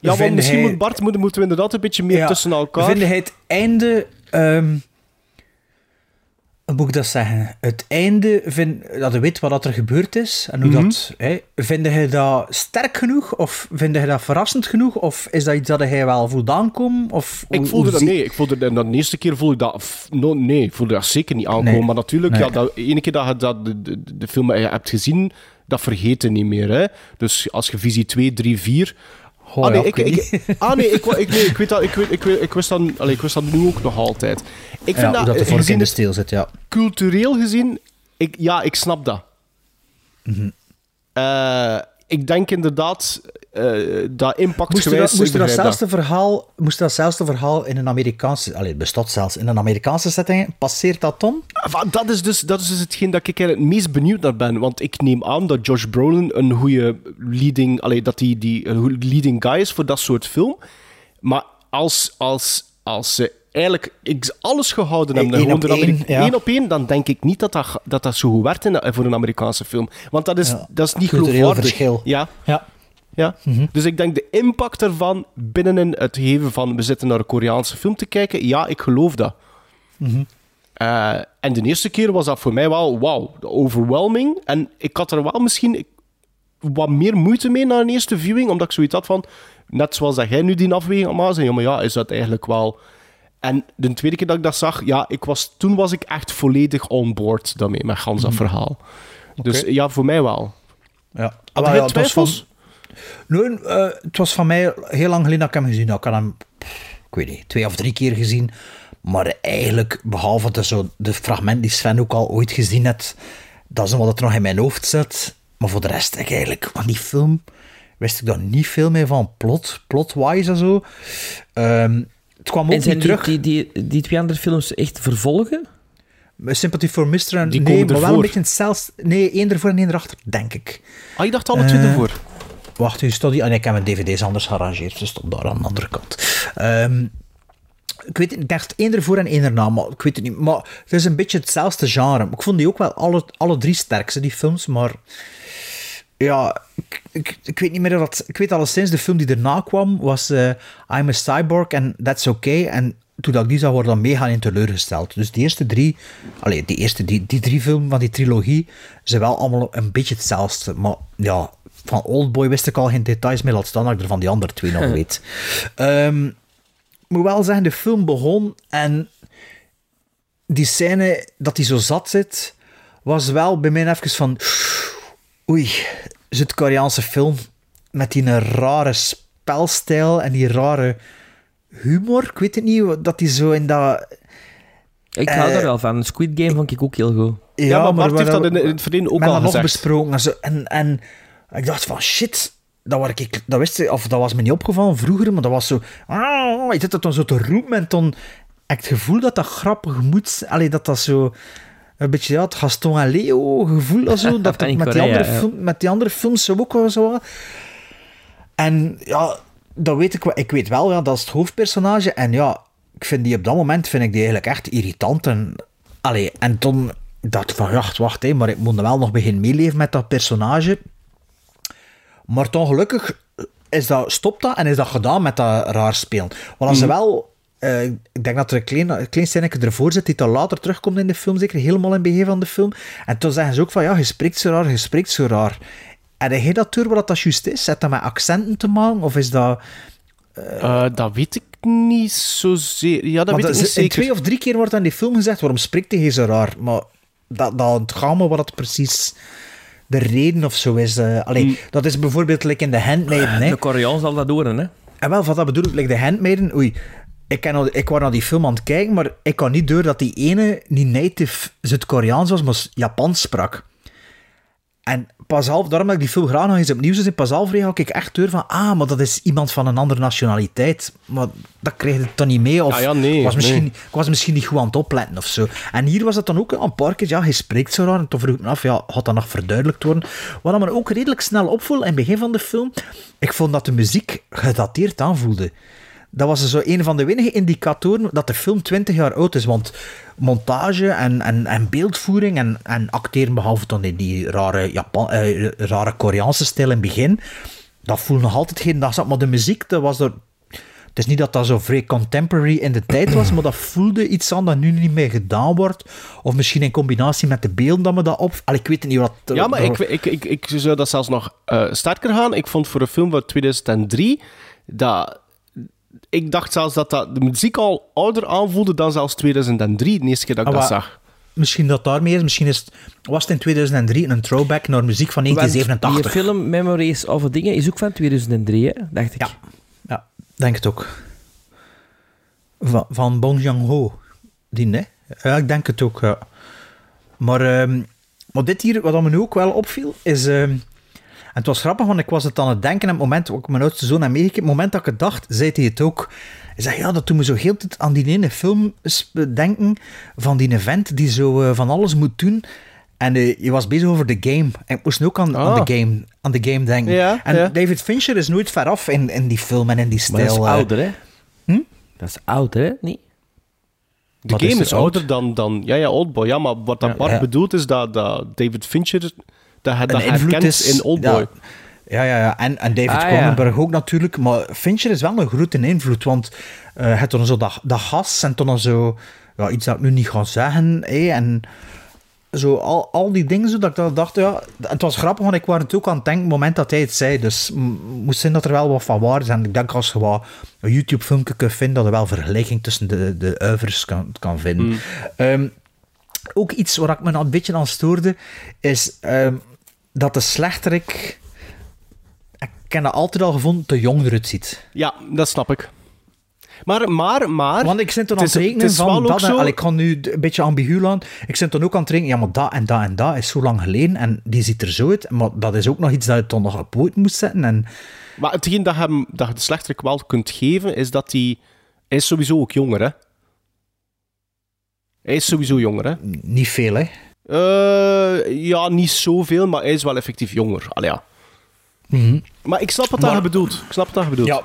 Ja, want misschien hij- moet Bart, moeten, moeten we inderdaad een beetje meer Ja, tussen elkaar... Vind hij het einde... ehm, hoe moet ik dat zeggen? Het einde, vind, dat je weet wat er gebeurd is en hoe Mhm. dat... Hè, vind je dat sterk genoeg? Of vind je dat verrassend genoeg? Of is dat iets dat hij wel voelt aankomen? Of Ik voelde dat, nee, ik voelde dat, de eerste keer voelde ik dat, no, nee, voelde dat zeker niet aankomen. Nee. Maar natuurlijk, Nee. ja, dat, de ene keer dat je dat, de, de, de film hebt gezien, dat vergeet je niet meer. Hè? Dus als je visie 2, 3, 4... Oh, ah, nee, ja, ik, ik ah, nee, ik, ik, nee, ik weet dat, ik, weet, ik, weet, ik, wist dat, allee, ik wist dat nu ook nog altijd. Ik vind Ja, dat, dat de vork gezien in de steel zit, ja. cultureel gezien, ik, ja, ik snap dat. Eh, ik denk inderdaad, eh, dat impact Moest er, gewijs... dat- moest, er datzelfde verhaal, moest datzelfde verhaal in een Amerikaanse... Allee, het bestaat zelfs in een Amerikaanse setting. Passeert dat dan? Ah, Dat is, dus, dat is dus hetgeen dat ik er het meest benieuwd naar ben. Want ik neem aan dat Josh Brolin een goede leading, allee, dat die, die een leading guy is voor dat soort film. Maar als, als, als ze eigenlijk alles gehouden hebben, en Eén gewoon op Ameri- één, ja. één op één, dan denk ik niet dat dat, dat, dat zo goed werkt in, voor een Amerikaanse film. Want dat is, Ja. dat is niet geloofwaardig. verschil. Ja. Ja. Ja. Dus ik denk de impact ervan binnenin het geven van we zitten naar een Koreaanse film te kijken, ja, ik geloof dat. Mhm. Eh, en de eerste keer was dat voor mij wel, wauw, overwhelming. En ik had er wel misschien wat meer moeite mee na een eerste viewing, omdat ik zoiets had van, net zoals dat jij nu die afweging aan bent, ja, maar ja, is dat eigenlijk wel... En de tweede keer dat ik dat zag, ja, ik was, toen was ik echt volledig on board daarmee, met gans dat verhaal. Dus ja, voor mij wel. Ja. Had ja, het was twijfels? Nee, eh, het was van mij heel lang geleden dat ik hem gezien had. Ik had hem, ik weet niet, twee of drie keer gezien. Maar eigenlijk, behalve de, zo, de fragment die Sven ook al ooit gezien heeft, dat is wat het nog in mijn hoofd zit. Maar voor de rest, ik eigenlijk, van die film wist ik daar niet veel meer van. Plot, plot-wise en zo. Ehm, het kwam ook En zijn niet die, terug. die, die, die twee andere films echt vervolgen? Sympathy for Mr. en Die nee, komen maar wel een beetje hetzelfde. Nee, één ervoor en één erachter, denk ik. Ah, je dacht alle twee Eh, ervoor? Wacht, u stond die... Ah, nee, ik heb mijn dvd's anders gearrangeerd. Ze stond daar aan de andere kant. Ehm, ik weet het, ik dacht één ervoor en één erna, maar ik weet het niet. Maar het is een beetje hetzelfde genre. Ik vond die ook wel alle, alle drie sterk, ze, die films, maar... Ja, ik, ik, ik weet niet meer dat... Ik weet alleszins, de film die erna kwam was eh, I'm a Cyborg en That's Okay. En toen dat ik die zag, word ik dan mega in teleurgesteld. Dus die eerste drie... Allee, die eerste die, die drie films van die trilogie zijn wel allemaal een beetje hetzelfde. Maar ja, van Oldboy wist ik al geen details meer. Laat staan dat ik er van die andere twee nog weet. Ik moet wel zeggen, de film begon en die scène dat hij zo zat zit, was wel bij mij even van... Oei, Zuid-Koreaanse film met die rare spelstijl en die rare humor. Ik weet het niet, dat hij zo in dat... Ik hou Eh, daar wel van. Squid Game vond ik ook heel goed. Ja, maar Bart we- heeft dat in, het verleden ook al had nog gezegd. besproken. En, zo. En, en ik dacht van, shit, dat, waar ik, dat, wist, ik- of dat was me niet opgevallen vroeger, maar dat was zo... Ah, je zit dat dan zo te roepen en dan ik het gevoel dat dat grappig moet... Allee, dat dat zo... Een beetje ja, het Gaston en Leo gevoel of zo. Dat dat met, die andere ja. film, met die andere films zo ook wel zo... En ja, dat weet ik wel. Ik weet wel, ja, dat is het hoofdpersonage. En ja, ik vind die op dat moment vind ik die eigenlijk echt irritant. En, allee, en toen dacht ik van, ja, wacht, hé, maar ik moet wel nog beginnen meeleven met dat personage. Maar toch gelukkig is dat, stopt dat en is dat gedaan met dat raar spelen. Want als ze wel... eh, ik denk dat er een klein, een klein ervoor zit die dan later terugkomt in de film, zeker helemaal in het begin van de film. En toen zeggen ze ook van, ja, je spreekt zo raar, je spreekt zo raar. En heb je dat door wat dat juist is? Zet dat met accenten te maken? Of is dat... Eh, dat weet ik niet zozeer. Ja, dat weet ik dat niet zeker. twee of drie keer wordt aan die film gezegd, waarom spreekt hij zo raar? Maar dat, dat ontgaan me wat het precies de reden of zo is. eh. allee, Mm. Dat is bijvoorbeeld like in The Handmaiden. Hè. De Koreaan zal dat horen, hè? En wel, wat dat bedoel ik, like The Handmaiden, oei, ik, ken al, ik was naar die film aan het kijken, maar ik kan niet door dat die ene niet native Zuid-Koreaans was, maar Japans sprak. En pas half, daarom dat ik die film graag nog eens opnieuw zien, pas halverwege had ik echt door van, ah, maar dat is iemand van een andere nationaliteit. Maar dat kreeg je toch niet mee? Of Ah ja, nee, was misschien, nee. ik was misschien niet goed aan het opletten of zo. En hier was het dan ook een paar keer, ja, hij spreekt zo raar. En toen vroeg ik me af, ja, had dat nog verduidelijkt worden? Wat dan me ook redelijk snel opviel in het begin van de film, ik vond dat de muziek gedateerd aanvoelde. Dat was zo een van de weinige indicatoren dat de film 20 jaar oud is. Want montage en, en, en beeldvoering en, en acteren, behalve dan in die rare, Japan, eh, rare Koreaanse stijl in het begin, dat voelde nog altijd geen dag. Maar de muziek, dat was er. Het is niet dat dat zo vrij contemporary in de tijd was, maar dat voelde iets aan dat nu niet meer gedaan wordt. Of misschien in combinatie met de beelden dat me dat op... Allee, ik weet niet wat... Ja, maar ik, ik, ik, ik zou dat zelfs nog eh, sterker gaan. Ik vond voor een film van 2003 dat... Ik dacht zelfs dat, dat de muziek al ouder aanvoelde dan zelfs 2003, de eerste keer dat ik Ah, dat zag. Misschien dat daarmee is. Misschien is het, was het in 2003 een throwback naar muziek van Want 1987. Die film Memories of Dingen is ook van 2003, hè? dacht ik. Ja. Ja, denk het ook. Van, van Bong Joon-ho. Die, nee? Ja, ik denk het ook, ja. Maar, ehm, maar dit hier, wat me nu ook wel opviel, is... ehm, het was grappig, want ik was het aan het denken. En het moment, ook mijn oudste zoon aan meegekeken, het moment dat ik het dacht, zei hij het ook. Hij zei, ja, dat toen me zo heel de tijd aan die ene film denken van die event die zo eh, van alles moet doen. En eh, je was bezig over de game. En ik moest nu ook aan, aan, Ah. de, game, aan de game denken. Ja, en ja. David Fincher is nooit ver af in, in die film en in die Maar stijl. dat is eh. ouder, hè? Hm? Dat is ouder, hè? Niet? De Wat game is is, er oud? ouder dan, dan... Ja, ja, Oldboy. Ja, maar wat dat Bart Ja. bedoelt is dat, dat David Fincher... Dat dat een invloed herkent is in Oldboy. Ja, ja, ja. ja. En, en David Ah, ja. Ook natuurlijk. Maar Fincher is wel een grote invloed. Want eh het dan zo dat, dat gas en dan zo... Ja, iets dat ik nu niet ga zeggen. en zo al, al die dingen, zo, dat ik dan dacht... Ja, het was grappig, want ik was het ook aan het denken... op het moment dat hij het zei. Dus moest zijn dat er wel wat van waar is. En ik denk als je wat een YouTube-filmpje kunt vinden... dat er wel vergelijking tussen de, de uivers kan, kan vinden. Ehm, ook iets waar ik me een beetje aan stoorde, is ehm, dat de slechterik, ik heb dat altijd al gevonden, te jong eruit ziet. Ja, dat snap ik. Maar, maar, maar... Want ik zit er aan het rekenen het van dat, en- ik ga nu een beetje ambigu aan. Ik zit dan ook aan het rekenen, ja, maar dat en dat en dat is zo lang geleden en die ziet er zo uit. Maar dat is ook nog iets dat je dan nog op poot moest zetten. En Maar hetgeen dat, hem, dat je de slechterik wel kunt geven, is dat hij... Hij is sowieso ook jonger, hè? Hij is sowieso jonger, hè? niet veel, hè. Eh, ja, niet zoveel, maar hij is wel effectief jonger. Allee, ja. Maar ik snap wat dat Maar- je bedoelt. Ik snap wat dat je bedoelt. Ja,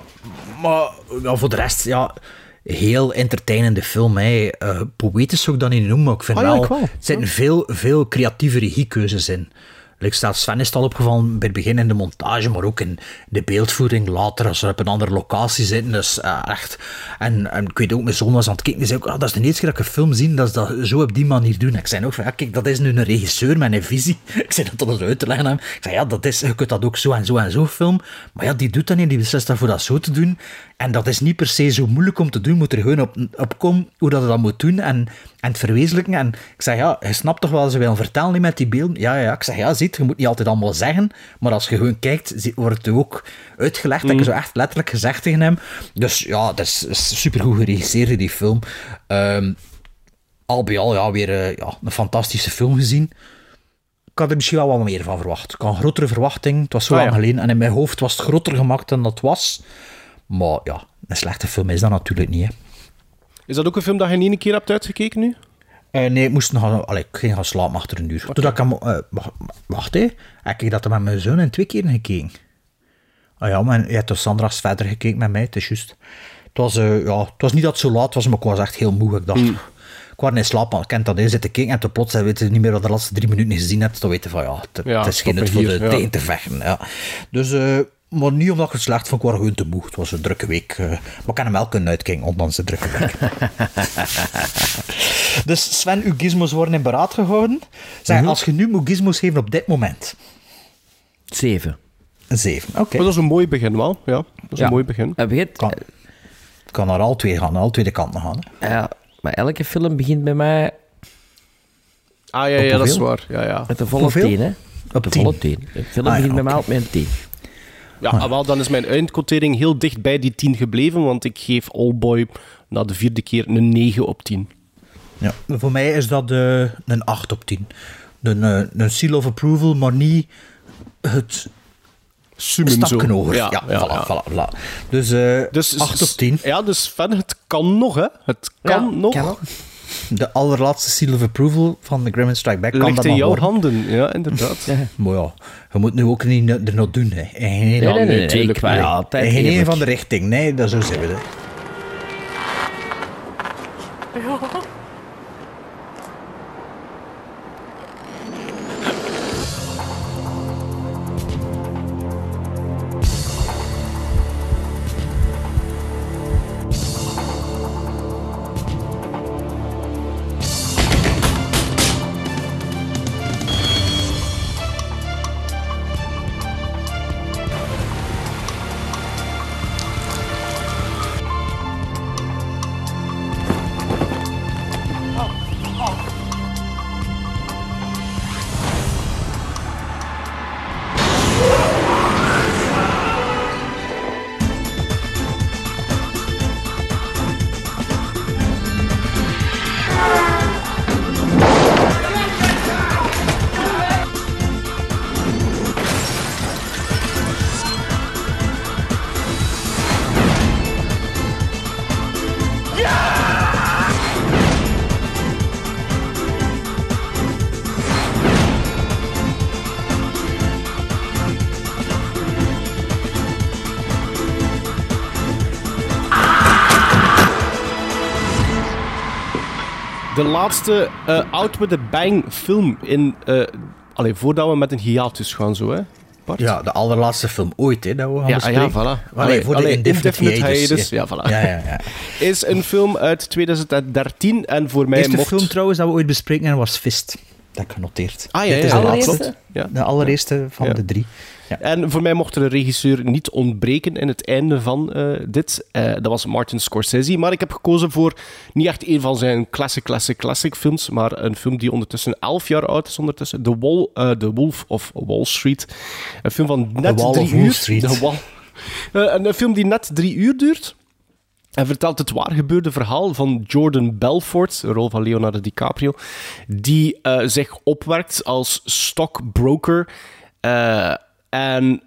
maar ja, voor de rest, ja, heel entertainende film. Hè. Eh, poëtisch zou ik dat niet noemen, maar ik vind Ah, ja, wel, ik wel. er zitten veel, veel creatieve regiekeuzes in. Like Sven is het al opgevallen bij het begin in de montage, maar ook in de beeldvoering later, als we op een andere locatie zitten. Dus eh, echt. En, ik weet ook, mijn zoon was aan het kijken, die zei ook, ah, dat is de eerste keer dat ik een film zie, dat ze dat zo op die manier doen. Ik zei ook van, ja, kijk, dat is nu een regisseur met een visie. Ik zei dat dan eens uit te leggen aan hem. Ik zei, ja, dat is, je kunt dat ook zo en zo en zo filmen. Maar ja, die doet dat niet, die beslist daarvoor dat zo te doen. En dat is niet per se zo moeilijk om te doen, moet er gewoon op, op komen hoe dat je dat moet doen en, en het verwezenlijken. En ik zeg, ja, je snapt toch wel, ze willen vertellen niet met die beelden. Ja, ja, ik zeg, ja, ziet, je moet niet altijd allemaal zeggen, maar als je gewoon kijkt, wordt het ook uitgelegd, dat je zo echt letterlijk gezegd tegen hem. Dus ja, dat is, is supergoed geregisseerd, die film. Ehm, al bij al, ja, weer eh, ja, een fantastische film gezien. Ik had er misschien wel wat meer van verwacht. Ik had een grotere verwachting. Het was zo Ah, lang ja. geleden. En in mijn hoofd was het groter gemaakt dan dat was. Maar ja, een slechte film is dat natuurlijk niet. Hè. Is dat ook een film dat je niet een keer hebt uitgekeken nu? Eh, nee, ik moest nog... Allee, ik ging gaan slapen achter een uur. Toen ik hem... eh, wacht, hè. Ik heb dat met mijn zoon in twee keer gekeken. Ah ja, maar je hebt toch Sandra's verder gekeken met mij, het is juist. Het was, eh, ja, het was niet dat het zo laat was, maar ik was echt heel moe. Ik dacht... Ik was in slaap, maar ik kent dat in zitten kijken en toen plots weet je niet meer wat de laatste drie minuten gezien hebt. Dan weet je van, ja, het, Ja, het is geen nut voor hier, de ja. tegen te vechten. Ja. Dus... maar niet omdat ik het slecht vond, ik was gewoon te moe. Het was een drukke week. eh, maar ik kan hem wel kunnen uitkijken, ondanks de drukke week. Dus Sven, uw gizmos worden in beraad gehouden. Zeg, Mhm. als je nu moet gizmos geven op dit moment. Zeven. Een 7, oké. Maar dat is een mooi begin wel. Ja, dat is Ja. een mooi begin. Begint, Kan, kan naar al twee gaan, al twee de kanten gaan. Hè. ja, maar elke film begint bij mij Ah ja, ja dat is waar. Ja, ja. met een volle tien, hè? Op de 10. volle tien. Een film Ah, ja, begint bij mij met een tien. Ja, ah, wel, dan is mijn eindquotering heel dicht bij die 10 gebleven, want ik geef Allboy na de vierde keer een 9 op 10. Ja. Voor mij is dat eh, een 8 op 10. Een, eh, een seal of approval, maar niet het zo. hoger. Ja, Ja, ja, voilà, ja. voilà, voilà. Dus, eh Dus 8 op 10. Ja, dus Sven, het kan nog, hè? Het kan Ja, nog. kan nog. De allerlaatste seal of approval van de Gremlin Strike Back kan Ligt dat in jouw worden. handen, ja, inderdaad. Maar ja, je moet nu ook niet er nog doen. Hè. In geen, Nee, nee, nee, geen een van de richting. Nee, dat zo zijn we. Hè. De laatste eh, Out with a Bang film in... eh allee, voordat we met een hiatus gaan zo, hè? Bart? Ja, de allerlaatste film ooit, hè, dat we gaan Ja, bespreken. ja, voilà. Allee, voor de allee, Indefinite, Indefinite Hiatus. Ja, voilà. Ja, ja, ja. Is een film uit 2013 en voor mij eerste mocht... film trouwens dat we ooit bespreken hebben was Fist. Dat heb ik genoteerd. Ah, ja, Dit is ja, de ja, laatste. Ja. De allereerste van Ja. de drie. Ja. En voor mij mocht er een regisseur niet ontbreken in het einde van eh, dit. Eh, dat was Martin Scorsese. Maar ik heb gekozen voor niet echt een van zijn classic, classic, classic films, maar een film die ondertussen 11 jaar oud is ondertussen. The, Wall, eh, The Wolf of Wall Street. Een film van net Wall drie of Wall uur. Street. The Wall. Een, film die net drie uur duurt. En vertelt het waargebeurde verhaal van Jordan Belfort, de rol van Leonardo DiCaprio, die zich opwerkt als stockbroker eh, en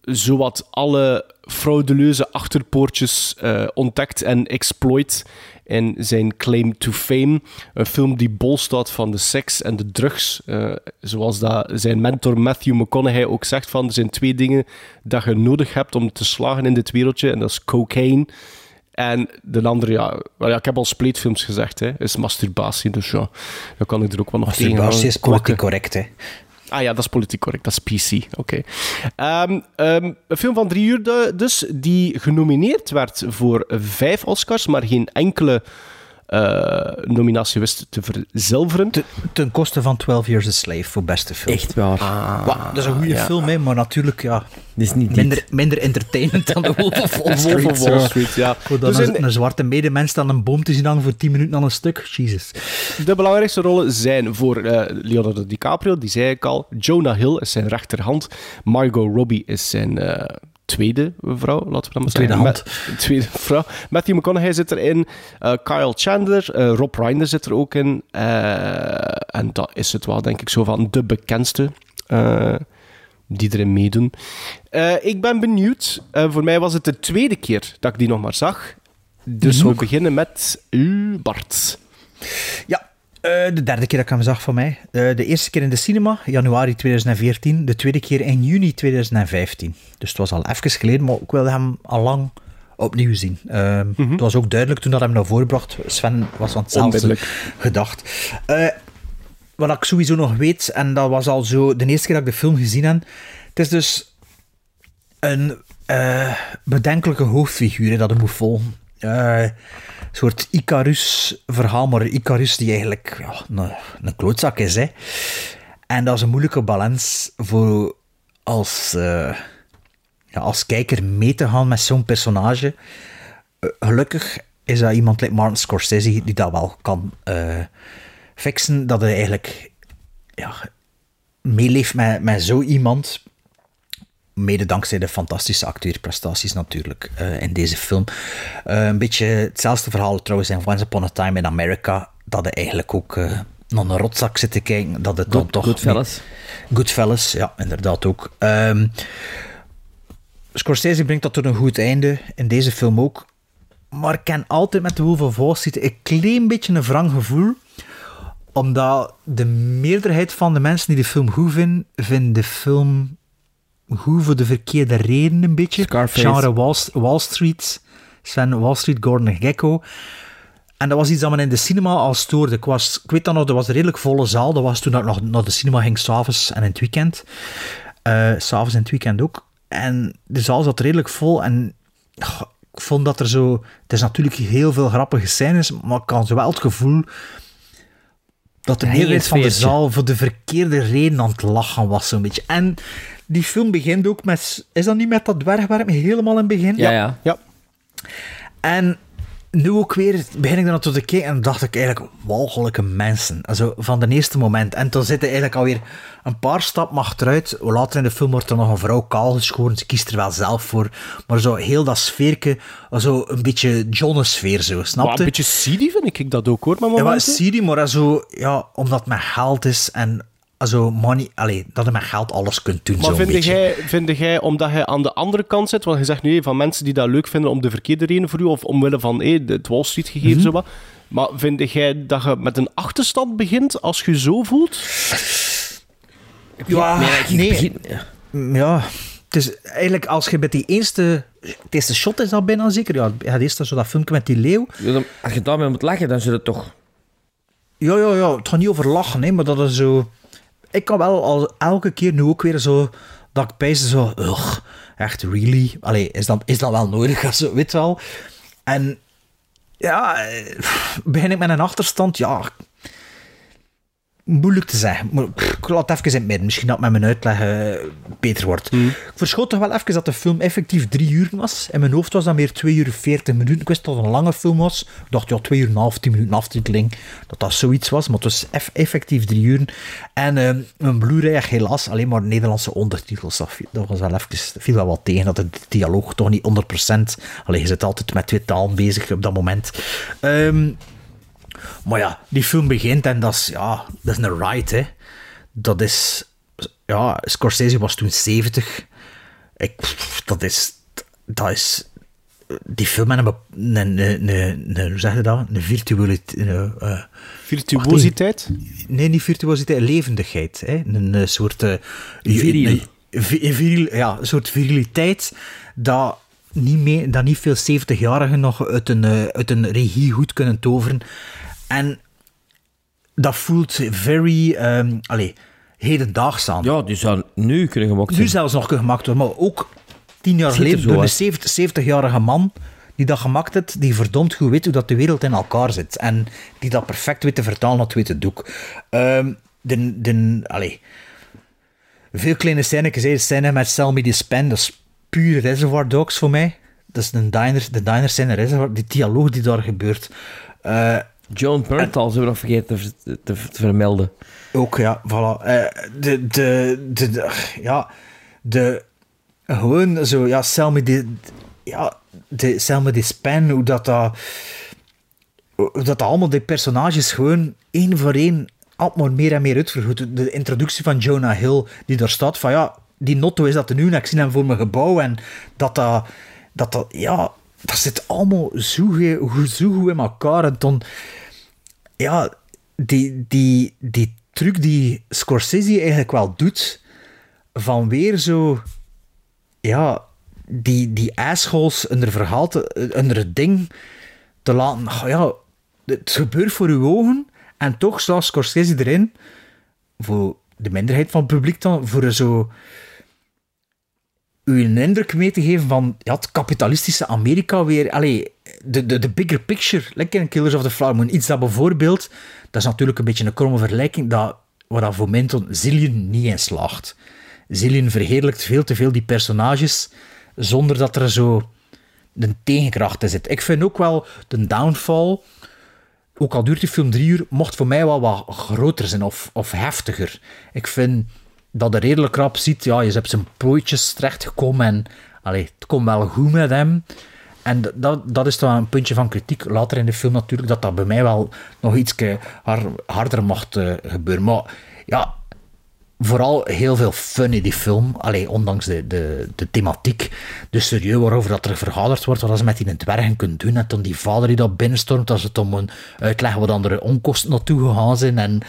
zowat alle frauduleuze achterpoortjes eh, ontdekt en exploit in zijn claim to fame. Een film die bol staat van de seks en de drugs. eh, zoals dat zijn mentor Matthew McConaughey ook zegt van er zijn twee dingen dat je nodig hebt om te slagen in dit wereldje en dat is cocaine en de andere, ja, ik heb al spleetfilms gezegd, hè, is masturbatie. Dus ja, dan kan ik er ook wel nog tegen Masturbatie is politiek correct, hè. Ah ja, dat is politiek correct. Dat is PC. Oké. Ehm, ehm, een film van drie uur du- dus, die genomineerd werd voor vijf Oscars, maar geen enkele nominatie wist te verzilveren. Ten, ten koste van 12 Years a Slave voor beste film. Echt waar. Wa- dat is een goede ja. film, hè, maar natuurlijk ja, is niet minder, minder entertainend dan de Wolf of Wall Street. Wolf of Wall zo. Street, ja. Voor dan Dus een, in- een zwarte medemens dan een boom te zien hangen voor 10 minuten aan een stuk. Jesus. De belangrijkste rollen zijn voor eh, Leonardo DiCaprio, die zei ik al. Jonah Hill is zijn rechterhand. Margot Robbie is zijn eh, tweede vrouw, laten we dat maar Tweede zeggen. hand. Tweede vrouw. Matthew McConaughey zit erin. eh, Kyle Chandler. eh, Rob Reiner zit er ook in. eh, en dat is het wel, denk ik, zo van de bekendste. die erin meedoen. Ik ben benieuwd. Voor mij was het de tweede keer dat ik die nog maar zag. Dus we beginnen met u, Bart. Ja, de derde keer dat ik hem zag van mij. Eh, de eerste keer in de cinema, januari 2014. De tweede keer in juni 2015. Dus het was al even geleden, maar ik wilde hem al lang opnieuw zien. Ehm, Het was ook duidelijk toen dat hem naar voren bracht. Sven was aan hetzelfde gedacht. Eh, wat ik sowieso nog weet, en dat was al zo de eerste keer dat ik de film gezien heb. Het is dus een eh, bedenkelijke hoofdfiguur hè, dat hij moet volgen. Soort Icarus-verhaal, maar Icarus die eigenlijk ja, een, een klootzak is. Hè. En dat is een moeilijke balans voor als, eh, ja, als kijker mee te gaan met zo'n personage. Eh, gelukkig is dat iemand like Martin Scorsese die dat wel kan eh, fixen. Dat hij eigenlijk ja, meeleeft met, met zo iemand. Mede dankzij de fantastische acteerprestaties natuurlijk eh, in deze film. Eh, een beetje hetzelfde verhaal trouwens in Once Upon a Time in America. Dat hij eigenlijk ook eh, naar een rotzak zit te kijken. Dat het dan Good- toch... Goodfellas. Goodfellas, ja, inderdaad ook. Ehm, Scorsese brengt dat tot een goed einde. In deze film ook. Maar ik ken altijd met de Wolf of Wall Street een klein beetje een wrang gevoel. Omdat de meerderheid van de mensen die de film goed vinden, vinden de film goed voor de verkeerde redenen een beetje. Scarface. Genre Wall, Wall Street. Sven Wall Street, Gordon Gekko. En dat was iets dat me in de cinema al stoorde. Ik, was, ik weet dan nog, dat was een redelijk volle zaal. Dat was toen ik nog naar de cinema ging, s'avonds en in het weekend. S s'avonds en het weekend ook. En de zaal zat redelijk vol. En oh, ik vond dat er zo... Het is natuurlijk heel veel grappige scènes, maar ik had zo wel het gevoel dat de meerderheid van de zaal voor de verkeerde reden aan het lachen was, zo'n beetje. En die film begint ook met... Is dat niet met dat dwergwerk helemaal in het begin? Ja, ja. Ja. En nu ook weer begin ik dan tot te kijken en dacht ik eigenlijk, walgelijke mensen. Also, van de eerste moment. En toen zit hij eigenlijk alweer een paar stappen achteruit. Later in de film wordt er nog een vrouw kaal geschoren. Ze kiest er wel zelf voor. Maar zo heel dat sfeerke, zo een beetje John-sfeer zo, snap je? een beetje seedy vind ik dat ook hoor, maar Ja, maar je, maar zo, ja, omdat het met geld is en zo money, allee, dat je met geld alles kunt doen. Maar vind jij, vind jij, omdat hij aan de andere kant zit, want je zegt nu hey, van mensen die dat leuk vinden om de verkeerde reden voor u, of omwille van hey, het Wall Street gegeven, Mhm. zo wat. Maar vind jij dat je met een achterstand begint als je zo voelt? Ja, Nee, ik nee. begin- Ja, het is eigenlijk als je met die eerste... Het eerste shot is dat bijna zeker. Ja, het eerste zo dat filmpje met die leeuw. Ja, dan- Als je daarmee moet lachen, dan zit het toch... Ja, ja, ja. Het gaat niet over lachen, hè, maar dat is zo... Ik kan wel al elke keer nu ook weer zo... Dat ik ze zo... Echt, really? Allee, is dat, is dat wel nodig? Zo, weet wel? En... Ja, eh, begin ik met een achterstand? Ja, moeilijk te zeggen. Maar, ik laat het even in het midden. Misschien dat met mijn uitleg eh, beter wordt. Ik verschoot toch wel even dat de film effectief drie uur was. In mijn hoofd was dat meer twee uur veertig minuten. Ik wist dat het een lange film was. Ik dacht, ja, twee uur en een half, tien minuten aftiteling. Dat dat zoiets was. Maar het was eff- effectief drie uur. En eh, mijn Blu-ray, echt helaas, alleen maar Nederlandse ondertitels. Dat, viel- dat was wel even, dat viel wel wat tegen. Dat de dialoog toch niet 100%... Allee, je zit altijd met twee talen bezig op dat moment. Ehm, maar ja, die film begint en dat is, ja, dat is een ride, hè. Dat is... Ja, Scorsese was toen 70. Ik, dat is... Dat is... Die film met een... een, een, een, hoe zeg je dat? Een virtualiteit... Een, eh, Virtuositeit? Nee, niet virtuositeit, levendigheid. Hè? Een, eh, soort... eh, Viriel. een- vi- viriel, ja, een soort viriliteit dat niet, meer, dat niet veel 70-jarigen nog uit een, eh, uit een regie goed kunnen toveren. En dat voelt very... ehm allee, hedendaags aan. Ja, die zou nu kunnen gemaakt Nu zijn. zelfs nog gemaakt worden, maar ook tien jaar geleden door een uit. 70 70-jarige man die dat gemaakt heeft, die verdomd goed weet hoe dat de wereld in elkaar zit. En die dat perfect weet te vertalen naar het witte doek. Ehm de, de, allee, veel kleine scènes, scène met Sell Me This Pen, dat is puur Reservoir Dogs voor mij. Dat is een diner, de diner scène, Reservoir, die dialoog die daar gebeurt. Eh, Joan Bernthal, zullen we nog vergeten te, te, vermelden. ook, ja, voilà. Eh, de, de, de, ja, de, gewoon zo, ja, sell me die, ja, de, me this pen, hoe dat dat, dat allemaal, die personages gewoon één voor één altijd meer en meer uitvergroot. De introductie van Jonah Hill, die daar staat, van ja, die notto is dat er nu, en ik zie hem voor mijn gebouw, en dat dat, dat, dat ja, dat zit allemaal zo, zo goed in elkaar, en dan ja, die, die, die truc die Scorsese eigenlijk wel doet, van weer zo, ja, die, die assholes onder verhaal, onder het ding te laten, ja, het gebeurt voor uw ogen, en toch staat Scorsese erin, voor de minderheid van het publiek dan, voor zo u een indruk mee te geven van ja, het kapitalistische Amerika weer. Allee, de, de, de bigger picture, lekker Killers of the Flower Moon. Iets dat bijvoorbeeld, dat is natuurlijk een beetje een kromme vergelijking, dat, waar dat voor Menton Zillion niet in slaagt. Zillion verheerlijkt veel te veel die personages, zonder dat er zo een tegenkracht in zit. Ik vind ook wel de downfall, ook al duurt die film drie uur, mocht voor mij wel wat groter zijn of, of heftiger. Ik vind dat de redelijk rap ziet, ja, je hebt zijn plooitjes terechtgekomen en allee, het komt wel goed met hem. En dat, dat is dan een puntje van kritiek later in de film natuurlijk, dat dat bij mij wel nog iets harder mocht eh, gebeuren. Maar ja, vooral heel veel fun in die film. Allee, ondanks de, de, de thematiek. De serieus waarover dat er vergaderd wordt, wat ze met die dwergen kunnen doen. En dan die vader die dat binnenstormt, als het om een uitleggen wat andere onkosten naartoe gegaan zijn. En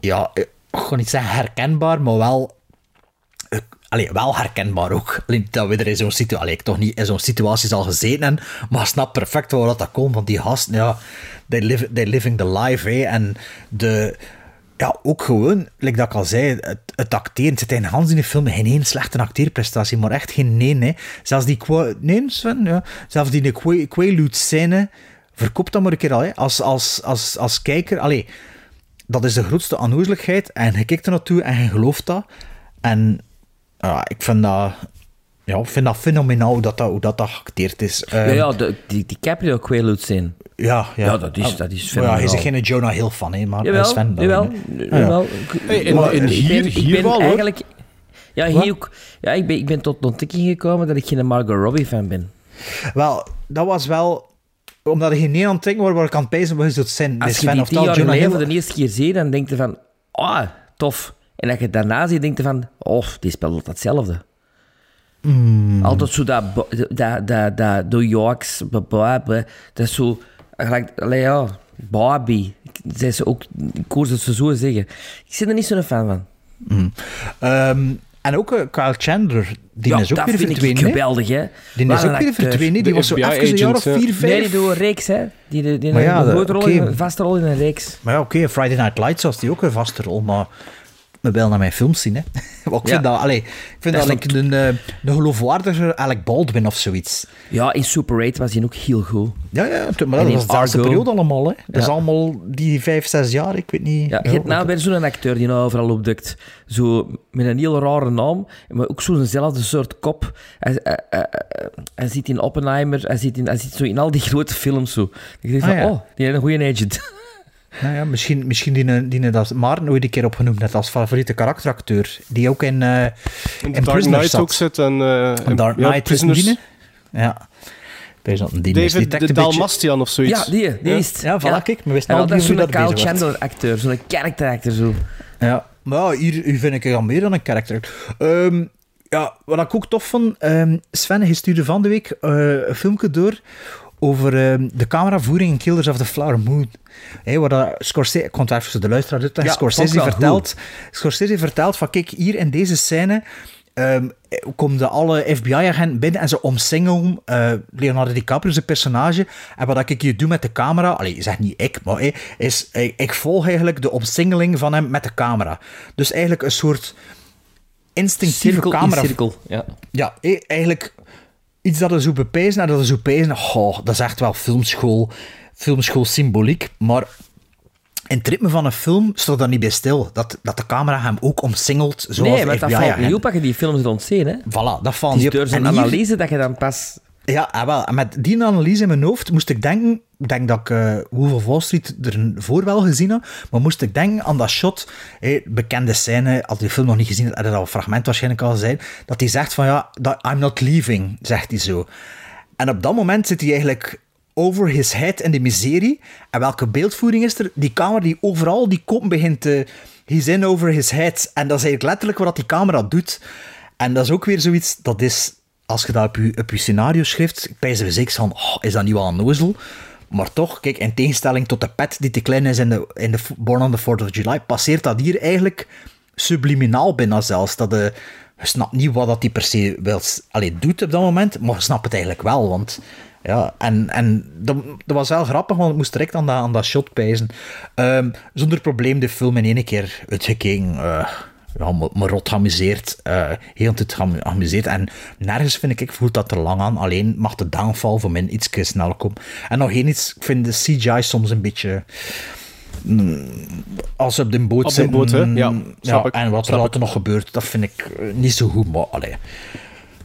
ja, ga niet zeggen herkenbaar, maar wel... eh, Allee, wel herkenbaar ook. Alleen dat we er in zo'n situatie... Ik toch niet in zo'n situatie zal gezeten hebben, maar snap perfect waar dat, komt. Want die gasten, ja... They, live, they living the life, hè. En de... Ja, ook gewoon, like dat ik al zei, het, het acteren. Het zit in Hans in de film geen één slechte acteerprestatie, maar echt geen nee, hè. Zelfs die... Nee, Sven, ja. Zelfs die Quaalude Quaalude scène, verkoop dat maar een keer al, hè. Als, als, als, als kijker, allee dat is de grootste onnozeligheid. En je kijkt er naartoe en je gelooft dat. En ja, ik vind dat, ja, ik vind dat fenomenaal dat dat, hoe dat, dat geacteerd is. ja, Ehm, ja, de, die, die Qualude Quaalude zijn. ja, ja. Ja, dat is, dat is Maar ja, je fenomenaal. is geen Jonah Hill fan, hè, maar Jawel, Sven wel, jawel. Ah. Hey, en- Maar en ik hier- ben, ik hier ben wel, hoor. eigenlijk... Ja, hier Wat? ook. Ja, ik ben, ik ben tot de ontdekking gekomen dat ik geen Margot Robbie fan ben. Wel, dat was wel... Omdat je geen Nederland denkt waar, waar ik aan het pijzen was, dat zijn. Als je die tien jaar geleden voor de eerste keer ziet, dan denk je van... Ah, tof. En dat je het daarna ziet, denk je van... Oh, die speelt altijd hetzelfde. Hmm. Altijd zo dat... Dat, dat, dat New Yorks... Dat is zo... Gelijk, ja... Barbie. Zij ze ook... Ik hoor ze zo zeggen. Ik zit er niet zo'n fan van. Mm. En ook eh, Kyle Chandler, die Ja, is ook dat weer vind ik verdwenen. hè? geweldig, hè. Die is ook weer acteur. verdwenen. Die was zo FBI even een jaar of vier, vijf. Nee, die doet een reeks, hè. Die, die, die ja, een dat- grote rol, oké. in- een vaste rol in een reeks. Maar ja, oké, Friday Night Lights was die ook een vaste rol, maar me wel naar mijn films zien, hè. Maar ik vind dat, allee, ik vind Dat dat like een, eh, een geloofwaardiger Alec Baldwin of zoiets. Ja, in Super 8 was hij ook heel goed. Ja, ja, maar dat was dezelfde Argo. periode allemaal, hè. Dat is allemaal die vijf, zes jaar, ik weet niet. Ja, je hebt nou weer zo'n acteur die nou overal opduikt. Zo, met een heel rare naam, maar ook zo'nzelfde soort kop. Hij, hij, hij, hij zit in Oppenheimer, hij zit, in, hij zit zo in al die grote films zo. Ik denk Ah, van, ja. oh, die is een goede agent. Nou ja, misschien, misschien die, die dat Maarten ooit een keer opgenoemd, net als favoriete karakteracteur. Die ook in, eh In in Dark Prisoners Knight zat. ook zit. En, eh, In Dark ja, Knight is een Prisoners. diene. Ja. Die. Die David trekt de Dalmastian of zoiets. Ja, die, die Ja. is. Ja, voilà, kijk, we wisten En al dat is zo'n Kyle was. Chandler acteur, zo'n character actor zo. Ja, maar ja, hier, hier vind ik er al meer dan een karakter. Ehm, ja, wat ik ook tof vond, ehm, Sven, je stuurde van de week eh, een filmpje door over ehm, de cameravoering in Killers of the Flower Moon. Waar dat Scorsese, ik kon het even voor de luisteraar Ja, vond Scorsese vertelt, Scorsese vertelt van, kijk, hier in deze scène ehm, komen alle FBI-agenten binnen en ze omsingelen eh, Leonardo DiCaprio, zijn personage. En wat ik hier doe met de camera, allee, zeg niet ik, maar is, ik, ik volg eigenlijk de omsingeling van hem met de camera. Dus eigenlijk een soort instinctieve Cirkel in camera. cirkel, ja. Ja, eigenlijk iets dat er zo bepezen en dat er zo pezen. Oh, dat is echt wel filmschool, filmschool symboliek. Maar in het ritme van een film staat dat niet bij stil. Dat, dat de camera hem ook omsingelt, zoals Nee, maar dat FBI valt niet op als je die films rond hè. Voilà, dat valt Het niet is op. door zo'n En hier- analyse dat je dan pas... ja, en wel. Met die analyse in mijn hoofd moest ik denken... Ik denk dat ik uh, Wolf of Wall Street ervoor wel gezien heb, maar moest ik denken aan dat shot, hé, bekende scène, je de film nog niet gezien had dat fragment waarschijnlijk al zijn, dat hij zegt van ja, I'm not leaving, zegt hij zo. En op dat moment zit hij eigenlijk over his head in de miserie. En welke beeldvoering is er? Die camera die overal die kop begint te... He's in over his head. En dat is eigenlijk letterlijk wat die camera doet. En dat is ook weer zoiets, dat is als je dat op je, op je scenario schrijft, pijs er zeker van, oh, is dat niet wel een nozel? Maar toch, kijk, in tegenstelling tot de pet die te klein is in de, in de Born on the 4th of July, passeert dat hier eigenlijk subliminaal bijna zelfs. Dat de, je snapt niet wat dat die per se wil, allee, doet op dat moment, maar je snapt het eigenlijk wel, want... Ja, en, en dat, was wel grappig, want ik moest direct aan dat, aan dat shot pijzen. Um, zonder probleem de film in één keer uitgekeken. Uh, ja, me, me rot geamuseerd. Uh, heel tijd geamuseerd. En nergens vind ik, ik voel dat er lang aan. Alleen mag de downfall voor mij iets snel komen. En nog één iets, ik vind de CGI soms een beetje... Mm, als ze op de boot op zitten... boot, hè? Ja, ja en wat er altijd nog gebeurt, dat vind ik uh, niet zo goed. Maar allee,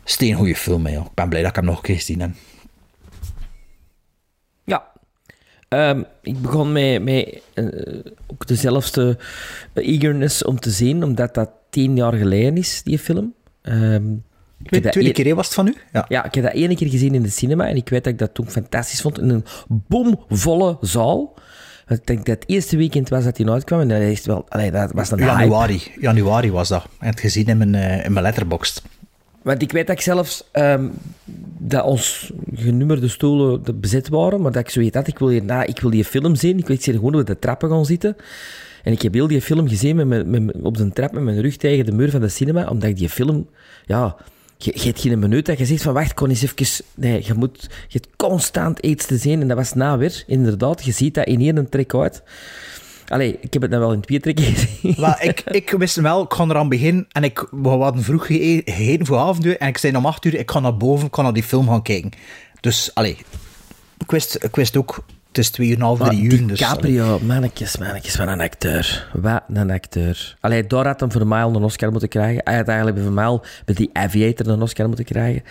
steen goede film, hè, Ik ben blij dat ik hem nog een keer gezien heb. Ja. Um, ik begon met, met uh, ook dezelfde eagerness om te zien, omdat dat tien jaar geleden is, die film. Um, de tweede keer was het van u? Ja. ja, ik heb dat ene keer gezien in de cinema en ik weet dat ik dat toen fantastisch vond. In een bomvolle zaal. Ik denk dat het eerste weekend was dat hij uitkwam en dat, is wel, allee, dat was een januari, hype. januari was dat. Ik heb het gezien in mijn, uh, in mijn letterbox. Want ik weet dat ik zelfs um, dat ons genummerde stoelen bezet waren, maar dat ik zoiets had, ik wil, hier, nou, ik wil die film zien. Ik wil gewoon op de trappen gaan zitten. En ik heb heel die film gezien met met, op de trap met mijn rug tegen de muur van de cinema, omdat ik die film, ja, je, je hebt geen minuut dat je zegt van wacht, kon eens even... Nee, je moet... Je hebt constant iets te zien en dat was na weer, inderdaad. Je ziet dat in één trek uit. Allee, ik heb het nou wel in twee trekken gezien. Well, ik, ik wist wel, ik ga eraan beginnen en ik, we hadden vroeg gegeten voor avonduur en ik zei om acht uur, ik ga naar boven, ik ga naar die film gaan kijken. Dus, allee, ik wist, ik wist ook, het is twee uur en een half, drie uur. Dus, Caprio, mannetjes, mannetjes, wat een acteur. Wat een acteur. Allee, daar had hem voor mij al een Oscar moeten krijgen. Hij had eigenlijk voor mij met die Aviator een Oscar moeten krijgen.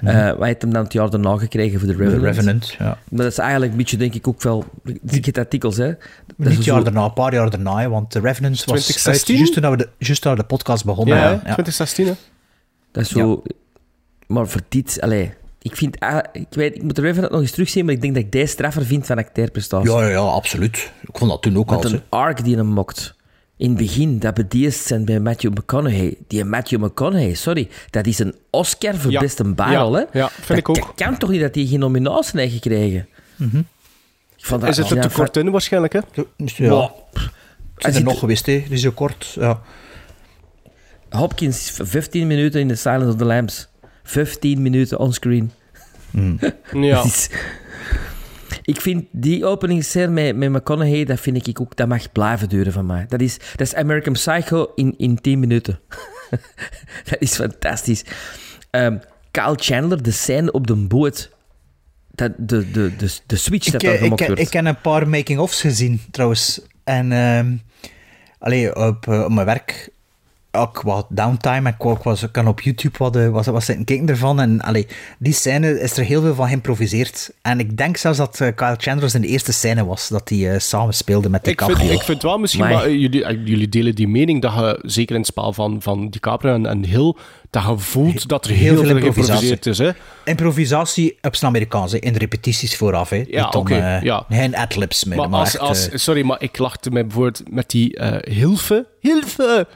Mm uh, wij hebben hem dan het jaar daarna gekregen voor The Revenant. The Revenant, ja. Maar dat is eigenlijk een beetje, denk ik, ook wel... Ik heb artikels, hè. Dat Niet jaar zo... daarna, een paar jaar daarna, want The Revenant was 2016? juist toen we de, juist toen we de podcast begonnen. Ja, ja. 2016, hè. Dat is zo... Ja. Maar voor dit, allee... Ik vind, ah, ik weet, ik moet de Revenant nog eens terugzien, maar ik denk dat ik deze straffer vind van acteerprestatie. Ja, ja, ja, absoluut. Ik vond dat toen ook al. een arc die hem mokt. In het begin, dat bedeesd zijn bij Matthew McConaughey. Die Matthew McConaughey, sorry, dat is een Oscar voor ja. beste barrel, ja. hè? Ja, vind dat ik ook. kan toch niet dat hij geen nominatie heeft gekregen? Mm -hmm. ik vond dat, is het er te kort in, waarschijnlijk, hè? Ja. ja. Wow. Er er nog geweest, hè? Die is zo kort, ja. Hopkins, 15 minuten in The Silence of the Lambs. 15 minuten onscreen. Ja. Dat is- ik vind die openingsscène met, met McConaughey, dat vind ik ook, dat mag blijven duren van mij. Dat is, dat is American Psycho in, in 10 minuten. dat is fantastisch. Ehm Kyle Chandler, de scène op de boot. Dat, de, de, de, de switch dat Ik, daar eh, ik, gemaakt ik, wordt. ik heb een paar making-ofs gezien, trouwens. En ehm allee, op, eh, op mijn werk ook wat downtime. En ik, ik was, ik kan op YouTube wat, was, was zitten kijken ervan. En allee, die scène is er heel veel van geïmproviseerd. En ik denk zelfs dat eh, Kyle Chandler in de eerste scène was. Dat hij eh, samen speelde met Ik vind, DiCaprio. ik vind wel misschien, maar, eh, jullie, jullie delen die mening dat je, zeker in het spel van, van DiCaprio en, en Hill, dat je voelt dat er heel, Heel veel geïmproviseerd is. Hè? Improvisatie op zijn Amerikaans, hè, in de repetities vooraf. Hè. Ja, oké, eh, ja. Geen adlibs meer. Maar maar als, echt, als, sorry, maar ik lachte mij bijvoorbeeld met die Hilfe. Hilfe!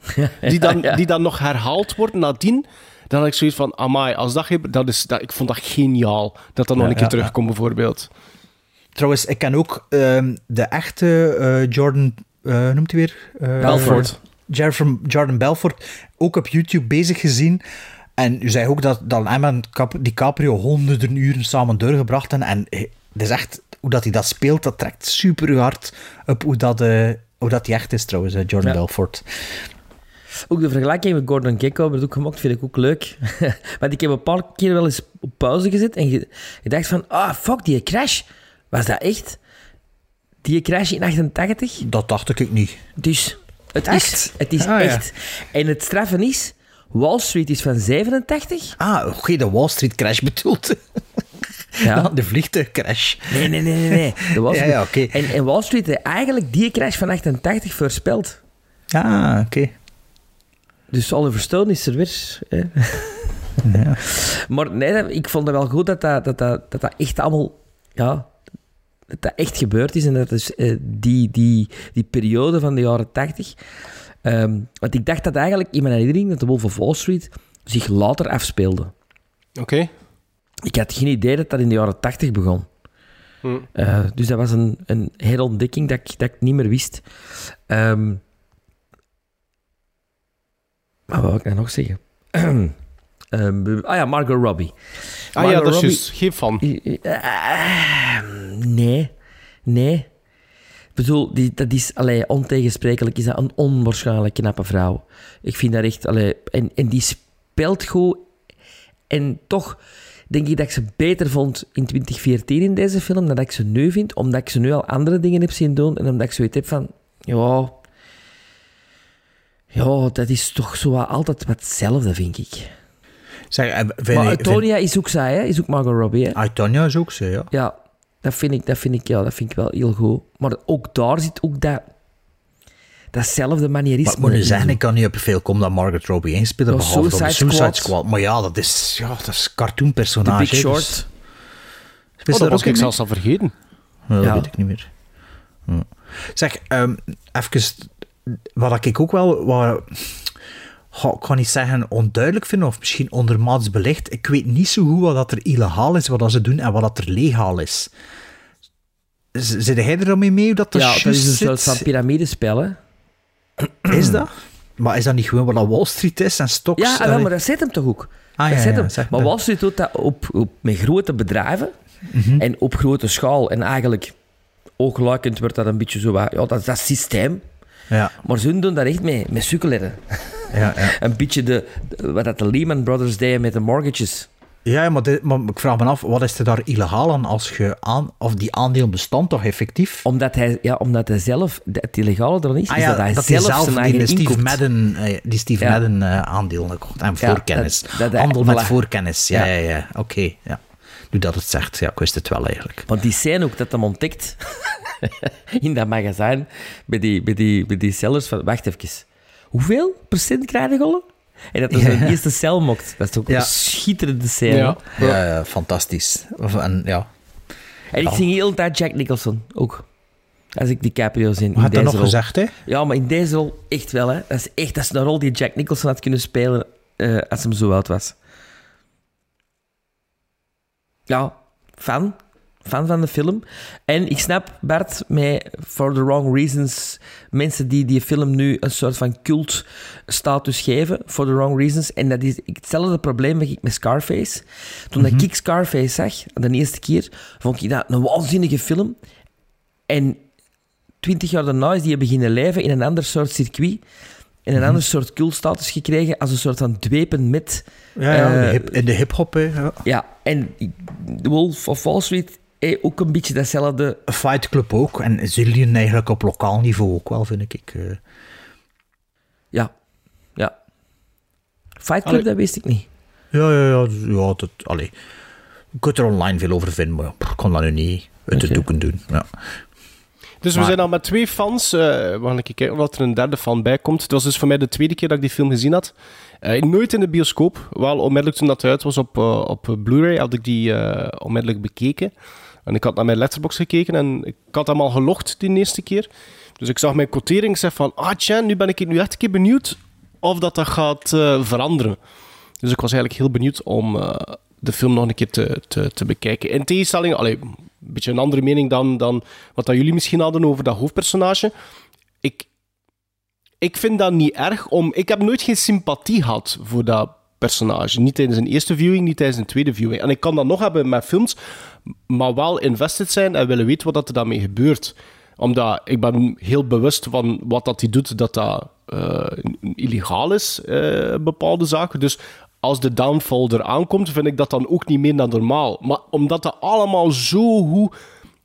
Die dan, die dan nog herhaald wordt nadien. Dan had ik zoiets van, amai, als dat, dat is, dat, ik vond dat geniaal. Dat dat nog een keer ja, ja. terugkomt, bijvoorbeeld. Trouwens, ik ken ook ehm, de echte eh, Jordan, eh, noemt hij weer? Eh, Belfort. Jordan, Jordan Belfort, ook op YouTube bezig gezien. En u zei ook dat, dat hem en Cap- DiCaprio honderden uren samen doorgebracht hebben. En het is echt, hoe dat hij dat speelt, dat trekt super hard op hoe dat, eh, hoe dat hij echt is trouwens, Jordan Ja. Belfort. Ook de vergelijking met Gordon Gekko werd ook gemaakt, vind ik ook leuk. Want ik heb een paar keer wel eens op pauze gezet en ge- gedacht van, ah, fuck, die crash. Was dat echt? Die crash in 88? Dat dacht ik niet. Dus, het Echt? is, het is Ah, ja. echt. En het straffen is, Wall Street is van 87. Ah, oké, de Wall Street crash bedoeld. Ja. de vliegtuigcrash. Nee, nee, nee, nee. nee. De Wall Ja, Street. ja, oké. en, en Wall Street heeft eigenlijk die crash van 88 voorspeld. Ah, oké. Dus Oliver Stone is er weer. Hè. Maar nee, ik vond het wel goed dat dat, dat, dat, dat, dat echt allemaal... Ja, dat dat echt gebeurd is. En dat is eh, die, die, die periode van de jaren 80... ehm, want ik dacht dat eigenlijk in mijn herinnering dat de Wolf of Wall Street zich later afspeelde. Oké. Ik had geen idee dat dat in de jaren 80 begon. Hm. Eh, dus dat was een, een herontdekking dat ik, dat ik niet meer wist. Ehm maar wat wil ik nou nog zeggen? Ehm, ah ja, Margot Robbie. Ah ja, dat is Robbie-. Geen fan. Eh, nee, nee. Ik bedoel, die, dat is allee, ontegensprekelijk is dat een onwaarschijnlijk knappe vrouw. Ik vind dat echt... Allee, en, en die speelt goed. En toch denk ik dat ik ze beter vond in 2014 in deze film dan dat ik ze nu vind, omdat ik ze nu al andere dingen heb zien doen en omdat ik zoiets heb van... Ja... Ja, dat is toch zo wat- altijd wat hetzelfde, vind ik. Zeg, eh, vind Maar je- Antonia is ook zij, hè? Is ook Margot Robbie, hè? Antonia is ook zo, ja. Ja, dat vind ik, dat vind ik, ja, dat vind ik wel heel goed. Maar ook daar zit ook dat... Datzelfde Maar manierisme. ik moet nu in. zeggen, ik kan niet op veel komen dat Margot Robbie inspeelde, Ja, behalve dan de Suicide Suicide Squad. Squad. Maar ja, dat is, ja, dat is The cartoonpersonage. Big hè, Short. dus- Oh, dat was ik zelfs al vergeten. Ja, dat Ja. weet ik niet meer. Hm. Zeg, ehm even, wat ik ook wel, wat, ik kan niet zeggen onduidelijk vind, of misschien ondermaats belicht. Ik weet niet zo goed wat dat er illegaal is, wat dat ze doen, en wat dat er legaal is. Zit jij er dan mee mee, dat Ja, dat is een soort van piramidespel? Is dat? Maar is dat niet gewoon wat Wall Street is en stocks? Ja, ah, wel, maar dat zit hem toch ook? Ah, dat ja, zit ja, hem. zeg maar. Wall Street doet dat op, op, met grote bedrijven Mhm. en op grote schaal. En eigenlijk, oogluikend wordt dat een beetje zo... Ja, dat is dat systeem. Ja, Maar ze doen dat echt mee, met sukkeletten. ja, ja. Een beetje de, wat dat de Lehman Brothers deden met de mortgages. Ja, maar, maar ik vraag me af, wat is er daar illegaal aan als je aan... Of die aandeel bestond toch effectief? Omdat hij, ja, omdat hij zelf... Het illegale er is, Ah is dat hij dat zelf, zelf zijn die, eigen Steve. Madden, eh, die Steve Ja. Madden eh, aandeel gekocht. En voorkennis. dat- dat hij- Handel met voorkennis. Ja, Ja. ja, ja. Oké, ja. Nu dat het zegt, ja, ik wist het wel eigenlijk. Want die scène ook dat hem ontdekt in dat magazijn bij die, bij die, bij die sellers van... Wacht even. Hoeveel procent krijg je gollen? En dat hij zijn Ja. eerste cel mokt. Dat is ook Ja. een schitterende scène. Ja. Ja, ja fantastisch. Of, en, ja. En ik Ja. zing heel de tijd Jack Nicholson ook. Als ik DiCaprio zie in Wat had deze dat nog rol. gezegd, hè? Ja, maar in deze rol echt wel. Hè. Dat is echt dat is een rol die Jack Nicholson had kunnen spelen eh, als hem zo oud was. Ja, fan. fan van de film. En ik snap, Bart, met For the Wrong Reasons, mensen die die film nu een soort van cult-status geven, For the Wrong Reasons. En dat is hetzelfde probleem dat ik met Scarface. Toen Mhm. dat ik Scarface zag, de eerste keer, vond ik dat een waanzinnige film. En twintig jaar daarna is die beginnen leven in een ander soort circuit. En Mhm. een ander soort cultstatus gekregen als een soort van dwepen met... Ja, ja, eh, de hip, in de hip-hop. Ja. ja, en Wolf of Wall Street eh, ook een beetje datzelfde. Fight Club ook. En Zillion eigenlijk op lokaal niveau ook wel, vind ik. eh. Ja, ja. Fight Club, Allee. dat wist ik niet. Ja, ja, ja. dus- ja dat, allee. Je kunt er online veel over vinden, maar ik kon dat nu niet uit de doeken doen. Ja. Dus we zijn al met twee fans. eh we gaan even kijken of er een derde fan bij komt. Het was dus voor mij de tweede keer dat ik die film gezien had. Eh, nooit in de bioscoop. Wel onmiddellijk toen dat uit was op, eh, op Blu-ray had ik die onmiddellijk bekeken. En ik had naar mijn letterbox gekeken en ik had hem al gelogd die eerste keer. Dus ik zag mijn quotering. Ik zei van, ah tja, nu ben ik nu echt een keer benieuwd of dat, dat gaat veranderen. Dus ik was eigenlijk heel benieuwd om de film nog een keer te, te, te bekijken. In tegenstelling, allee, een beetje een andere mening dan, dan wat dat jullie misschien hadden over dat hoofdpersonage. Ik, ik vind dat niet erg om. Ik heb nooit geen sympathie gehad voor dat personage. Niet tijdens een eerste viewing, niet tijdens een tweede viewing. En ik kan dat nog hebben met films, maar wel invested zijn en willen weten wat er daarmee gebeurt. Omdat ik ben heel bewust van wat dat hij doet, dat dat eh, illegaal is, eh, bepaalde zaken. Dus als de downfall eraan komt, vind ik dat dan ook niet meer dan normaal. Maar omdat dat allemaal zo goed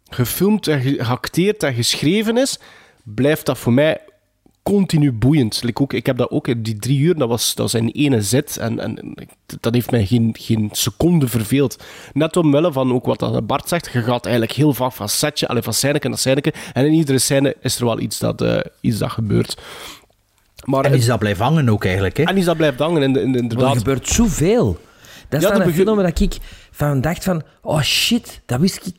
gefilmd en ge- geacteerd en geschreven is, blijft dat voor mij continu boeiend. Ook, ik heb dat ook, die drie uur, dat was, dat was in ene zit. En, en dat heeft mij geen, geen seconde verveeld. Net omwille van ook wat Bart zegt, je gaat eigenlijk heel vaak van setje, alleen van scèneke naar scèneke. En in iedere scène is er wel iets dat, eh, iets dat gebeurt. Maar En is dat blijft hangen ook eigenlijk, hè? En is dat blijft hangen, in- in- Maar inderdaad. er gebeurt zoveel. Dat is Ja, dan dat een begin- film waar ik van dacht van... Oh shit, dat wist ik...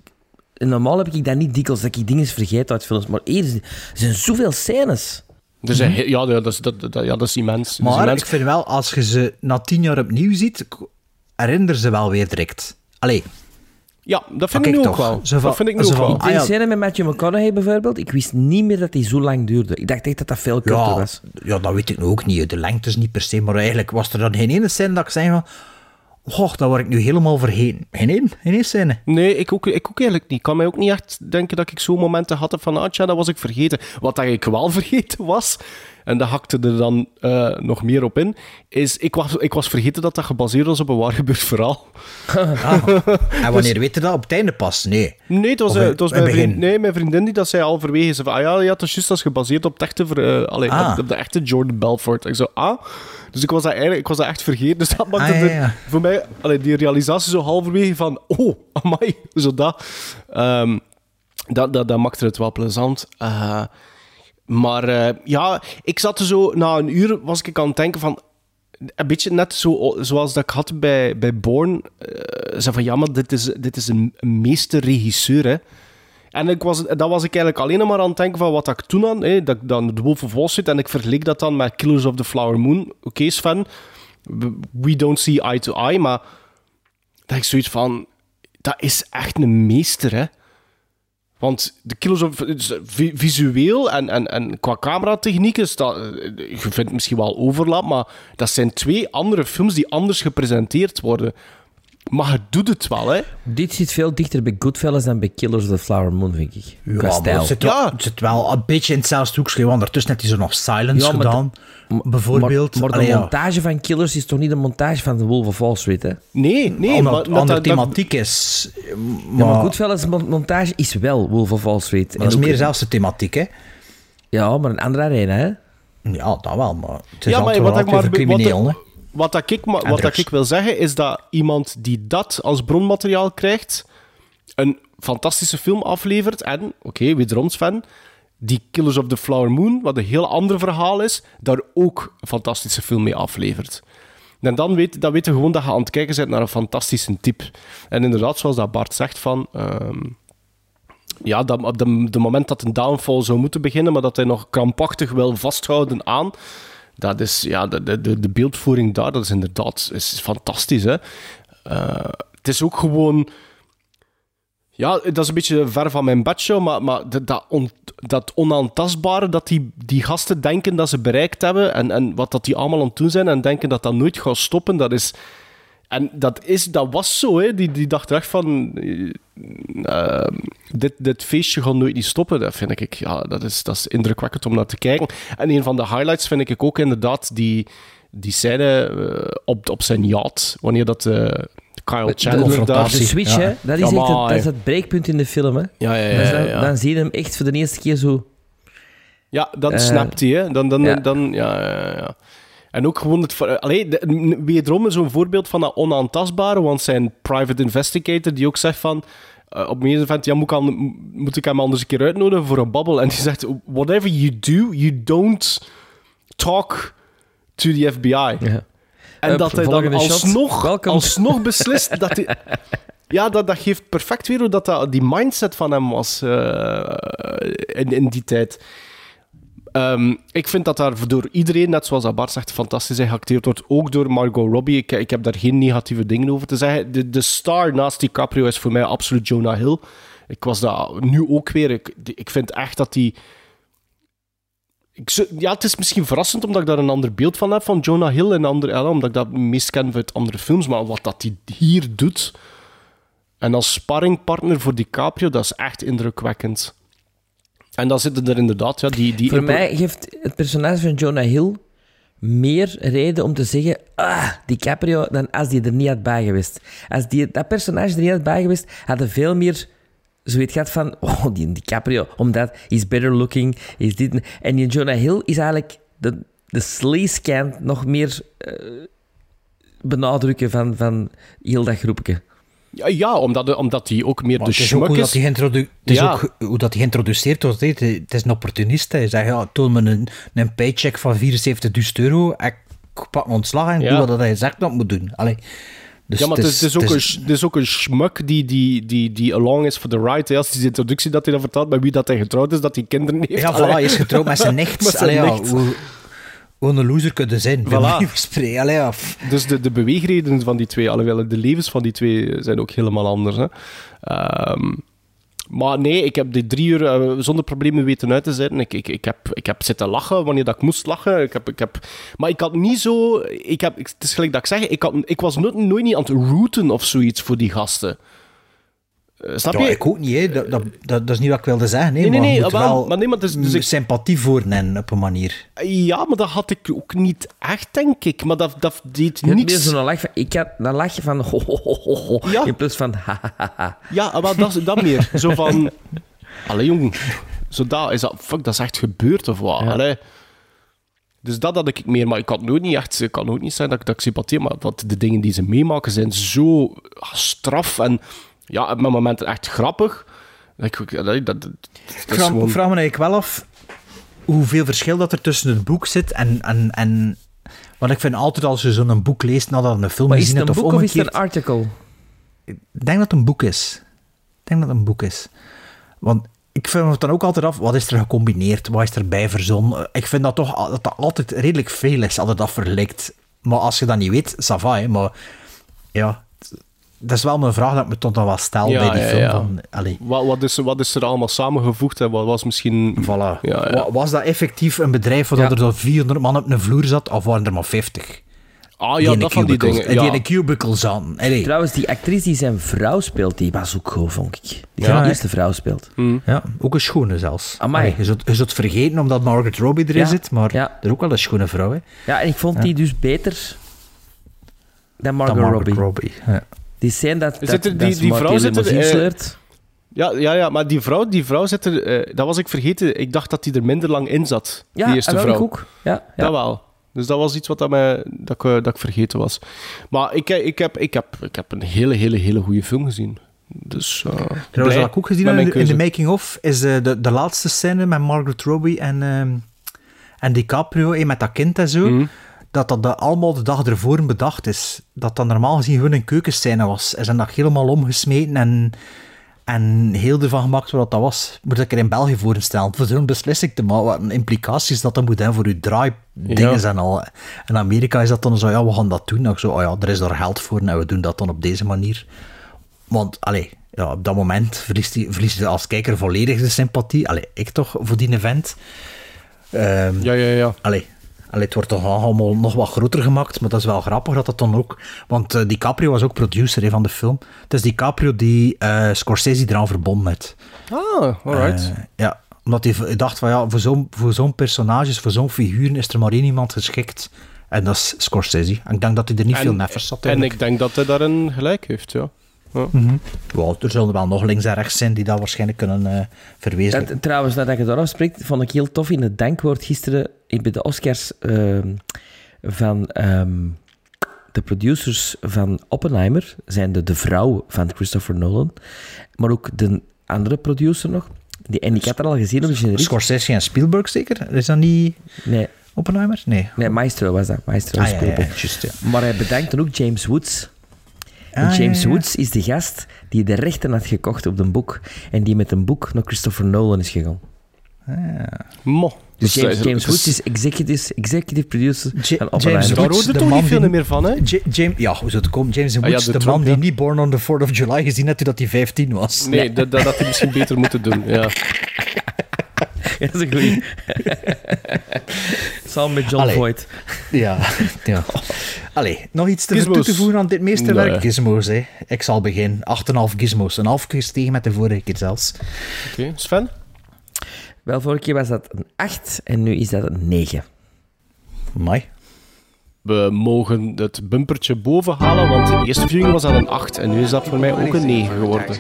En normaal heb ik dat niet dikwijls, dat ik dingen vergeet uit films. Maar hier er zijn zoveel scènes. Er zijn he- ja, dat is, dat, dat- ja, dat is immens. Is Maar immens. ik vind wel, als je ze na tien jaar opnieuw ziet, herinner ze wel weer direct. Allee, Ja, dat vind ik nu ook toch. wel. Zo van- dat vind ik nu ook wel. Ah, Die ja. scène met Matthew McConaughey bijvoorbeeld, ik wist niet meer dat die zo lang duurde. Ik dacht echt dat dat veel korter ja, was. ja, dat weet ik nu ook niet. De lengte is niet per se, maar eigenlijk was er dan geen ene scène dat ik zei van... Oh, dat word ik nu helemaal vergeten. Geen één, geen één scène. Nee, ik ook, ik ook eigenlijk niet. Ik kan mij ook niet echt denken dat ik zo momenten had van, ah tja, dat was ik vergeten. Wat dat ik wel vergeten was, en dat hakte er dan eh, nog meer op in, is, ik was, ik was vergeten dat dat gebaseerd was op een waar gebeurd verhaal. En wanneer weet je dat? Op het einde pas? Nee. Nee, het was, eh, het was mijn, vriend, nee, mijn vriendin die dat zei halverwege. Ze van, ah ja, ja, het is juist is gebaseerd op, het echte, ver- eh, allee, Ah. op, op de echte Jordan Belfort. Ik zo, ah. Dus ik was dat, eigenlijk, ik was dat echt vergeten. Dus dat maakte Ah, ja, ja. voor mij, allee, die realisatie zo halverwege van, oh, amai, zo dat. Ehm, dat, dat, dat maakte het wel plezant. Eh, maar eh, ja, ik zat er zo, na een uur was ik aan het denken van, een beetje net zo, zoals dat ik had bij, bij Born. zei van, ja, maar dit is, dit is een, een meesterregisseur, hè. En ik was, dat was ik eigenlijk alleen maar aan het denken van wat ik toen aan, hè, dat ik dan The Wolf of Wall en ik vergeleek dat dan met Killers of the Flower Moon. Oké, Sven, we- don't see eye to eye, maar dat ik zoiets van, dat is echt een meester, hè. Want de of... vi- Visueel en, en, en qua cameratechniek dat... eh, Je vindt misschien wel overlap, maar dat zijn twee andere films die anders gepresenteerd worden. Maar het doet het wel, hè. Dit zit veel dichter bij Goodfellas dan bij Killers of the Flower Moon, vind ik. Ja, Qua maar stijl. het zit, wel, het zit wel een beetje in hetzelfde hoekje. Want hij zo nog Silence Ja, maar gedaan, bijvoorbeeld. Maar, maar de ja. montage van Killers is toch niet de montage van The Wolf of Wall Street, hè? Nee, nee. Omdat maar het andere dat- dat- thematiek is. Maar, Ja, maar Goodfellas mon- montage is wel Wolf of Wall Street. dat is meer zelfs de thematiek, hè? Ja, maar een andere arena, hè? Ja, dat wel, maar het is Ja, maar altijd wat wel ik maar- crimineel, wat- hè? Wat, dat ik, wat dat ik wil zeggen is dat iemand die dat als bronmateriaal krijgt, een fantastische film aflevert. En, oké, wederom Sven, die Killers of the Flower Moon, wat een heel ander verhaal is, daar ook een fantastische film mee aflevert. En dan weet, dan weet je gewoon dat je aan het kijken bent naar een fantastische type. En inderdaad, zoals dat Bart zegt, van... ehm, ja, dat, op de, de moment dat een downfall zou moeten beginnen, maar dat hij nog krampachtig wil vasthouden aan, dat is, ja, de, de, de, beeldvoering daar, dat is inderdaad is fantastisch, hè. Eh, het is ook gewoon... Ja, dat is een beetje ver van mijn bedshow, maar, maar dat, dat, on- dat onaantastbare dat die, die gasten denken dat ze bereikt hebben en, en wat dat die allemaal aan het doen zijn en denken dat dat nooit gaat stoppen, dat is... En dat, is, dat was zo, hè. Die, die dacht echt van... eh, eh, dit, dit feestje gaat nooit niet stoppen. Dat vind ik, ja, dat is, dat is indrukwekkend om naar te kijken. En een van de highlights vind ik ook inderdaad die, die scène eh, op, op zijn yacht, wanneer dat... eh, Kyle Chandler daar... De switch, hè? Dat is, echt het, dat is het breekpunt in de film, hè? Ja, ja, ja, dan, ja, ja. dan zie je hem echt voor de eerste keer zo... Ja, dan Eh, snapt hij, hè. Dan, dan, ja. dan, ja, ja, ja. En ook gewoon het... Allee, de- wederom zo'n voorbeeld van dat onaantastbare, want zijn private investigator die ook zegt van... eh, op een gegeven moment, ja, moet ik, an- moet ik hem anders een keer uitnodigen voor een babbel? En die zegt, whatever you do, you don't talk to the FBI. En Hup, dat hij dan shot. alsnog, alsnog beslist dat hij... Ja, dat, dat geeft perfect weer hoe dat, dat die mindset van hem was in, in die tijd. Ehm, ik vind dat daar door iedereen, net zoals dat Bart zegt, fantastisch in geacteerd wordt. Ook door Margot Robbie. Ik, ik heb daar geen negatieve dingen over te zeggen. De, de star naast DiCaprio is voor mij absoluut Jonah Hill. Ik was dat nu ook weer. Ik, ik vind echt dat die... Ik ja, het is misschien verrassend omdat ik daar een ander beeld van heb van Jonah Hill en andere, ja, omdat ik dat meest ken uit andere films. Maar wat dat hij hier doet en als sparringpartner voor DiCaprio, dat is echt indrukwekkend. En dan zitten er inderdaad ja, die... die Voor mij geeft het personage van Jonah Hill meer reden om te zeggen... Ah, DiCaprio, dan als die er niet had bij geweest. Als die, dat personage er niet had bij geweest, hadden veel meer zoiets gehad van... Oh, die DiCaprio, omdat is better looking, is dit... En die Jonah Hill is eigenlijk de, de sleaze nog meer eh, benadrukken van, van heel dat groepje. Ja, ja omdat, omdat hij ook meer Maar de het is ook schmuck hoe, dat hij het is ook hoe dat hij geïntroduceerd wordt. Het is- een opportunist. Hij zegt, ja, toon me een, een paycheck van 74.000 euro. Ik pak mijn ontslag en Ja. doe wat hij zegt dat moet doen. Allee. Dus ja, maar het is, het is ook, een, het is ook een schmuck die, die, die, die along is for the ride. hè. Als die introductie dat hij dan vertelt met wie dat hij getrouwd is, dat hij kinderen heeft. Ja, voilà, hij is getrouwd met zijn nicht. Allee, ja, hoe, hoe een loser kunnen zijn. Voilà. Allee. Dus de, de beweegredenen van die twee, alhoewel de levens van die twee zijn ook helemaal anders. Hè. Ehm, maar nee, ik heb die drie uur eh, zonder problemen weten uit te zetten. Ik, ik, ik, heb, ik heb zitten lachen wanneer dat ik moest lachen. Ik heb, ik heb, maar ik had niet zo... Ik heb, het is gelijk dat ik zeg, ik, had, ik was nooit, nooit niet aan het rooten of zoiets voor die gasten. Eh, snap Ja, je? ik ook niet. Hè. Dat, dat, dat, dat is niet wat ik wilde zeggen. Nee, Nee, nee, maar je nee, moet wel, maar nee, maar dus- dus ik- sympathie voor hen op een manier. Ja, maar dat had ik ook niet echt, denk ik. Maar dat, dat deed Je meer zo'n lach van... Ik had een lachje van... Ho, ho, ho, ho, ho, Ja. In plaats van... Ha, ha, ha, ha. Ja, maar dat, dat meer. Zo van... Allee, jong. Zo dat, is dat... Fuck, dat is echt gebeurd, of wat? Allee. Dus dat had ik meer. Maar ik had nooit niet echt... Ik kan ook niet zeggen dat, ik- dat ik sympathie heb, maar dat de dingen die ze meemaken zijn zo straf en... Ja, op mijn momenten echt grappig. Dat ik... Dat, dat, dat, Ik is vraag, gewoon- ik vraag me eigenlijk wel af hoeveel verschil dat er tussen het boek zit en... en, en want ik vind altijd als je zo'n boek leest nadat een film Maar is gezien het hebt een of boek of is het omgekeerd... een article? Ik denk dat het een boek is. Ik denk dat het een boek is. Want ik vind het dan ook altijd af, wat is er gecombineerd? Wat is er bij verzonnen? Ik vind dat toch dat dat altijd redelijk veel is, als je dat vergelijkt. Maar als je dat niet weet, ça va, hè. Maar ja, dat is wel mijn vraag dat ik me toch nog wel stel Ja, bij die ja, film. ja. Van, allee, Wat, wat, is, er- wat is er allemaal samengevoegd en wat was misschien... voilà. Ja, ja. Wa- Was dat effectief een bedrijf waar Ja. er zo 400 man op een vloer zat, of waren er maar 50? Ah Die ja, in dat de van die cubicles- dingen. Die Ja. in de cubicle zaten. Allee. Trouwens, die actrice die zijn vrouw speelt, die was ook goed, vond ik. Die Ja, zijn eerste vrouw speelt. Ja, ook een schone zelfs. Amai. Allee, je, zult, je zult vergeten omdat Margaret Robbie erin Ja. zit, maar Ja. er ook wel een schone vrouw. Hè, Ja, en ik vond Ja. die dus beter dan dan Margaret Robbie. Robbie. Ja. Die scène dat, dat, Zit er die- dat die vrouw zit er, eh. Ja, ja, ja, maar die vrouw, die vrouw zit er... eh, dat was ik vergeten. Ik dacht dat die er minder lang in zat, Ja, die eerste vrouw. ik ook. Ja, ja. Dat wel. Dus dat was iets wat dat, mij, dat, ik, eh, dat ik vergeten was. Maar ik, ik, heb, ik, heb, ik heb een hele, hele, hele goede film gezien. Dus, eh, Trouwens, wat ik ook gezien in, de- in de making-of, is de, de, de laatste scène met Margaret Robbie en, ehm, en DiCaprio, eh, met dat kind en zo, Mhm. Dat dat allemaal de dag ervoor bedacht is. Dat dat normaal gezien gewoon een keukenscène was. En zijn dat helemaal omgesmeten en, en heel ervan gemaakt wat dat was. Moet ik er in België voorstellen. Voor zo'n beslissing te maken, wat een implicaties dat dat moet hebben voor je draaidingen Ja. en al. In Amerika is dat dan zo, ja, we gaan dat doen. Dan zo, oh ja, er is daar geld voor en we doen dat dan op deze manier. Want, allee, ja, op dat moment verliest hij, verliest hij als kijker volledig de sympathie. Allee, ik toch, voor die event. Ehm, Ja, ja, ja. Allee, allee, het wordt toch allemaal nog wat groter gemaakt, maar dat is wel grappig dat dat dan ook... Want eh, DiCaprio was ook producer van de film. Het is DiCaprio die eh, Scorsese eraan verbonden heeft. Ah, alright. Eh, ja, omdat hij dacht van ja, voor zo'n voor zo'n personages, voor zo'n figuur is er maar één iemand geschikt. En dat is Scorsese. En ik denk dat hij er niet veel neffers zat En eigenlijk. ik denk dat hij daarin gelijk heeft, ja. Ja. Ja, er zullen wel nog links en rechts zijn die dat waarschijnlijk kunnen eh verwezenlijken. Dat, trouwens, nadat je daarover spreekt, vond ik heel tof in het dankwoord gisteren bij de Oscars ehm, van ehm, de producers van Oppenheimer, zijn de, de vrouw van Christopher Nolan, maar ook de andere producer nog. Die, en ik had er al gezien op de generiek. Scorsese en Spielberg zeker? Is dat niet Nee. Oppenheimer? Nee. Nee, Maestro was dat. Maestro Ah, ja, ja. Maar hij bedankt dan ook James Woods. En Ah, James ja, ja. Woods is de gast die de rechten had gekocht op een boek. En die met een boek naar Christopher Nolan is gegaan. Mo. Dus James, James dus- Woods is executive, executive producer van James Oppenheimer. Daar de toch man niet veel die- meer van, hè? Ja, James, ja, hoe zou het komen? James Ah, ja, Woods, de de, Trump, man die ja. niet Born on the 4th of July gezien had toen dat hij 15 was. Nee, dat, dat had hij misschien beter moeten doen, ja. Dat is een goeie. Samen met John Allee. Voight. Ja, ja. Allee, nog iets te, toe te voegen aan dit meesterwerk? Nee. Gizmos, hè. Ik zal beginnen. 8,5 gizmos. Een half gestegen met de vorige keer zelfs. Oké, Sven? Wel, vorige keer was dat een 8 en nu is dat een 9. Mooi. We mogen het bumpertje boven halen, want de eerste viewing was al een 8 en nu is dat voor mij ook een 9 geworden. I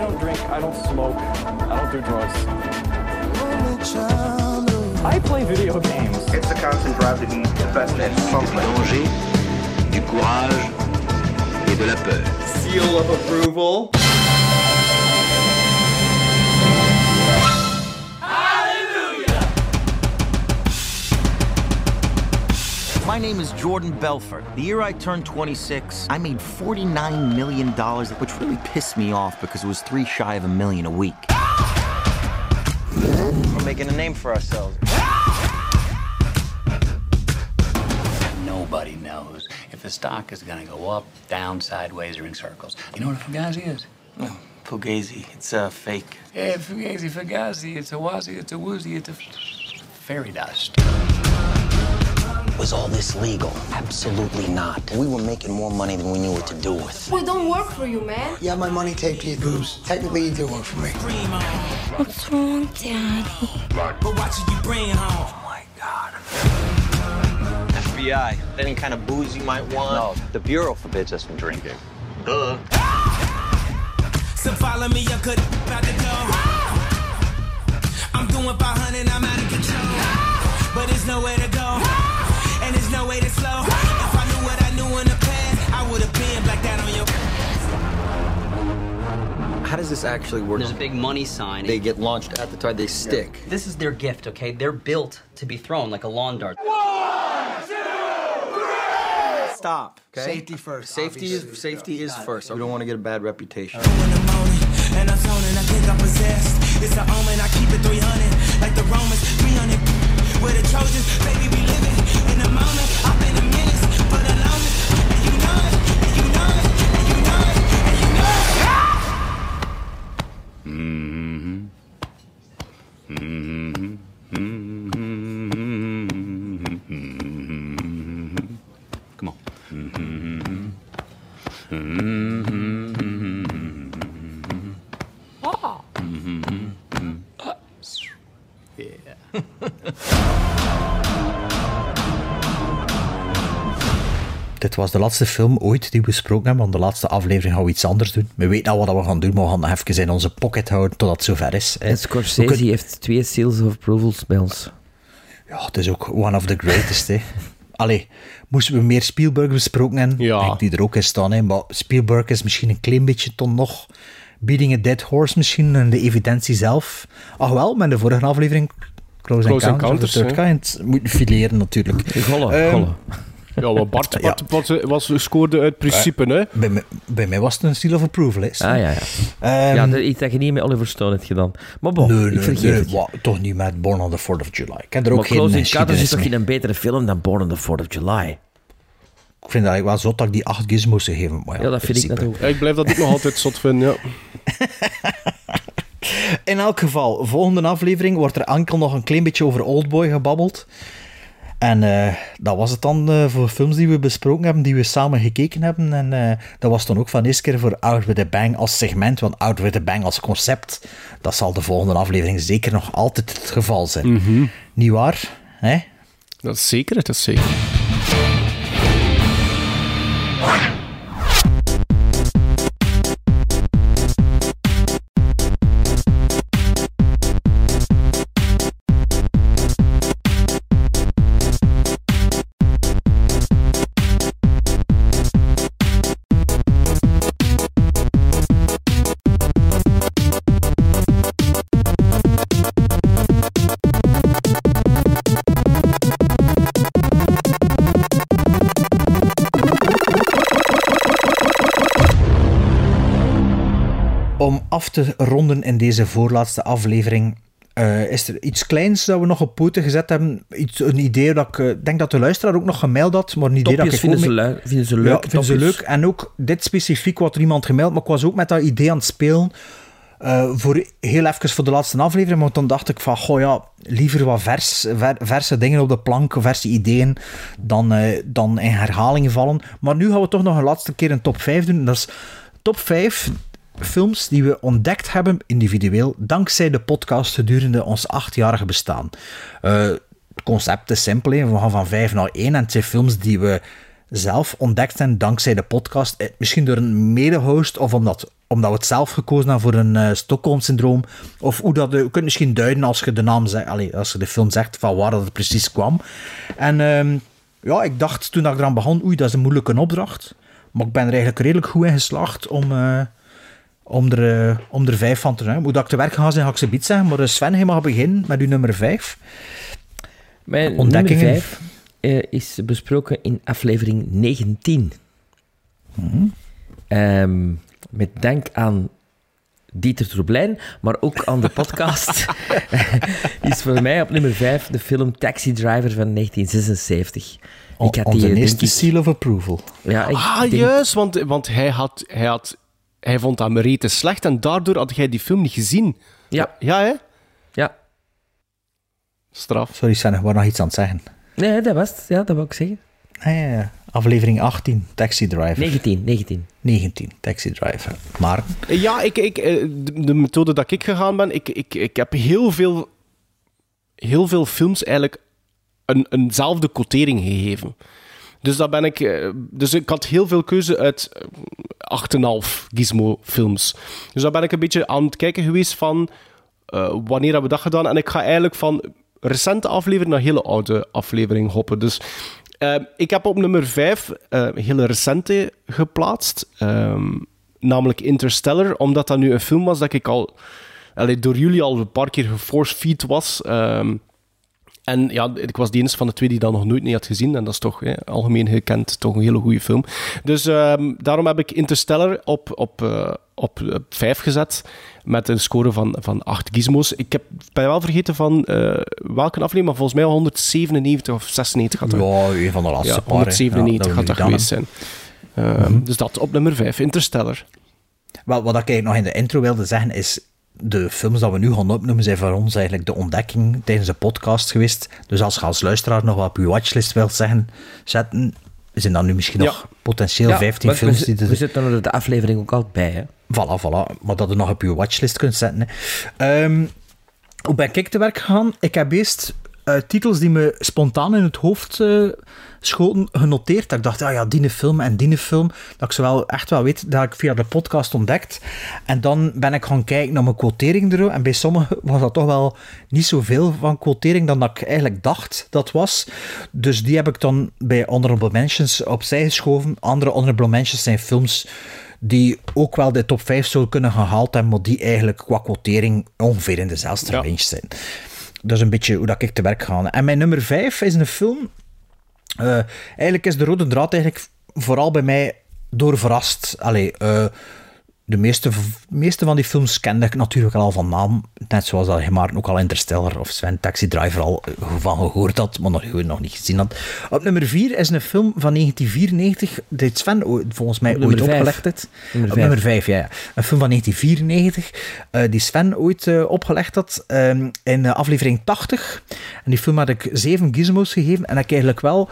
don't drink, I don't smoke, I don't do drugs. I play video games. It's the constant drive to be the best and something. danger, du courage et de la peur. Seal of approval. My name is Jordan Belfort. The year I turned 26, I made $49 million, which really pissed me off because it was three shy of a million a week. We're making a name for ourselves. Nobody knows if the stock is going to go up, down, sideways, or in circles. You know what a fugazi is? No, Fugazi. It's uh, fake. Yeah, fugazi, fugazi. It's a wazi, it's a woozy, it's a f- fairy dust. Was all this legal? Absolutely not. We were making more money than we knew what to do with. We don't work for you, man. You have my money taped to your boobs. Technically, you do work for me. What's wrong, Daddy? But watching you bring home. Oh my God. FBI. Any kind of booze you might want? No, the Bureau forbids us from drinking. Duh. So follow me, I could about to go. I'm doing 500, I'm out of control. But there's nowhere to go, and there's no way to slow. If I knew what I knew in the past, I would have been like that on your. How does this actually work? There's a big money sign. They get launched at the time they stick. This is their gift, okay? They're built to be thrown like a lawn dart. Stop. Okay? Safety first, Safety is safety is first. We don't want to get a bad reputation. And I'm zoning, I think I'm possessed. It's an omen, I keep it 300. Like the Romans, 300. With the Trojans, baby, we living Come was de laatste film ooit die we besproken hebben, want de laatste aflevering gaan we iets anders doen. We weten al wat we gaan doen, maar we gaan nog even in onze pocket houden totdat het zover is. En Scorsese kunnen- heeft twee seals of approvals bij ons. Ja, het is ook one of the greatest, hè. Allee, moesten we meer Spielberg besproken hebben, ja. denk die er ook in staan, hè. Maar Spielberg is misschien een klein beetje toch nog beating a dead horse misschien, en de evidentie zelf. Ach wel, met de vorige aflevering Close, Close Encounters, of the Third Kind moeten fileren natuurlijk. Golle, Ehm, golle. Ja, maar Bart, Bart was, was, scoorde uit principe, hè? Bij, mij- bij mij was het een seal of approval, hè. Ah, ja, ja. Ehm, ja, dat, iets dat je niet met Oliver Stone hebt gedaan. Maar bon, nee, ik nee, vergeet nee, het. wa- toch niet met Born on the 4th of July. Ik heb er ook maar geen Close eh, Encounters is toch geen betere film dan Born on the 4th of July? ik vind dat eigenlijk wel zot dat ik die acht gizmos gegeven maar Ja, dat vind ik ook. Ja, ik blijf dat ook nog altijd zot vinden, ja. In elk geval, volgende aflevering wordt er enkel nog een klein beetje over Oldboy gebabbeld. En eh, dat was het dan eh, voor films die we besproken hebben, die we samen gekeken hebben. En eh, dat was dan ook van eerste keer voor Out with a Bang als segment. Want Out with a Bang als concept, dat zal de volgende aflevering zeker nog altijd het geval zijn. Mhm. Niet waar? Hè? Dat is zeker, dat is zeker. Af te ronden in deze voorlaatste aflevering, eh, is er iets kleins dat we nog op poten gezet hebben. Iets, een idee dat ik eh, denk dat de luisteraar ook nog gemeld had, maar een idee dat ik vinden ze, lui- vinden ze leuk. Ja, vinden ze leuk. En ook dit specifiek wat er iemand gemeld, maar ik was ook met dat idee aan het spelen. eh, voor heel even voor de laatste aflevering, want dan dacht ik van, goh ja, liever wat vers, ver- verse dingen op de plank, verse ideeën, dan, dan in herhalingen vallen. Maar nu gaan we toch nog een laatste keer een top 5 doen. Dat is top 5 films die we ontdekt hebben, individueel, dankzij de podcast gedurende ons achtjarige bestaan. Eh, het concept is simpel, we gaan van 5 naar 1 en zijn films die we zelf ontdekt hebben dankzij de podcast. Eh, Misschien door een mede-host of omdat, omdat we het zelf gekozen hebben voor een eh, Stockholm-syndroom. Of hoe dat, je kunt misschien duiden als je de naam zegt, allee, als je de film zegt van waar dat het precies kwam. En ehm, ja, ik dacht toen ik eraan begon, oei, dat is een moeilijke opdracht. Maar ik ben er eigenlijk redelijk goed in geslaagd om, om, er, eh, om er vijf van te dat ik te werk ga zijn, ga ik ze bied zeggen. Maar eh, Sven, je mag beginnen met uw nummer vijf. Mijn Ontdekkingen. nummer 5 is besproken in aflevering 19. Mhm. Ehm, met dank aan Dieter Troblijn, maar ook aan de podcast, is voor mij op nummer 5 de film Taxi Driver van 1976. Ik had die, eerste seal of approval. Ja, ik ah, denk- juist, want, want hij, had, hij, had, hij vond dat Merete slecht en daardoor had jij die film niet gezien. Ja. Ja, hè? Ja. Straf. Sorry Sven, ik was nog iets aan het zeggen. Nee, dat was het. Ja, dat wil ik zeggen. Ah, ja, ja. Aflevering 18, Taxi Driver. 19, 19. 19, Taxi Driver. Maar, Ja, ik, ik, eh, de, de methode dat ik gegaan ben, ik, ik, ik heb heel veel, heel veel films eigenlijk een, eenzelfde quotering gegeven. Dus, dat ben ik, eh, dus ik had heel veel keuze uit eh, 8,5 Gizmo-films. Dus daar ben ik een beetje aan het kijken geweest van eh, wanneer hebben we dat gedaan. En ik ga eigenlijk van recente aflevering naar hele oude aflevering hoppen. Dus eh, ik heb op nummer 5 een hele recente geplaatst. Ehm, namelijk Interstellar, omdat dat nu een film was dat ik al allee, door jullie al een paar keer geforce-feed was. Ehm, en ja, ik was de enige van de twee die dat nog nooit niet had gezien. En dat is toch hè, algemeen gekend, toch een hele goede film. Dus ehm, daarom heb ik Interstellar op, op, eh, op, op 5 gezet. Met een score van, van 8 gizmos. Ik heb, ben wel vergeten van eh, welke aflevering, maar volgens mij al 197 of 96 had dat. ja, een van de laatste Ja, paar, hè. 197 Ja, gaat dat we geweest zijn. Ehm, Dus dat op nummer 5, Interstellar. Wel, wat ik eigenlijk nog in de intro wilde zeggen is, de films dat we nu gaan opnoemen zijn voor ons eigenlijk de ontdekking tijdens de podcast geweest. Dus als je als luisteraar nog wat op je watchlist wilt zeggen, zetten, zijn dan nu misschien nog potentieel 15 maar films we, die er... we zitten er de aflevering ook altijd bij, hè. Voilà, voilà. Maar dat je nog op je watchlist kunt zetten. Ehm, hoe ben ik te werk gegaan? Ik heb eerst eh, titels die me spontaan in het hoofd eh, schoten genoteerd. Dat ik dacht, ah ja, die film en die film. Dat ik ze wel echt wel weet, dat ik via de podcast ontdekt. En dan ben ik gaan kijken naar mijn quotering er. En bij sommigen was dat toch wel niet zoveel van quotering dan dat ik eigenlijk dacht dat was. Dus die heb ik dan bij Honorable Mentions opzij geschoven. Andere Honorable Mentions zijn films die ook wel de top 5 zullen kunnen gehaald hebben, maar die eigenlijk qua quotering ongeveer in dezelfde range zijn. Dat is een beetje hoe dat ik te werk ga. En mijn nummer 5 is een film. Eh, eigenlijk is de rode draad eigenlijk vooral bij mij door verrast. Allee, eh, de meeste, meeste van die films kende ik natuurlijk al van naam. Net zoals dat je maar ook al Interstellar of Sven Taxi Driver al eh, van gehoord had, maar nog, nog niet gezien had. Op nummer 4 is een film van 1994, die Sven ooit- volgens mij Op ooit vijf. opgelegd heeft. Nummer Op vijf. nummer 5, ja, ja. Een film van 1994, eh, die Sven ooit eh, opgelegd had ehm, in aflevering 80. En die film had ik 7 gizmos gegeven. En dat ik eigenlijk wel,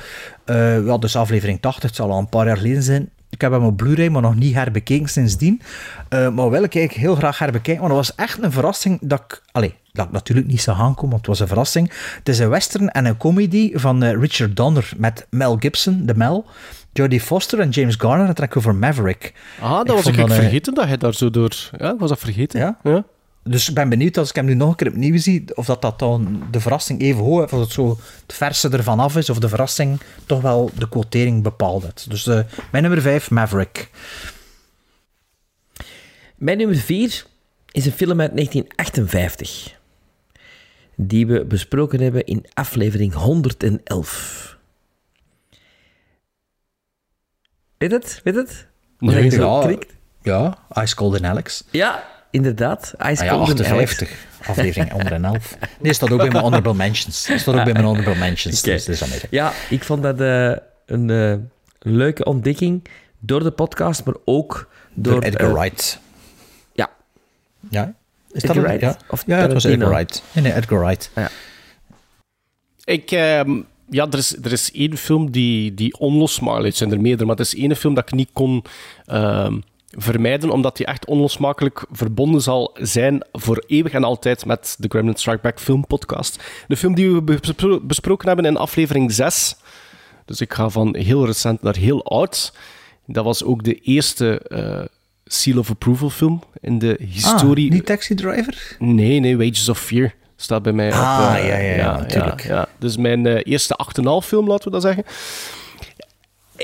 ja, dus aflevering 80, het zal al een paar jaar geleden zijn. Ik heb hem op Blu-ray, maar nog niet herbekeken sindsdien. Eh, maar ik eigenlijk heel graag herbekijken, want dat was echt een verrassing dat ik... Allee, dat ik natuurlijk niet zou aankomen, want het was een verrassing. Het is een western en een comedy van eh, Richard Donner met Mel Gibson, de Mel, Jodie Foster en James Garner. Dat trek ik over Maverick. Ah, dat was ik eh, vergeten dat hij daar zo door... Ja, was dat vergeten. Ja? ja. Dus ik ben benieuwd als ik hem nu nog een keer opnieuw zie, of dat, dat dan de verrassing even hoog is, of het zo het verse ervan af is, of de verrassing toch wel de quotering bepaald heeft. Dus eh, mijn nummer 5, Maverick. Mijn nummer 4 is een film uit 1958. Die we besproken hebben in aflevering 111. Weet het? Weet het? Zo? ja, ja, Ice Cold and Alex. Ja, inderdaad. Ice Ah ja, Cold and Alex. 58, aflevering 111. Nee, staat ook bij mijn honorable mentions. Staat ook bij mijn honorable mentions. Dus dan. Ja, ik vond dat eh, een eh, leuke ontdekking door de podcast, maar ook door... Door Edgar eh, Wright. Ja. Ja? Is Edgar dat een- Wright? Ja, Of ja het was? Edgar Wright. Nee, nee, Edgar Wright. Ja. Ik, ehm, ja, er is, er is één film die, die onlosmakelijk het zijn er meerdere, maar het is één film dat ik niet kon ehm, vermijden, omdat die echt onlosmakelijk verbonden zal zijn voor eeuwig en altijd met de Gremlin Strike Back film podcast. De film die we bespro- besproken hebben in aflevering 6. Dus ik ga van heel recent naar heel oud. Dat was ook de eerste eh, Seal of Approval film in de historie. Ah, niet Taxi Driver? Nee, nee, Wages of Fear staat bij mij Ah, op. eh, ja, ja, ja, natuurlijk. Ja, Dus mijn eh, eerste 8,5 film, laten we dat zeggen.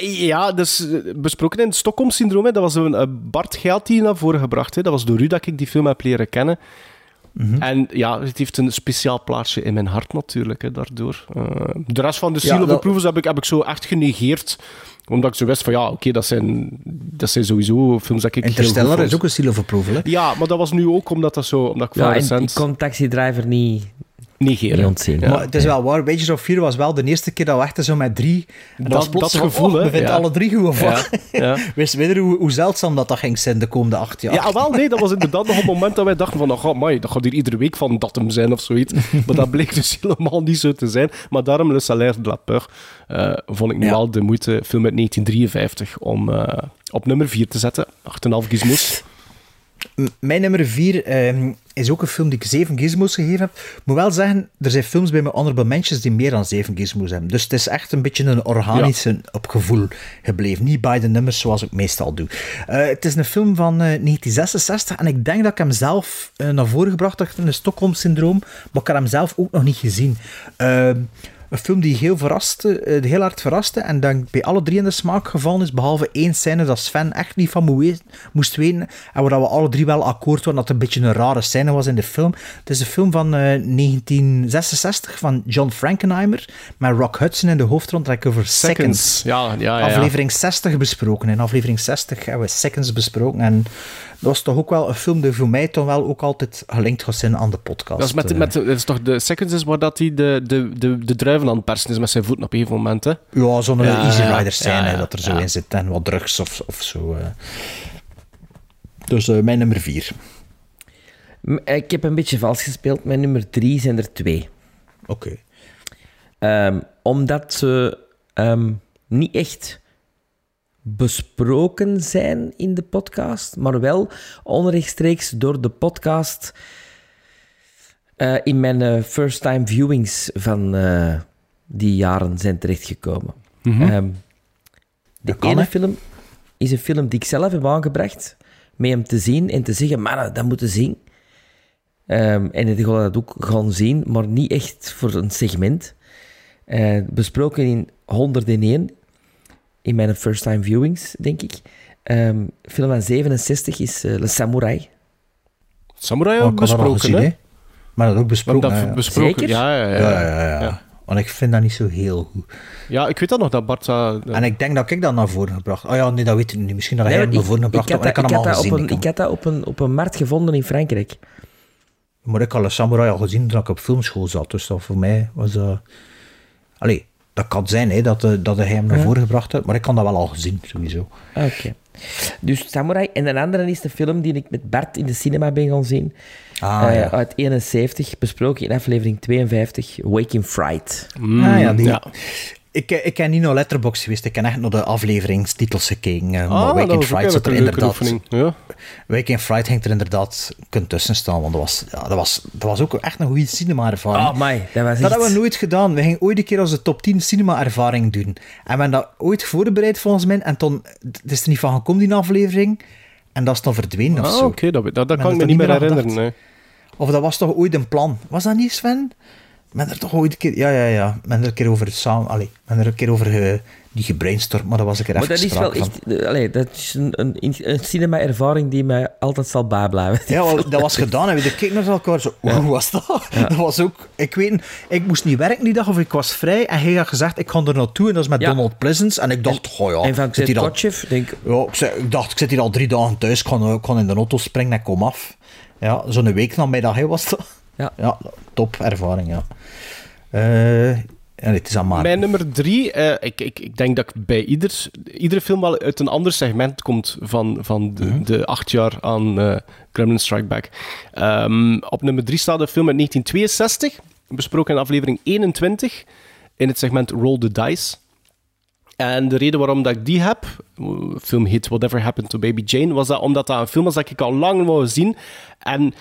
Ja, dus eh, besproken in het Stockholm-syndroom. hè. Dat was een eh, Bart Gelt die naar voren gebracht. Hè. Dat was door u dat ik die film heb leren kennen. Mhm. En ja, het heeft een speciaal plaatsje in mijn hart natuurlijk, hè, daardoor. Eh, de rest van de Ja, Seal dat- Approvals heb ik, heb ik zo echt genegeerd. Omdat ik zo wist van, ja, oké, dat, zijn, dat zijn sowieso films dat ik Interstellar is ook een Seal hè? Ja, maar dat was nu ook omdat dat zo... Omdat ik van Ja, en recent... ik kon Taxi Driver niet, negeren. ontzien. Maar het is wel waar, Wages of Fear was wel de eerste keer dat we echt zo met drie... En Dat- dat gevoel, oh, hè? We vinden Ja. alle drie goed Ja, van. ja. Wist weer hoe, hoe zeldzaam dat dat ging zijn de komende acht jaar. Ja, wel, nee, dat was inderdaad nog een moment dat wij dachten van, oh, amai, dat gaat hier iedere week van datum zijn of zoiets. Maar dat bleek dus helemaal niet zo te zijn. Maar daarom Le Salaire de la Peur eh, vond ik nu Ja. wel de moeite, film uit 1953, om eh, op nummer 4 te zetten. 8,5 gizmos. Mijn nummer vier ehm, is ook een film die ik zeven gizmos gegeven heb. Ik moet wel zeggen, er zijn films bij mijn honorable mentions die meer dan zeven gizmos hebben. Dus het is echt een beetje een organische op gevoel gebleven. Niet bij de nummers zoals ik meestal doe. Eh, het is een film van eh, 1966 en ik denk dat ik hem zelf eh, naar voren gebracht heb in een Stockholm-syndroom, maar ik had hem zelf ook nog niet gezien. Een film die heel, verraste, eh, heel hard verraste en dan bij alle drie in de smaak gevallen is, behalve één scène dat Sven echt niet van moest weten en waar we alle drie wel akkoord waren dat het een beetje een rare scène was in de film. Het is een film van eh, 1966 van John Frankenheimer met Rock Hudson in de hoofdrol. Dat ik over Seconds. Seconds. Ja, ja, ja. Aflevering 60 besproken. In aflevering 60 hebben we Seconds besproken. En dat was toch ook wel een film die voor mij toch wel ook altijd gelinkt gaat zijn aan de podcast. Dat is, met, Eh, met, dat is toch de Seconds is waar dat hij de, de, de, de druiven aan het persen is met zijn voeten op een gegeven moment, hè? Ja, zo'n Ja, Easy ja, Rider scène ja, ja, dat er zo ja. in zit en wat drugs of, of zo. eh. Dus eh, mijn nummer vier. M- Ik heb een beetje vals gespeeld. Mijn nummer drie zijn er twee. Oké. Ehm, omdat ze ehm, niet echt besproken zijn in de podcast, maar wel onrechtstreeks door de podcast eh, in mijn eh, first-time viewings van eh, die jaren zijn terechtgekomen. Ehm, de kan, ene film is een film die ik zelf heb aangebracht, met hem te zien en te zeggen, mannen, dat moeten zien. Ehm, en ik ga dat ook gaan zien, maar niet echt voor een segment. Eh, besproken in 101, in mijn first time viewings, denk ik. Ehm, film van 67 is eh, Le Samurai. Samurai Oh, ook al besproken, gezien, hè? Maar dat ook besproken. Dat hè, ja. besproken, Zeker? Ja, ja, ja. Ja, ja, ja. Want ik vind dat niet zo heel goed. Ja, ik weet dat nog, dat Bart... En ik denk dat ik dat naar voren gebracht. Oh ja, nee, dat weet ik niet. Misschien dat Nee, hij hem maar naar voren gebracht ik, ik dat, had ik, hem had al dat op gezien. een, ik had dat op een, op een markt gevonden in Frankrijk. Maar ik had een samurai al gezien toen ik op filmschool zat. Dus dat voor mij was dat... Allee, dat kan zijn hè, dat, eh, dat hij hem naar Ja. voren gebracht had. Maar ik kan dat wel al gezien, sowieso. Ah, Oké. Dus Samurai. En een andere is de film die ik met Bart in de cinema ben gaan zien. Ah, Eh, ja. Uit 71, besproken in aflevering 52, Waking Fright. ah ja, die... Ik, eh, ik ken niet naar Letterboxd geweest, ik ken echt naar de afleveringstitels gekeken. maar Ah, dat Waking Fright zat er eigenlijk een leuke inderdaad... Ja. Waking Fright ging er inderdaad kunt tussen staan, want dat was, ja, dat was, dat was ook echt een goede cinema-ervaring. Oh, my, dat was Dat echt- hebben we nooit gedaan. We gingen ooit een keer onze top 10 cinema-ervaring doen. En we hebben dat ooit voorbereid volgens mij. En toen het is er niet van gekomen, die aflevering. En dat is dan verdwenen of Ah, zo. oké, dat, dat, dat kan ik me niet meer herinneren. Of dat was toch ooit een plan? Was dat niet, Sven? Men er toch ooit een keer... Ja, ja, ja. Men er een keer over samen... Allee, men er een keer over... eh, niet gebrainstormd, maar dat was ik er Maar even dat is wel van. echt... Allee, dat is een, een, een cinema-ervaring die mij altijd zal bijblijven. Ja, wel, dat was gedaan en we keken naar elkaar zo, hoe was dat? Dat was ook, ik weet, ik moest niet werken die dag of ik was vrij en hij had gezegd, ik ga er naartoe en dat is met Ja. Donald Pleasance en ik dacht, goh ja, En van Kotchev, denk ja, ik, zei- ik dacht, ik zit hier al drie dagen thuis, ik kan, ik in de auto springen en kom af. Ja, zo'n week namiddag hè, was dat. Ja. ja, top ervaring, ja. Eh, ja, het is aan Maarten. Mijn nummer drie, eh, ik, ik, ik denk dat ik bij ieder, iedere film wel uit een ander segment komt van, van de, Mhm. de acht jaar aan eh Gremlin Strike Back. Ehm, op nummer drie staat een film uit 1962, besproken in aflevering 21, in het segment Roll the Dice. En de reden waarom dat ik die heb, film heet Whatever Happened to Baby Jane, was dat omdat dat een film was dat ik al lang wou zien. En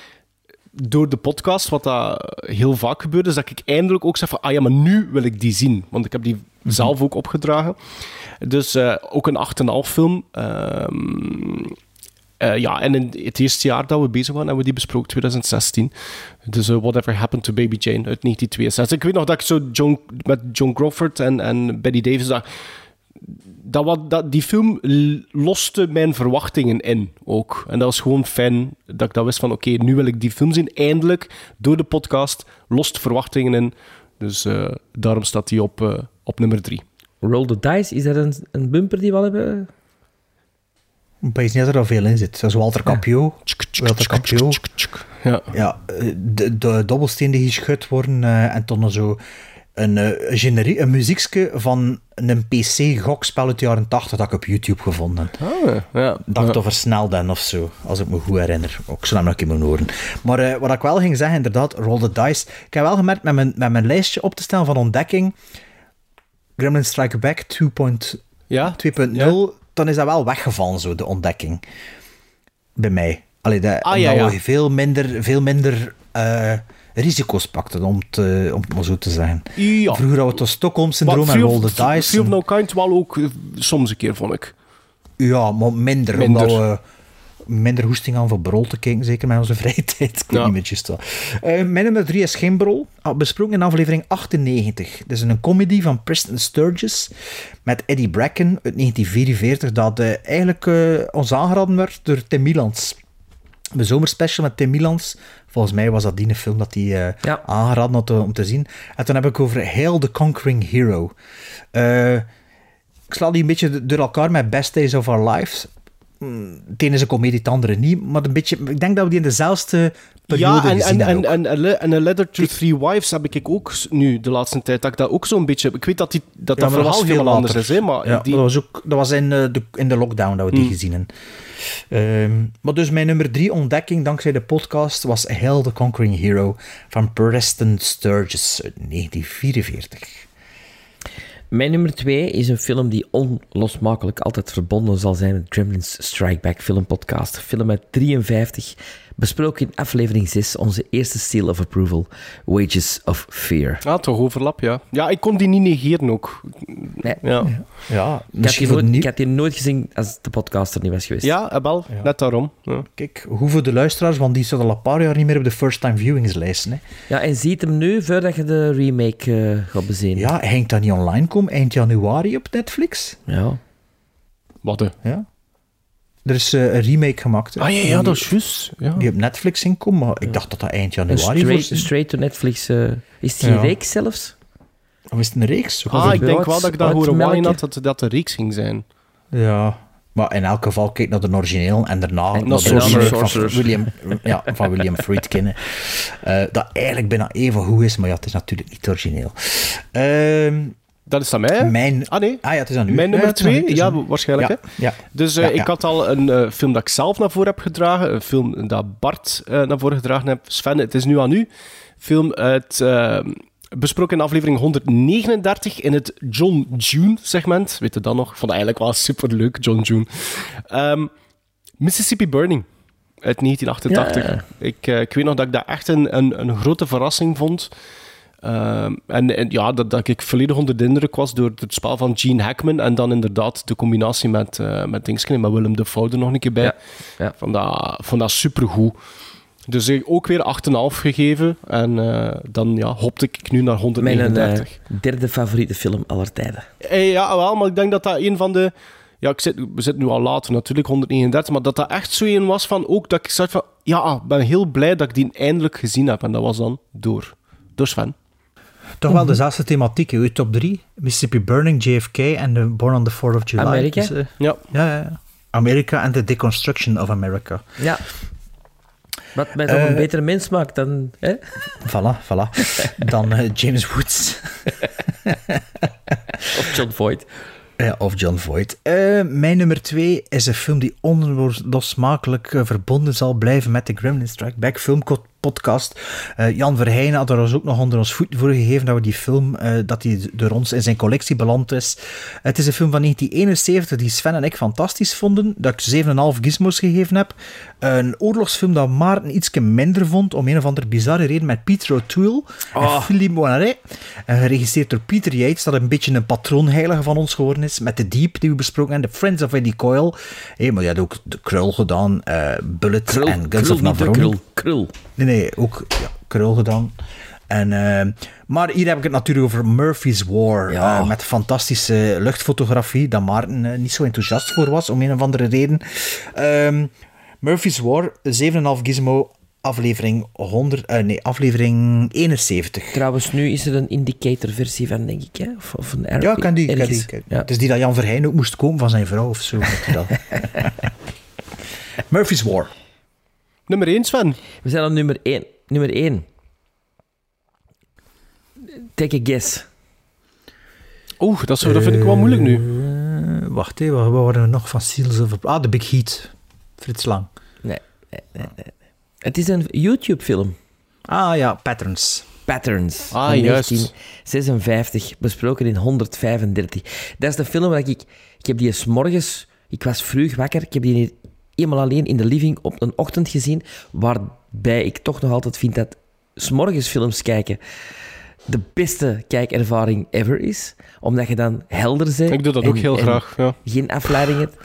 door de podcast, wat dat heel vaak gebeurde, is dat ik eindelijk ook zeg van, ah ja, maar nu wil ik die zien. Want ik heb die zelf ook opgedragen. Dus eh, ook een 8,5 film. Ehm, eh, ja, en in het eerste jaar dat we bezig waren, hebben we die besproken, 2016. Dus eh, Whatever Happened to Baby Jane uit 1962. Ik weet nog dat ik zo John, met John Crawford en, en Betty Davis... Dat, dat, wat, dat, die film loste mijn verwachtingen in ook. En dat was gewoon fijn dat ik dat wist van... Oké, nu wil ik die film zien. Eindelijk, door de podcast, lost verwachtingen in. Dus eh, daarom staat die op, eh, op nummer drie. Roll the Dice, is dat een, een bumper die we al hebben? Ik weet niet dat er al veel in zit. Zoals Walter Capio. Walter Capio. Ja. Ja, eh, de, de dobbelstenen die geschud worden eh, en dan zo een, eh, een, generiek, een muziekje van een PC-gokspel uit de jaren 80 dat ik op YouTube gevonden. Ah, ja. Dat ik versneld ben of zo, als ik me goed herinner. Ook zo nog een keer moeten horen. Maar eh, wat ik wel ging zeggen, inderdaad, roll the dice. Ik heb wel gemerkt met mijn, met mijn lijstje op te stellen van ontdekking, Gremlin Strike Back 2.0, Ja? 2.0, dan is dat wel weggevallen, zo, de ontdekking. Bij mij. Allee, dat, Ah, ja, veel minder, veel minder eh, risico's pakten, om, te, om het maar zo te zeggen. Ja. Vroeger hadden we het Stockholm-syndroom en roll the dice. Of No Kind wel ook eh, soms een keer, vond ik. Ja, maar minder. Minder. Omdat we minder hoesting aan voor Brol te kijken, zeker met onze vrije tijd. Ik Ja. niet met juist. Eh, mijn nummer drie is geen Brol. Ah, besproken in aflevering 98. Het is een comedy van Preston Sturges met Eddie Bracken uit 1944, dat eh, eigenlijk ons aangeraden werd door Tim Milans. De zomerspecial met Tim Milans. Volgens mij was dat die een film dat hij eh, aangeraden had om te zien. En toen heb ik over Hail the Conquering Hero. Eh, ik sla die een beetje door elkaar met Best Days of Our Lives. Mm, Het ene is een komedie, het andere niet. Maar een beetje, ik denk dat we die in dezelfde periode Ja, en, gezien en, hebben. en, en, en, en A Letter to Three Wives heb ik ook nu de laatste tijd. Dat ik dat ook zo'n beetje. Ik weet dat die, dat, Ja, dat verhaal helemaal anders is, hè, maar Ja, die, dat was, ook, dat was in, eh, de, in de lockdown dat we die Hmm. gezien hebben. Ehm, maar dus mijn nummer drie ontdekking dankzij de podcast was Hail the Conquering Hero van Preston Sturges uit 1944. Mijn nummer twee is een film die onlosmakelijk altijd verbonden zal zijn met Gremlins Strike Back filmpodcast. Film uit 53, besproken in aflevering 6, onze eerste seal of approval, Wages of Fear. Ja, toch overlap, ja. Ja, ik kon die niet negeren ook. Nee. Ja, Ja, Ik had, misschien die voor nooit, ik had die nooit gezien als de podcast er niet was geweest. ja eh, wel, net daarom. Ja. Kijk, hoe voor de luisteraars, want die zitten al een paar jaar niet meer op de first-time viewingslijsten. Hè. Ja, en ziet hem nu voordat je de remake eh, gaat bezien. Ja, hangt dat niet online komen eind januari op Netflix? Ja. Wat, hè? Ja. Er is eh, een remake gemaakt. Ah, ja, ja, dat is juist. Ja. Die op Netflix inkomt, maar ik dacht dat dat eind Een januari straight, was. straight to Netflix. eh, is het geen Ja. reeks zelfs? Of is het een reeks? Ah, ik denk wel dat ik dat Uit horen waaien had dat dat de reeks ging zijn. Ja. Maar in elk geval, kijk naar de origineel en daarna En naar de van. William, ja, van William Friedkin. Eh, dat eigenlijk bijna even goed is, maar ja, het is natuurlijk niet origineel. Ehm, Dat is aan mij. mijn... Ah nee. Ah ja, het is aan u. Mijn nummer u, twee? Ja, aan waarschijnlijk. Ja, Hè? ja. Dus eh, Ja, ik had al een eh, film dat ik zelf naar voren heb gedragen. Een film dat Bart eh, naar voren gedragen heeft. Sven, het is nu aan u. Film uit, besproken in aflevering 139 in het John June segment. Weet je dat nog? Ik vond het eigenlijk wel superleuk, John June. Ehm, Mississippi Burning. Uit 1988. Ja. Ik, ik weet nog dat ik dat echt een, een, een grote verrassing vond. Ehm, en, en ja, dat, dat ik volledig onder de indruk was door het spel van Gene Hackman. En dan inderdaad de combinatie met, eh met met Willem Dafoe er nog een keer bij. Ja, ja. Vond, dat, vond dat supergoed. Dus ik ook weer 8,5 gegeven. En eh, dan ja, hopte ik nu naar Mijn eh, 139. derde favoriete film aller tijden. Ja, wel, maar ik denk dat dat een van de... Ja, ik zit, we zitten nu al later natuurlijk, 139, maar dat dat echt zo een was van ook dat ik zei van... Ja, ik ben heel blij dat ik die eindelijk gezien heb. En dat was dan door, door Sven. Toch wel dezelfde thematiek, uw top 3. Mississippi Burning, JFK en Born on the 4th of July. Amerika? Dus, eh, Ja. ja, ja, ja. Amerika en de Deconstruction of America. Ja. Wat mij toch Eh, een betere mens maakt dan... Hè? Voilà, voilà. Dan eh, James Woods. Of John Voight. Ja, of John Voight. Eh, mijn nummer twee is een film die onlosmakelijk eh, verbonden zal blijven met de Gremlin Strike Back filmpodcast. Eh, Jan Verheyen had er ons ook nog onder ons voet voor gegeven dat we die film, eh, dat die door ons in zijn collectie beland is. Het is een film van 1971 die Sven en ik fantastisch vonden, dat ik 7,5 gizmos gegeven heb. Een oorlogsfilm dat Maarten iets minder vond, om een of andere bizarre reden, met Peter O'Toole en Philippe Moinet. En geregisseerd door Peter Yates, dat een beetje een patroonheilige van ons geworden is, met The Deep, die we besproken hebben, The Friends of Eddie Coyle. Hey, maar je had ook De Krul gedaan, eh, Bullet Krul, en Guns krul, of Navarone. krul. Krul. Nee, nee, ook ja, Krul gedaan. En, eh, maar hier heb ik het natuurlijk over Murphy's War. Ja. eh, met fantastische luchtfotografie, dat Maarten eh, niet zo enthousiast voor was, om een of andere reden. Ehm, Murphy's War, 7,5 gizmo, aflevering 100, eh, nee, aflevering 71. Trouwens, nu is er een indicator-versie van, denk ik. Hè? Of, of een er- Ja, kan die. Kan die kan- Ja. Het is die dat Jan Verheyen ook moest komen van zijn vrouw of zo. Murphy's War. Nummer 1, Sven. We zijn aan nummer 1. Nummer 1. Take a guess. Oeh, dat, dat vind ik wel moeilijk nu. Eh, wacht even, waren we nog van Seals of... Ah, The Big Heat. Frits Lang. Nee, nee, nee, nee. Het is een YouTube-film. Ah ja, Patterns. Patterns. Ah, van juist. 1956, besproken in 135. Dat is de film waar ik... Ik heb die 's morgens... Ik was vroeg wakker. Ik heb die eenmaal alleen in de living op een ochtend gezien. Waarbij ik toch nog altijd vind dat 's morgens films kijken de beste kijkervaring ever is. Omdat je dan helder bent. Ik doe dat en- ook heel en graag, ja. Geen afleiding hebt.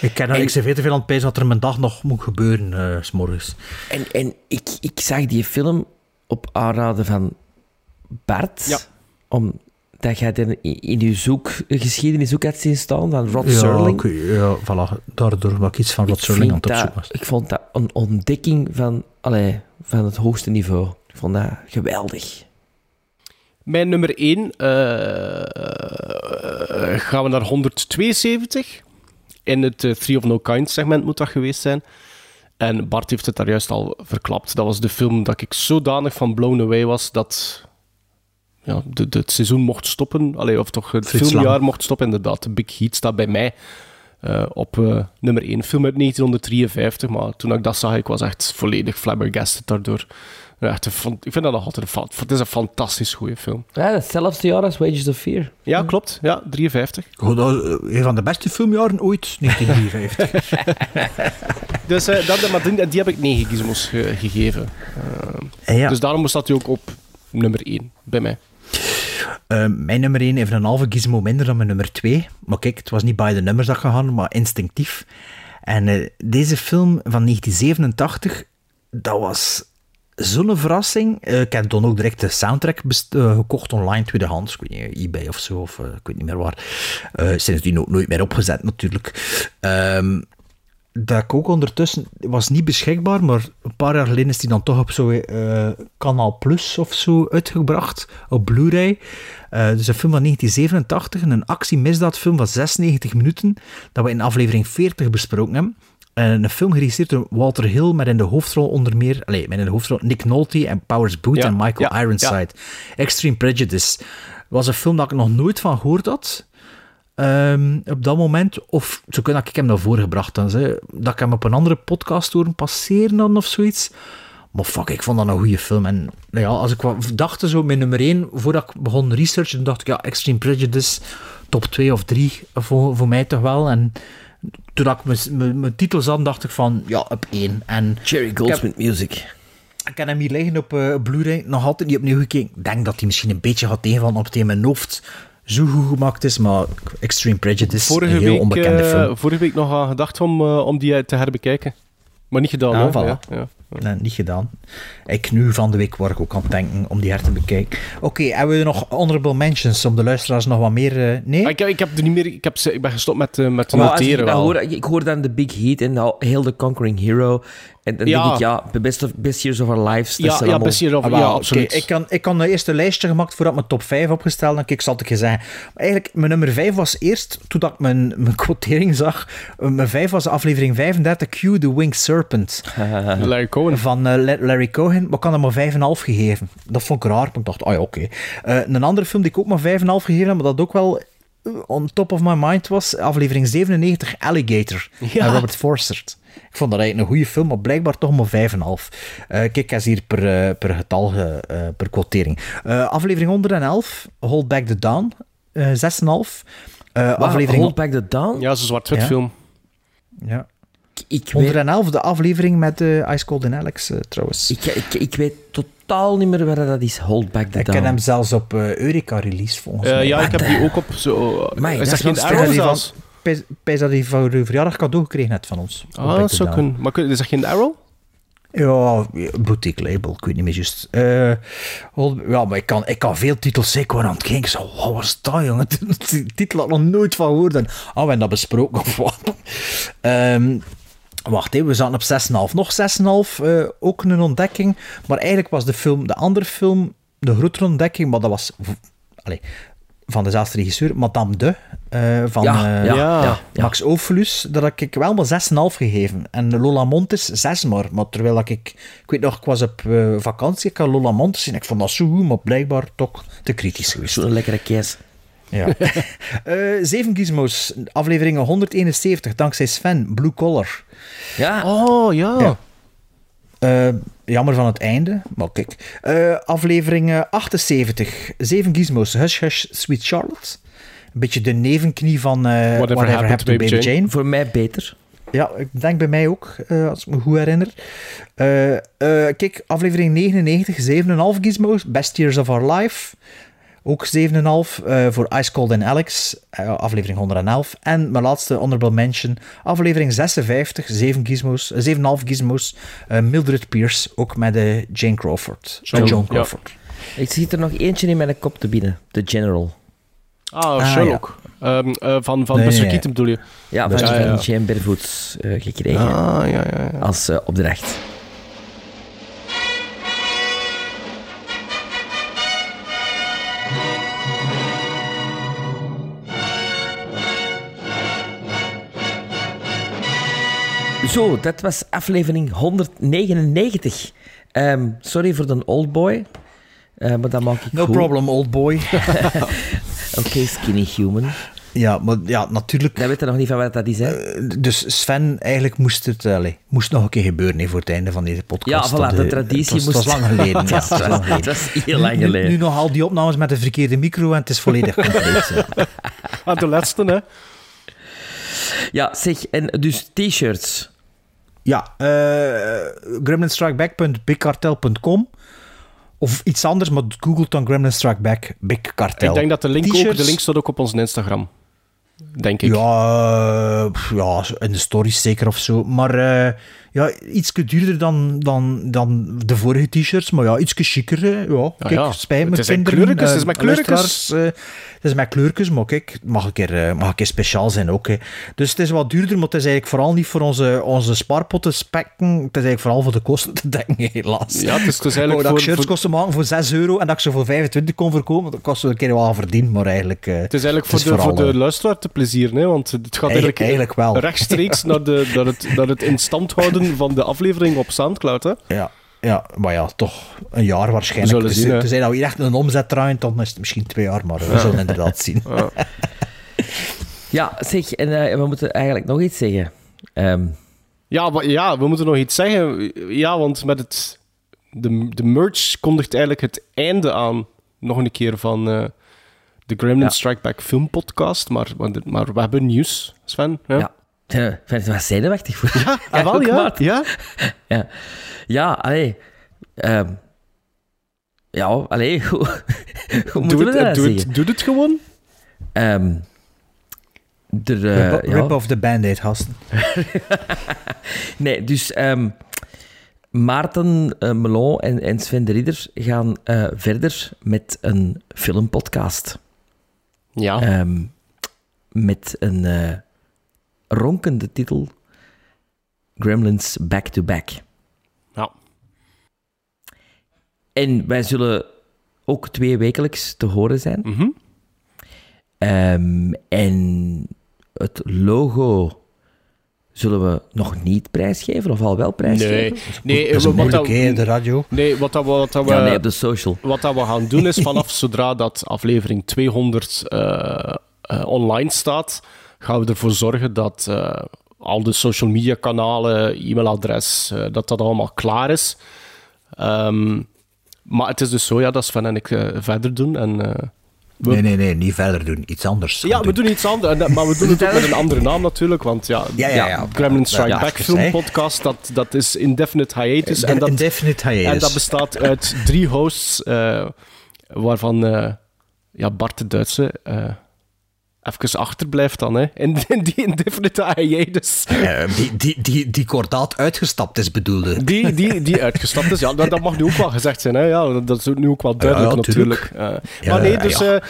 Ik ken er ik zit veel te veel aan het pijzen wat er mijn dag nog moet gebeuren, eh, s s'morgens. En, en ik, ik zag die film op aanraden van Bart. Ja. Omdat jij er in, in je zoekgeschiedenis ook had zien staan van Rod Ja, Serling. ja, voilà. Daardoor wat ik iets van Rod Ik Serling aan het dat- opzoeken was. Ik vond dat een ontdekking van, allee, van het hoogste niveau. Ik vond dat geweldig. Mijn nummer 1 gaan we naar 172. In het eh, Three of No Kind segment moet dat geweest zijn. En Bart heeft het daar juist al verklapt. Dat was de film dat ik zodanig van blown away was dat ja, de, de- het seizoen mocht stoppen. Allee, of toch het Frits filmjaar Lang. mocht stoppen, inderdaad. The Big Heat staat bij mij eh, op eh, nummer 1. Film uit 1953, maar toen ik dat zag, ik was echt volledig flabbergasted daardoor. Echt een ik vind dat nog altijd een, het is een fantastisch goede film. Ja, hetzelfde jaar als Wages of Fear. Ja, klopt. Ja, 53. Goed, dat is, eh, een van de beste filmjaren ooit, 1953. Dus eh, dat, maar die, die heb ik 9 gizmos ge- gegeven. Ja. Dus daarom staat hij ook op nummer 1 bij mij. Eh, mijn nummer 1 heeft een halve gizmo minder dan mijn nummer 2. Maar kijk, het was niet bij de nummers dat gegaan, maar instinctief. En eh, deze film van 1987, dat was zo'n verrassing. Eh, ik heb dan ook direct de soundtrack best- eh, gekocht online, tweedehands. Ik weet niet, eBay of zo, of ik weet niet meer waar. Sindsdien ook nooit meer opgezet natuurlijk. Ehm, dat ik ook ondertussen was niet beschikbaar, maar een paar jaar geleden is die dan toch op zo eh Kanaal Plus of zo uitgebracht op Blu-ray. Eh, dus een film van 1987, een actie-misdaadfilm van 96 minuten, dat we in aflevering 40 besproken hebben. En een film geregisseerd door Walter Hill met in de hoofdrol onder meer, allez, met in de hoofdrol Nick Nolte en Powers Booth Ja, en Michael ja, Ironside. Extreme Prejudice was een film dat ik nog nooit van gehoord had. Ehm, op dat moment, of zo kan ik hem naar voren gebracht dan, dat ik hem op een andere podcast horen passeren dan of zoiets. Maar fuck, ik vond dat een goede film. En nou ja, als ik wat dacht, zo mijn nummer 1, voordat ik begon researchen, dacht ik, ja, Extreme Prejudice, top 2 of 3 voor, voor mij toch wel. En toen ik mijn- titel zat, dacht ik van, ja, op 1. En Jerry Goldsmith heb- Music. ik heb hem hier liggen op eh, Blu-ray, nog altijd niet opnieuw gekeken. Ik denk dat hij misschien een beetje gaat tegenvallen op het in mijn hoofd zo goed gemaakt is, maar Extreme Prejudice, Vorige een heel week, onbekende eh, film. vorige week nog aan gedacht om, eh, om die te herbekijken. Maar niet gedaan, Ah, hè? voilà. Ja, ja. Nee, niet gedaan. Ik nu van de week waar ik ook aan het denken om die her te bekijken. Oké, hebben we nog honorable mentions om de luisteraars nog wat meer... eh, nee? Ah, Ik, heb- ik, heb er niet meer, ik, heb, ik ben gestopt met, eh, met Maar ik, noteren wel. hoor, ik hoor dan de Big Hit en nou, heel de Conquering Hero. En dan Ja. denk ik, ja, the best, of, best Years of Our Lives. Ja, ja, allemaal- best Year of- Ah, ja, wel, absoluut. oké, ik, kan, ik kan eerst een lijstje gemaakt voordat ik mijn top 5 opgesteld en ik zal het je zeggen. Maar eigenlijk, mijn nummer 5 was eerst, toen dat ik mijn, mijn quotering zag, eh, mijn 5 was aflevering 35, Q The Winged Serpent. Larry Cohen. Van eh, La- Larry Cohen, maar ik had hem maar 5,5 gegeven. Dat vond ik raar, maar ik dacht, oh ja, oké. Eh, een andere film die ik ook maar 5,5 gegeven heb, maar dat ook wel eh, on top of my mind was, aflevering 97, Alligator, Ja. Robert Forster. Ik vond dat eigenlijk een goede film, maar blijkbaar toch maar 5,5. Eh kijk, is hier per, per getal, ge- eh, per quotering. Eh, aflevering 111, Hold Back the Dawn, eh 6,5. Eh, Waar, aflevering... Hold Back the Dawn? Ja, zo'n zwart-wit Ja. film. Ja. Ik, ik, weet, 111, de aflevering met eh Ice Cold and Alex, eh, trouwens. ik, ik, ik weet totaal niet meer waar dat is, Hold Back the Ik ken hem zelfs op eh, Eureka release volgens mij. ja, ik heb die ook op zo... Is dat geen Arrow Pijs dat die zelfs? van- Pijs- dat hij voor uw verjaardag cadeau gekregen heeft van ons. Ah, dat zou kunnen. Maar is dat geen Arrow? Ja, boutique label, ik weet niet meer juist. Eh, hold- ja, maar ik kan, ik kan veel titels zeker aan het kijken. Zo, wat was dat, jongen? Die titel had ik nog nooit van gehoord. En, oh, we hebben dat besproken of wat? Ehm, wacht, hè, we zaten op 6,5. Nog 6,5, eh, ook een ontdekking. Maar eigenlijk was de film, de andere film, de grotere ontdekking, maar dat was... Allee, van dezelfde regisseur, Madame de, eh, van Ja, eh, ja, ja, ja. Max Ophuls, dat heb ik wel maar 6,5 gegeven. En Lola Montes 6 maar. Maar terwijl ik, ik weet nog, ik was op eh, vakantie, ik had Lola Montes en ik vond dat zo goed, maar blijkbaar toch te kritisch geweest. Zo'n lekkere kees. Ja. Eh, zeven gizmos, aflevering 171, dankzij Sven, Blue Collar. Ja. Oh, ja. Ja. Eh, jammer van het einde, maar kijk. Eh, aflevering eh, 78, zeven gizmos, Hush Hush Sweet Charlotte. Een beetje de nevenknie van eh Whatever, Happened, to Baby, Jane. Voor mij beter. Ja, ik denk bij mij ook, eh, als ik me goed herinner. Eh, eh, kijk, aflevering 99, 7,5 gizmos. Best Years of Our Life. Ook 7,5 eh, voor Ice Cold and Alex, eh, aflevering 111. En mijn laatste honorable mention, aflevering 56, 7 gizmos, eh, 7,5 gizmos. eh, Mildred Pierce, ook met eh, Jane Crawford. Ja. Crawford. Ik zie er nog eentje in mijn kop te binnen. The General. Ah, Ah, Sherlock. Ehm, eh, van van Nee, Buster nee, Keaton bedoel je? Ja, van, Ja, van ja. Jane Barefoots eh, gekregen. Ah, ja, ja, ja. Als eh, opdracht. Zo, dat was aflevering 199. Ehm, sorry voor de oldboy. eh maar dat maak ik No goed. problem, old boy. Oké, skinny human. ja, maar ja, natuurlijk. Dat weet je nog niet van wat dat is, hè? Eh, Dus Sven, eigenlijk moest het allee, moest nog een keer gebeuren hè, voor het einde van deze Ja, podcast. voilà, Dat, de traditie het was, moest... Het was lang geleden. ja, het, was, het was lang geleden. het was heel lang Nu- geleden. Nu, nog al die opnames met de verkeerde micro en het is volledig compleet. ja. Ah, de laatste, hè? Ja, zeg, en dus t-shirts. Ja, uh, gremlinstrikeback.bigcartel.com of iets anders, maar google dan Gremlin Strike Back Big Cartel. Ik denk dat de link ook, de link staat ook op onze Instagram. Denk ik. Ja, ja, in de stories zeker of zo. Maar eh, ja, iets duurder dan, dan, dan de vorige t-shirts. Maar ja, iets chiquer. hè. Ja, kijk, ja. spijt me. Het kinderen, het is eh, met kleurtjes. luisteraars, eh, het is met kleurtjes, maar kijk, het mag een keer, eh, mag een keer speciaal zijn ook. Hè. Dus het is wat duurder, maar het is eigenlijk vooral niet voor onze, onze spaarpotten spekken. Het is eigenlijk vooral voor de kosten te dekken, helaas. Ja, het is dus eigenlijk Oh, dat voor- shirts voor- kosten maken voor 6 euro en dat ik ze voor 25 kon verkopen, dat kost een keer wel verdiend, maar eigenlijk... eh, Het is eigenlijk voor, de, voor de eh, luisteraar te plezier, hè? want het gaat eigenlijk, eigenlijk wel. rechtstreeks naar, de, naar, het, naar het in stand houden van de aflevering op Soundcloud. Hè? Ja, ja, maar ja, toch een jaar We waarschijnlijk. zullen Dus, zien, dat we hier echt een omzet draaien, dan is het misschien twee jaar, maar we zullen inderdaad zien. Ja. Ja, zeg, en eh, we moeten eigenlijk nog iets zeggen. Ehm, Ja, maar, ja, we moeten nog iets zeggen. Ja, want met het, de, de merch kondigt eigenlijk het einde aan, nog een keer, van eh, de Gremlin Ja. Strike Back film podcast. Maar, maar, we hebben nieuws, Sven. Ja, Ja. Ik vind het wel zenuwachtig voor Ja, ah, wel, ja, ja. ja. Ja, allee. Ehm, ja, allee. Hoe, hoe moeten Doe, we het, dat doe, zeggen? het, doe het gewoon. Ehm, er, eh, Rip, ja. rip off the band-aid, gasten. Nee, dus ehm, Maarten eh, Melon en, en Sven de Ridder gaan eh, verder met een filmpodcast. Ja. Ehm, met een eh, ronkende titel Gremlins Back to Back. Ja. En wij zullen ook twee wekelijks te horen zijn. Mhm. Ehm, en het logo zullen we nog niet prijsgeven, of al wel prijsgeven? Nee, nee Dat is wat moeilijk, dat- de radio. Nee, wat, dat, we- wat, dat we, Ja, nee, op de social. wat dat we gaan doen is vanaf zodra dat aflevering 200 eh, eh, online staat, gaan we ervoor zorgen dat eh, al de social media kanalen, e-mailadres, eh, dat dat allemaal klaar is. Ehm, maar het is dus zo ja, dat Sven en ik verder doen. En, eh, we- Nee, nee, nee, niet verder doen. Iets anders. Ja, we doen iets anders, maar we doen het ook met een andere naam natuurlijk, want ja, Ja, ja, ja. Gremlin Strike Back Film. Podcast, dat, dat is Indefinite Hiatus. en dat, Indefinite hiatus. En dat bestaat uit drie hosts, eh, waarvan eh, ja, Bart de Duitse eh even achterblijft dan, hè, in, in die Indefinite Hiatus. Eh, die, die, die, die kordaat uitgestapt is, bedoelde. Die, die, die uitgestapt is, ja, dat, dat mag nu ook wel gezegd zijn. Hè? Ja, dat- dat is nu ook wel duidelijk Ja, ja, natuurlijk. tuurlijk. Eh, Ja, maar nee, dus ja. eh,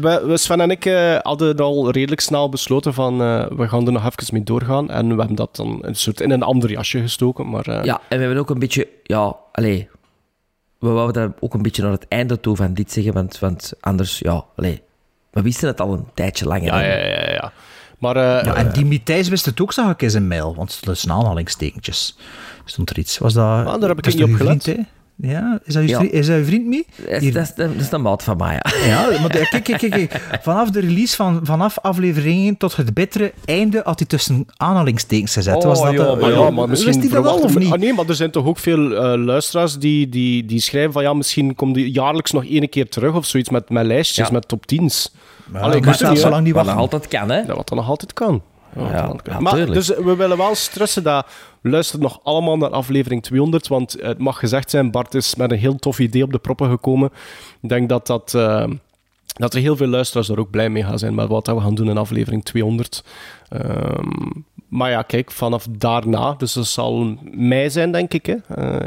we, we- Sven en ik eh, hadden al redelijk snel besloten van eh, we gaan er nog even mee doorgaan. En we hebben dat dan een soort in een ander jasje gestoken. Maar, eh, Ja, en we hebben ook een beetje... Ja, allee. We wouden daar ook een beetje naar het einde toe van dit zeggen, want, want anders, ja, allee. We wisten het al een tijdje langer. ja, ja, ja, ja. Maar eh, Ja, en die Matthijs wist het ook, zag ik in zijn mail. Want het is een aanhalingstekentjes. Stond er iets. Was dat... Ah, daar heb ik dat is niet op gelet. vriend? Ja, is dat, uw Ja. vriend, is dat vriend mee? Dat is, dat, is, dat is een maat van mij, ja. Ja, maar de- kijk, kijk, kijk, kijk. Vanaf de release van vanaf aflevering 1 tot het bittere einde had hij tussen aanhalingstekens gezet. Oh, was dat, ja, Maar ja, maar misschien Wist hij dat al of niet? Ah, nee, maar er zijn toch ook veel eh, luisteraars die, die, die schrijven van ja, misschien komt die jaarlijks nog één keer terug of zoiets met, met lijstjes, Ja. met top 10's. Ja, Allee, ik maar het dat niet, zo lang niet Wat nog wachten. altijd kan, hè. Ja, wat dan nog altijd kan. Ja, maar, dus we willen wel stressen dat luister nog allemaal naar aflevering 200, want het mag gezegd zijn, Bart is met een heel tof idee op de proppen gekomen. Ik denk dat, dat, eh, dat er heel veel luisteraars daar ook blij mee gaan zijn met wat we gaan doen in aflevering 200. Ehm, maar ja, kijk, vanaf daarna, dus dat zal mei zijn, denk ik, hè, eh,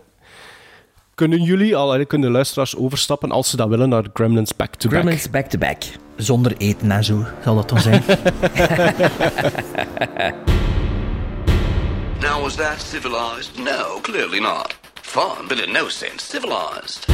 kunnen jullie, al kunnen de luisteraars overstappen als ze dat willen naar Gremlins Back to Back. Gremlins back to back. Zonder eten en zo, zal dat dan zijn. Now, was that civilized? No, clearly not. Fun, but in no sense civilized.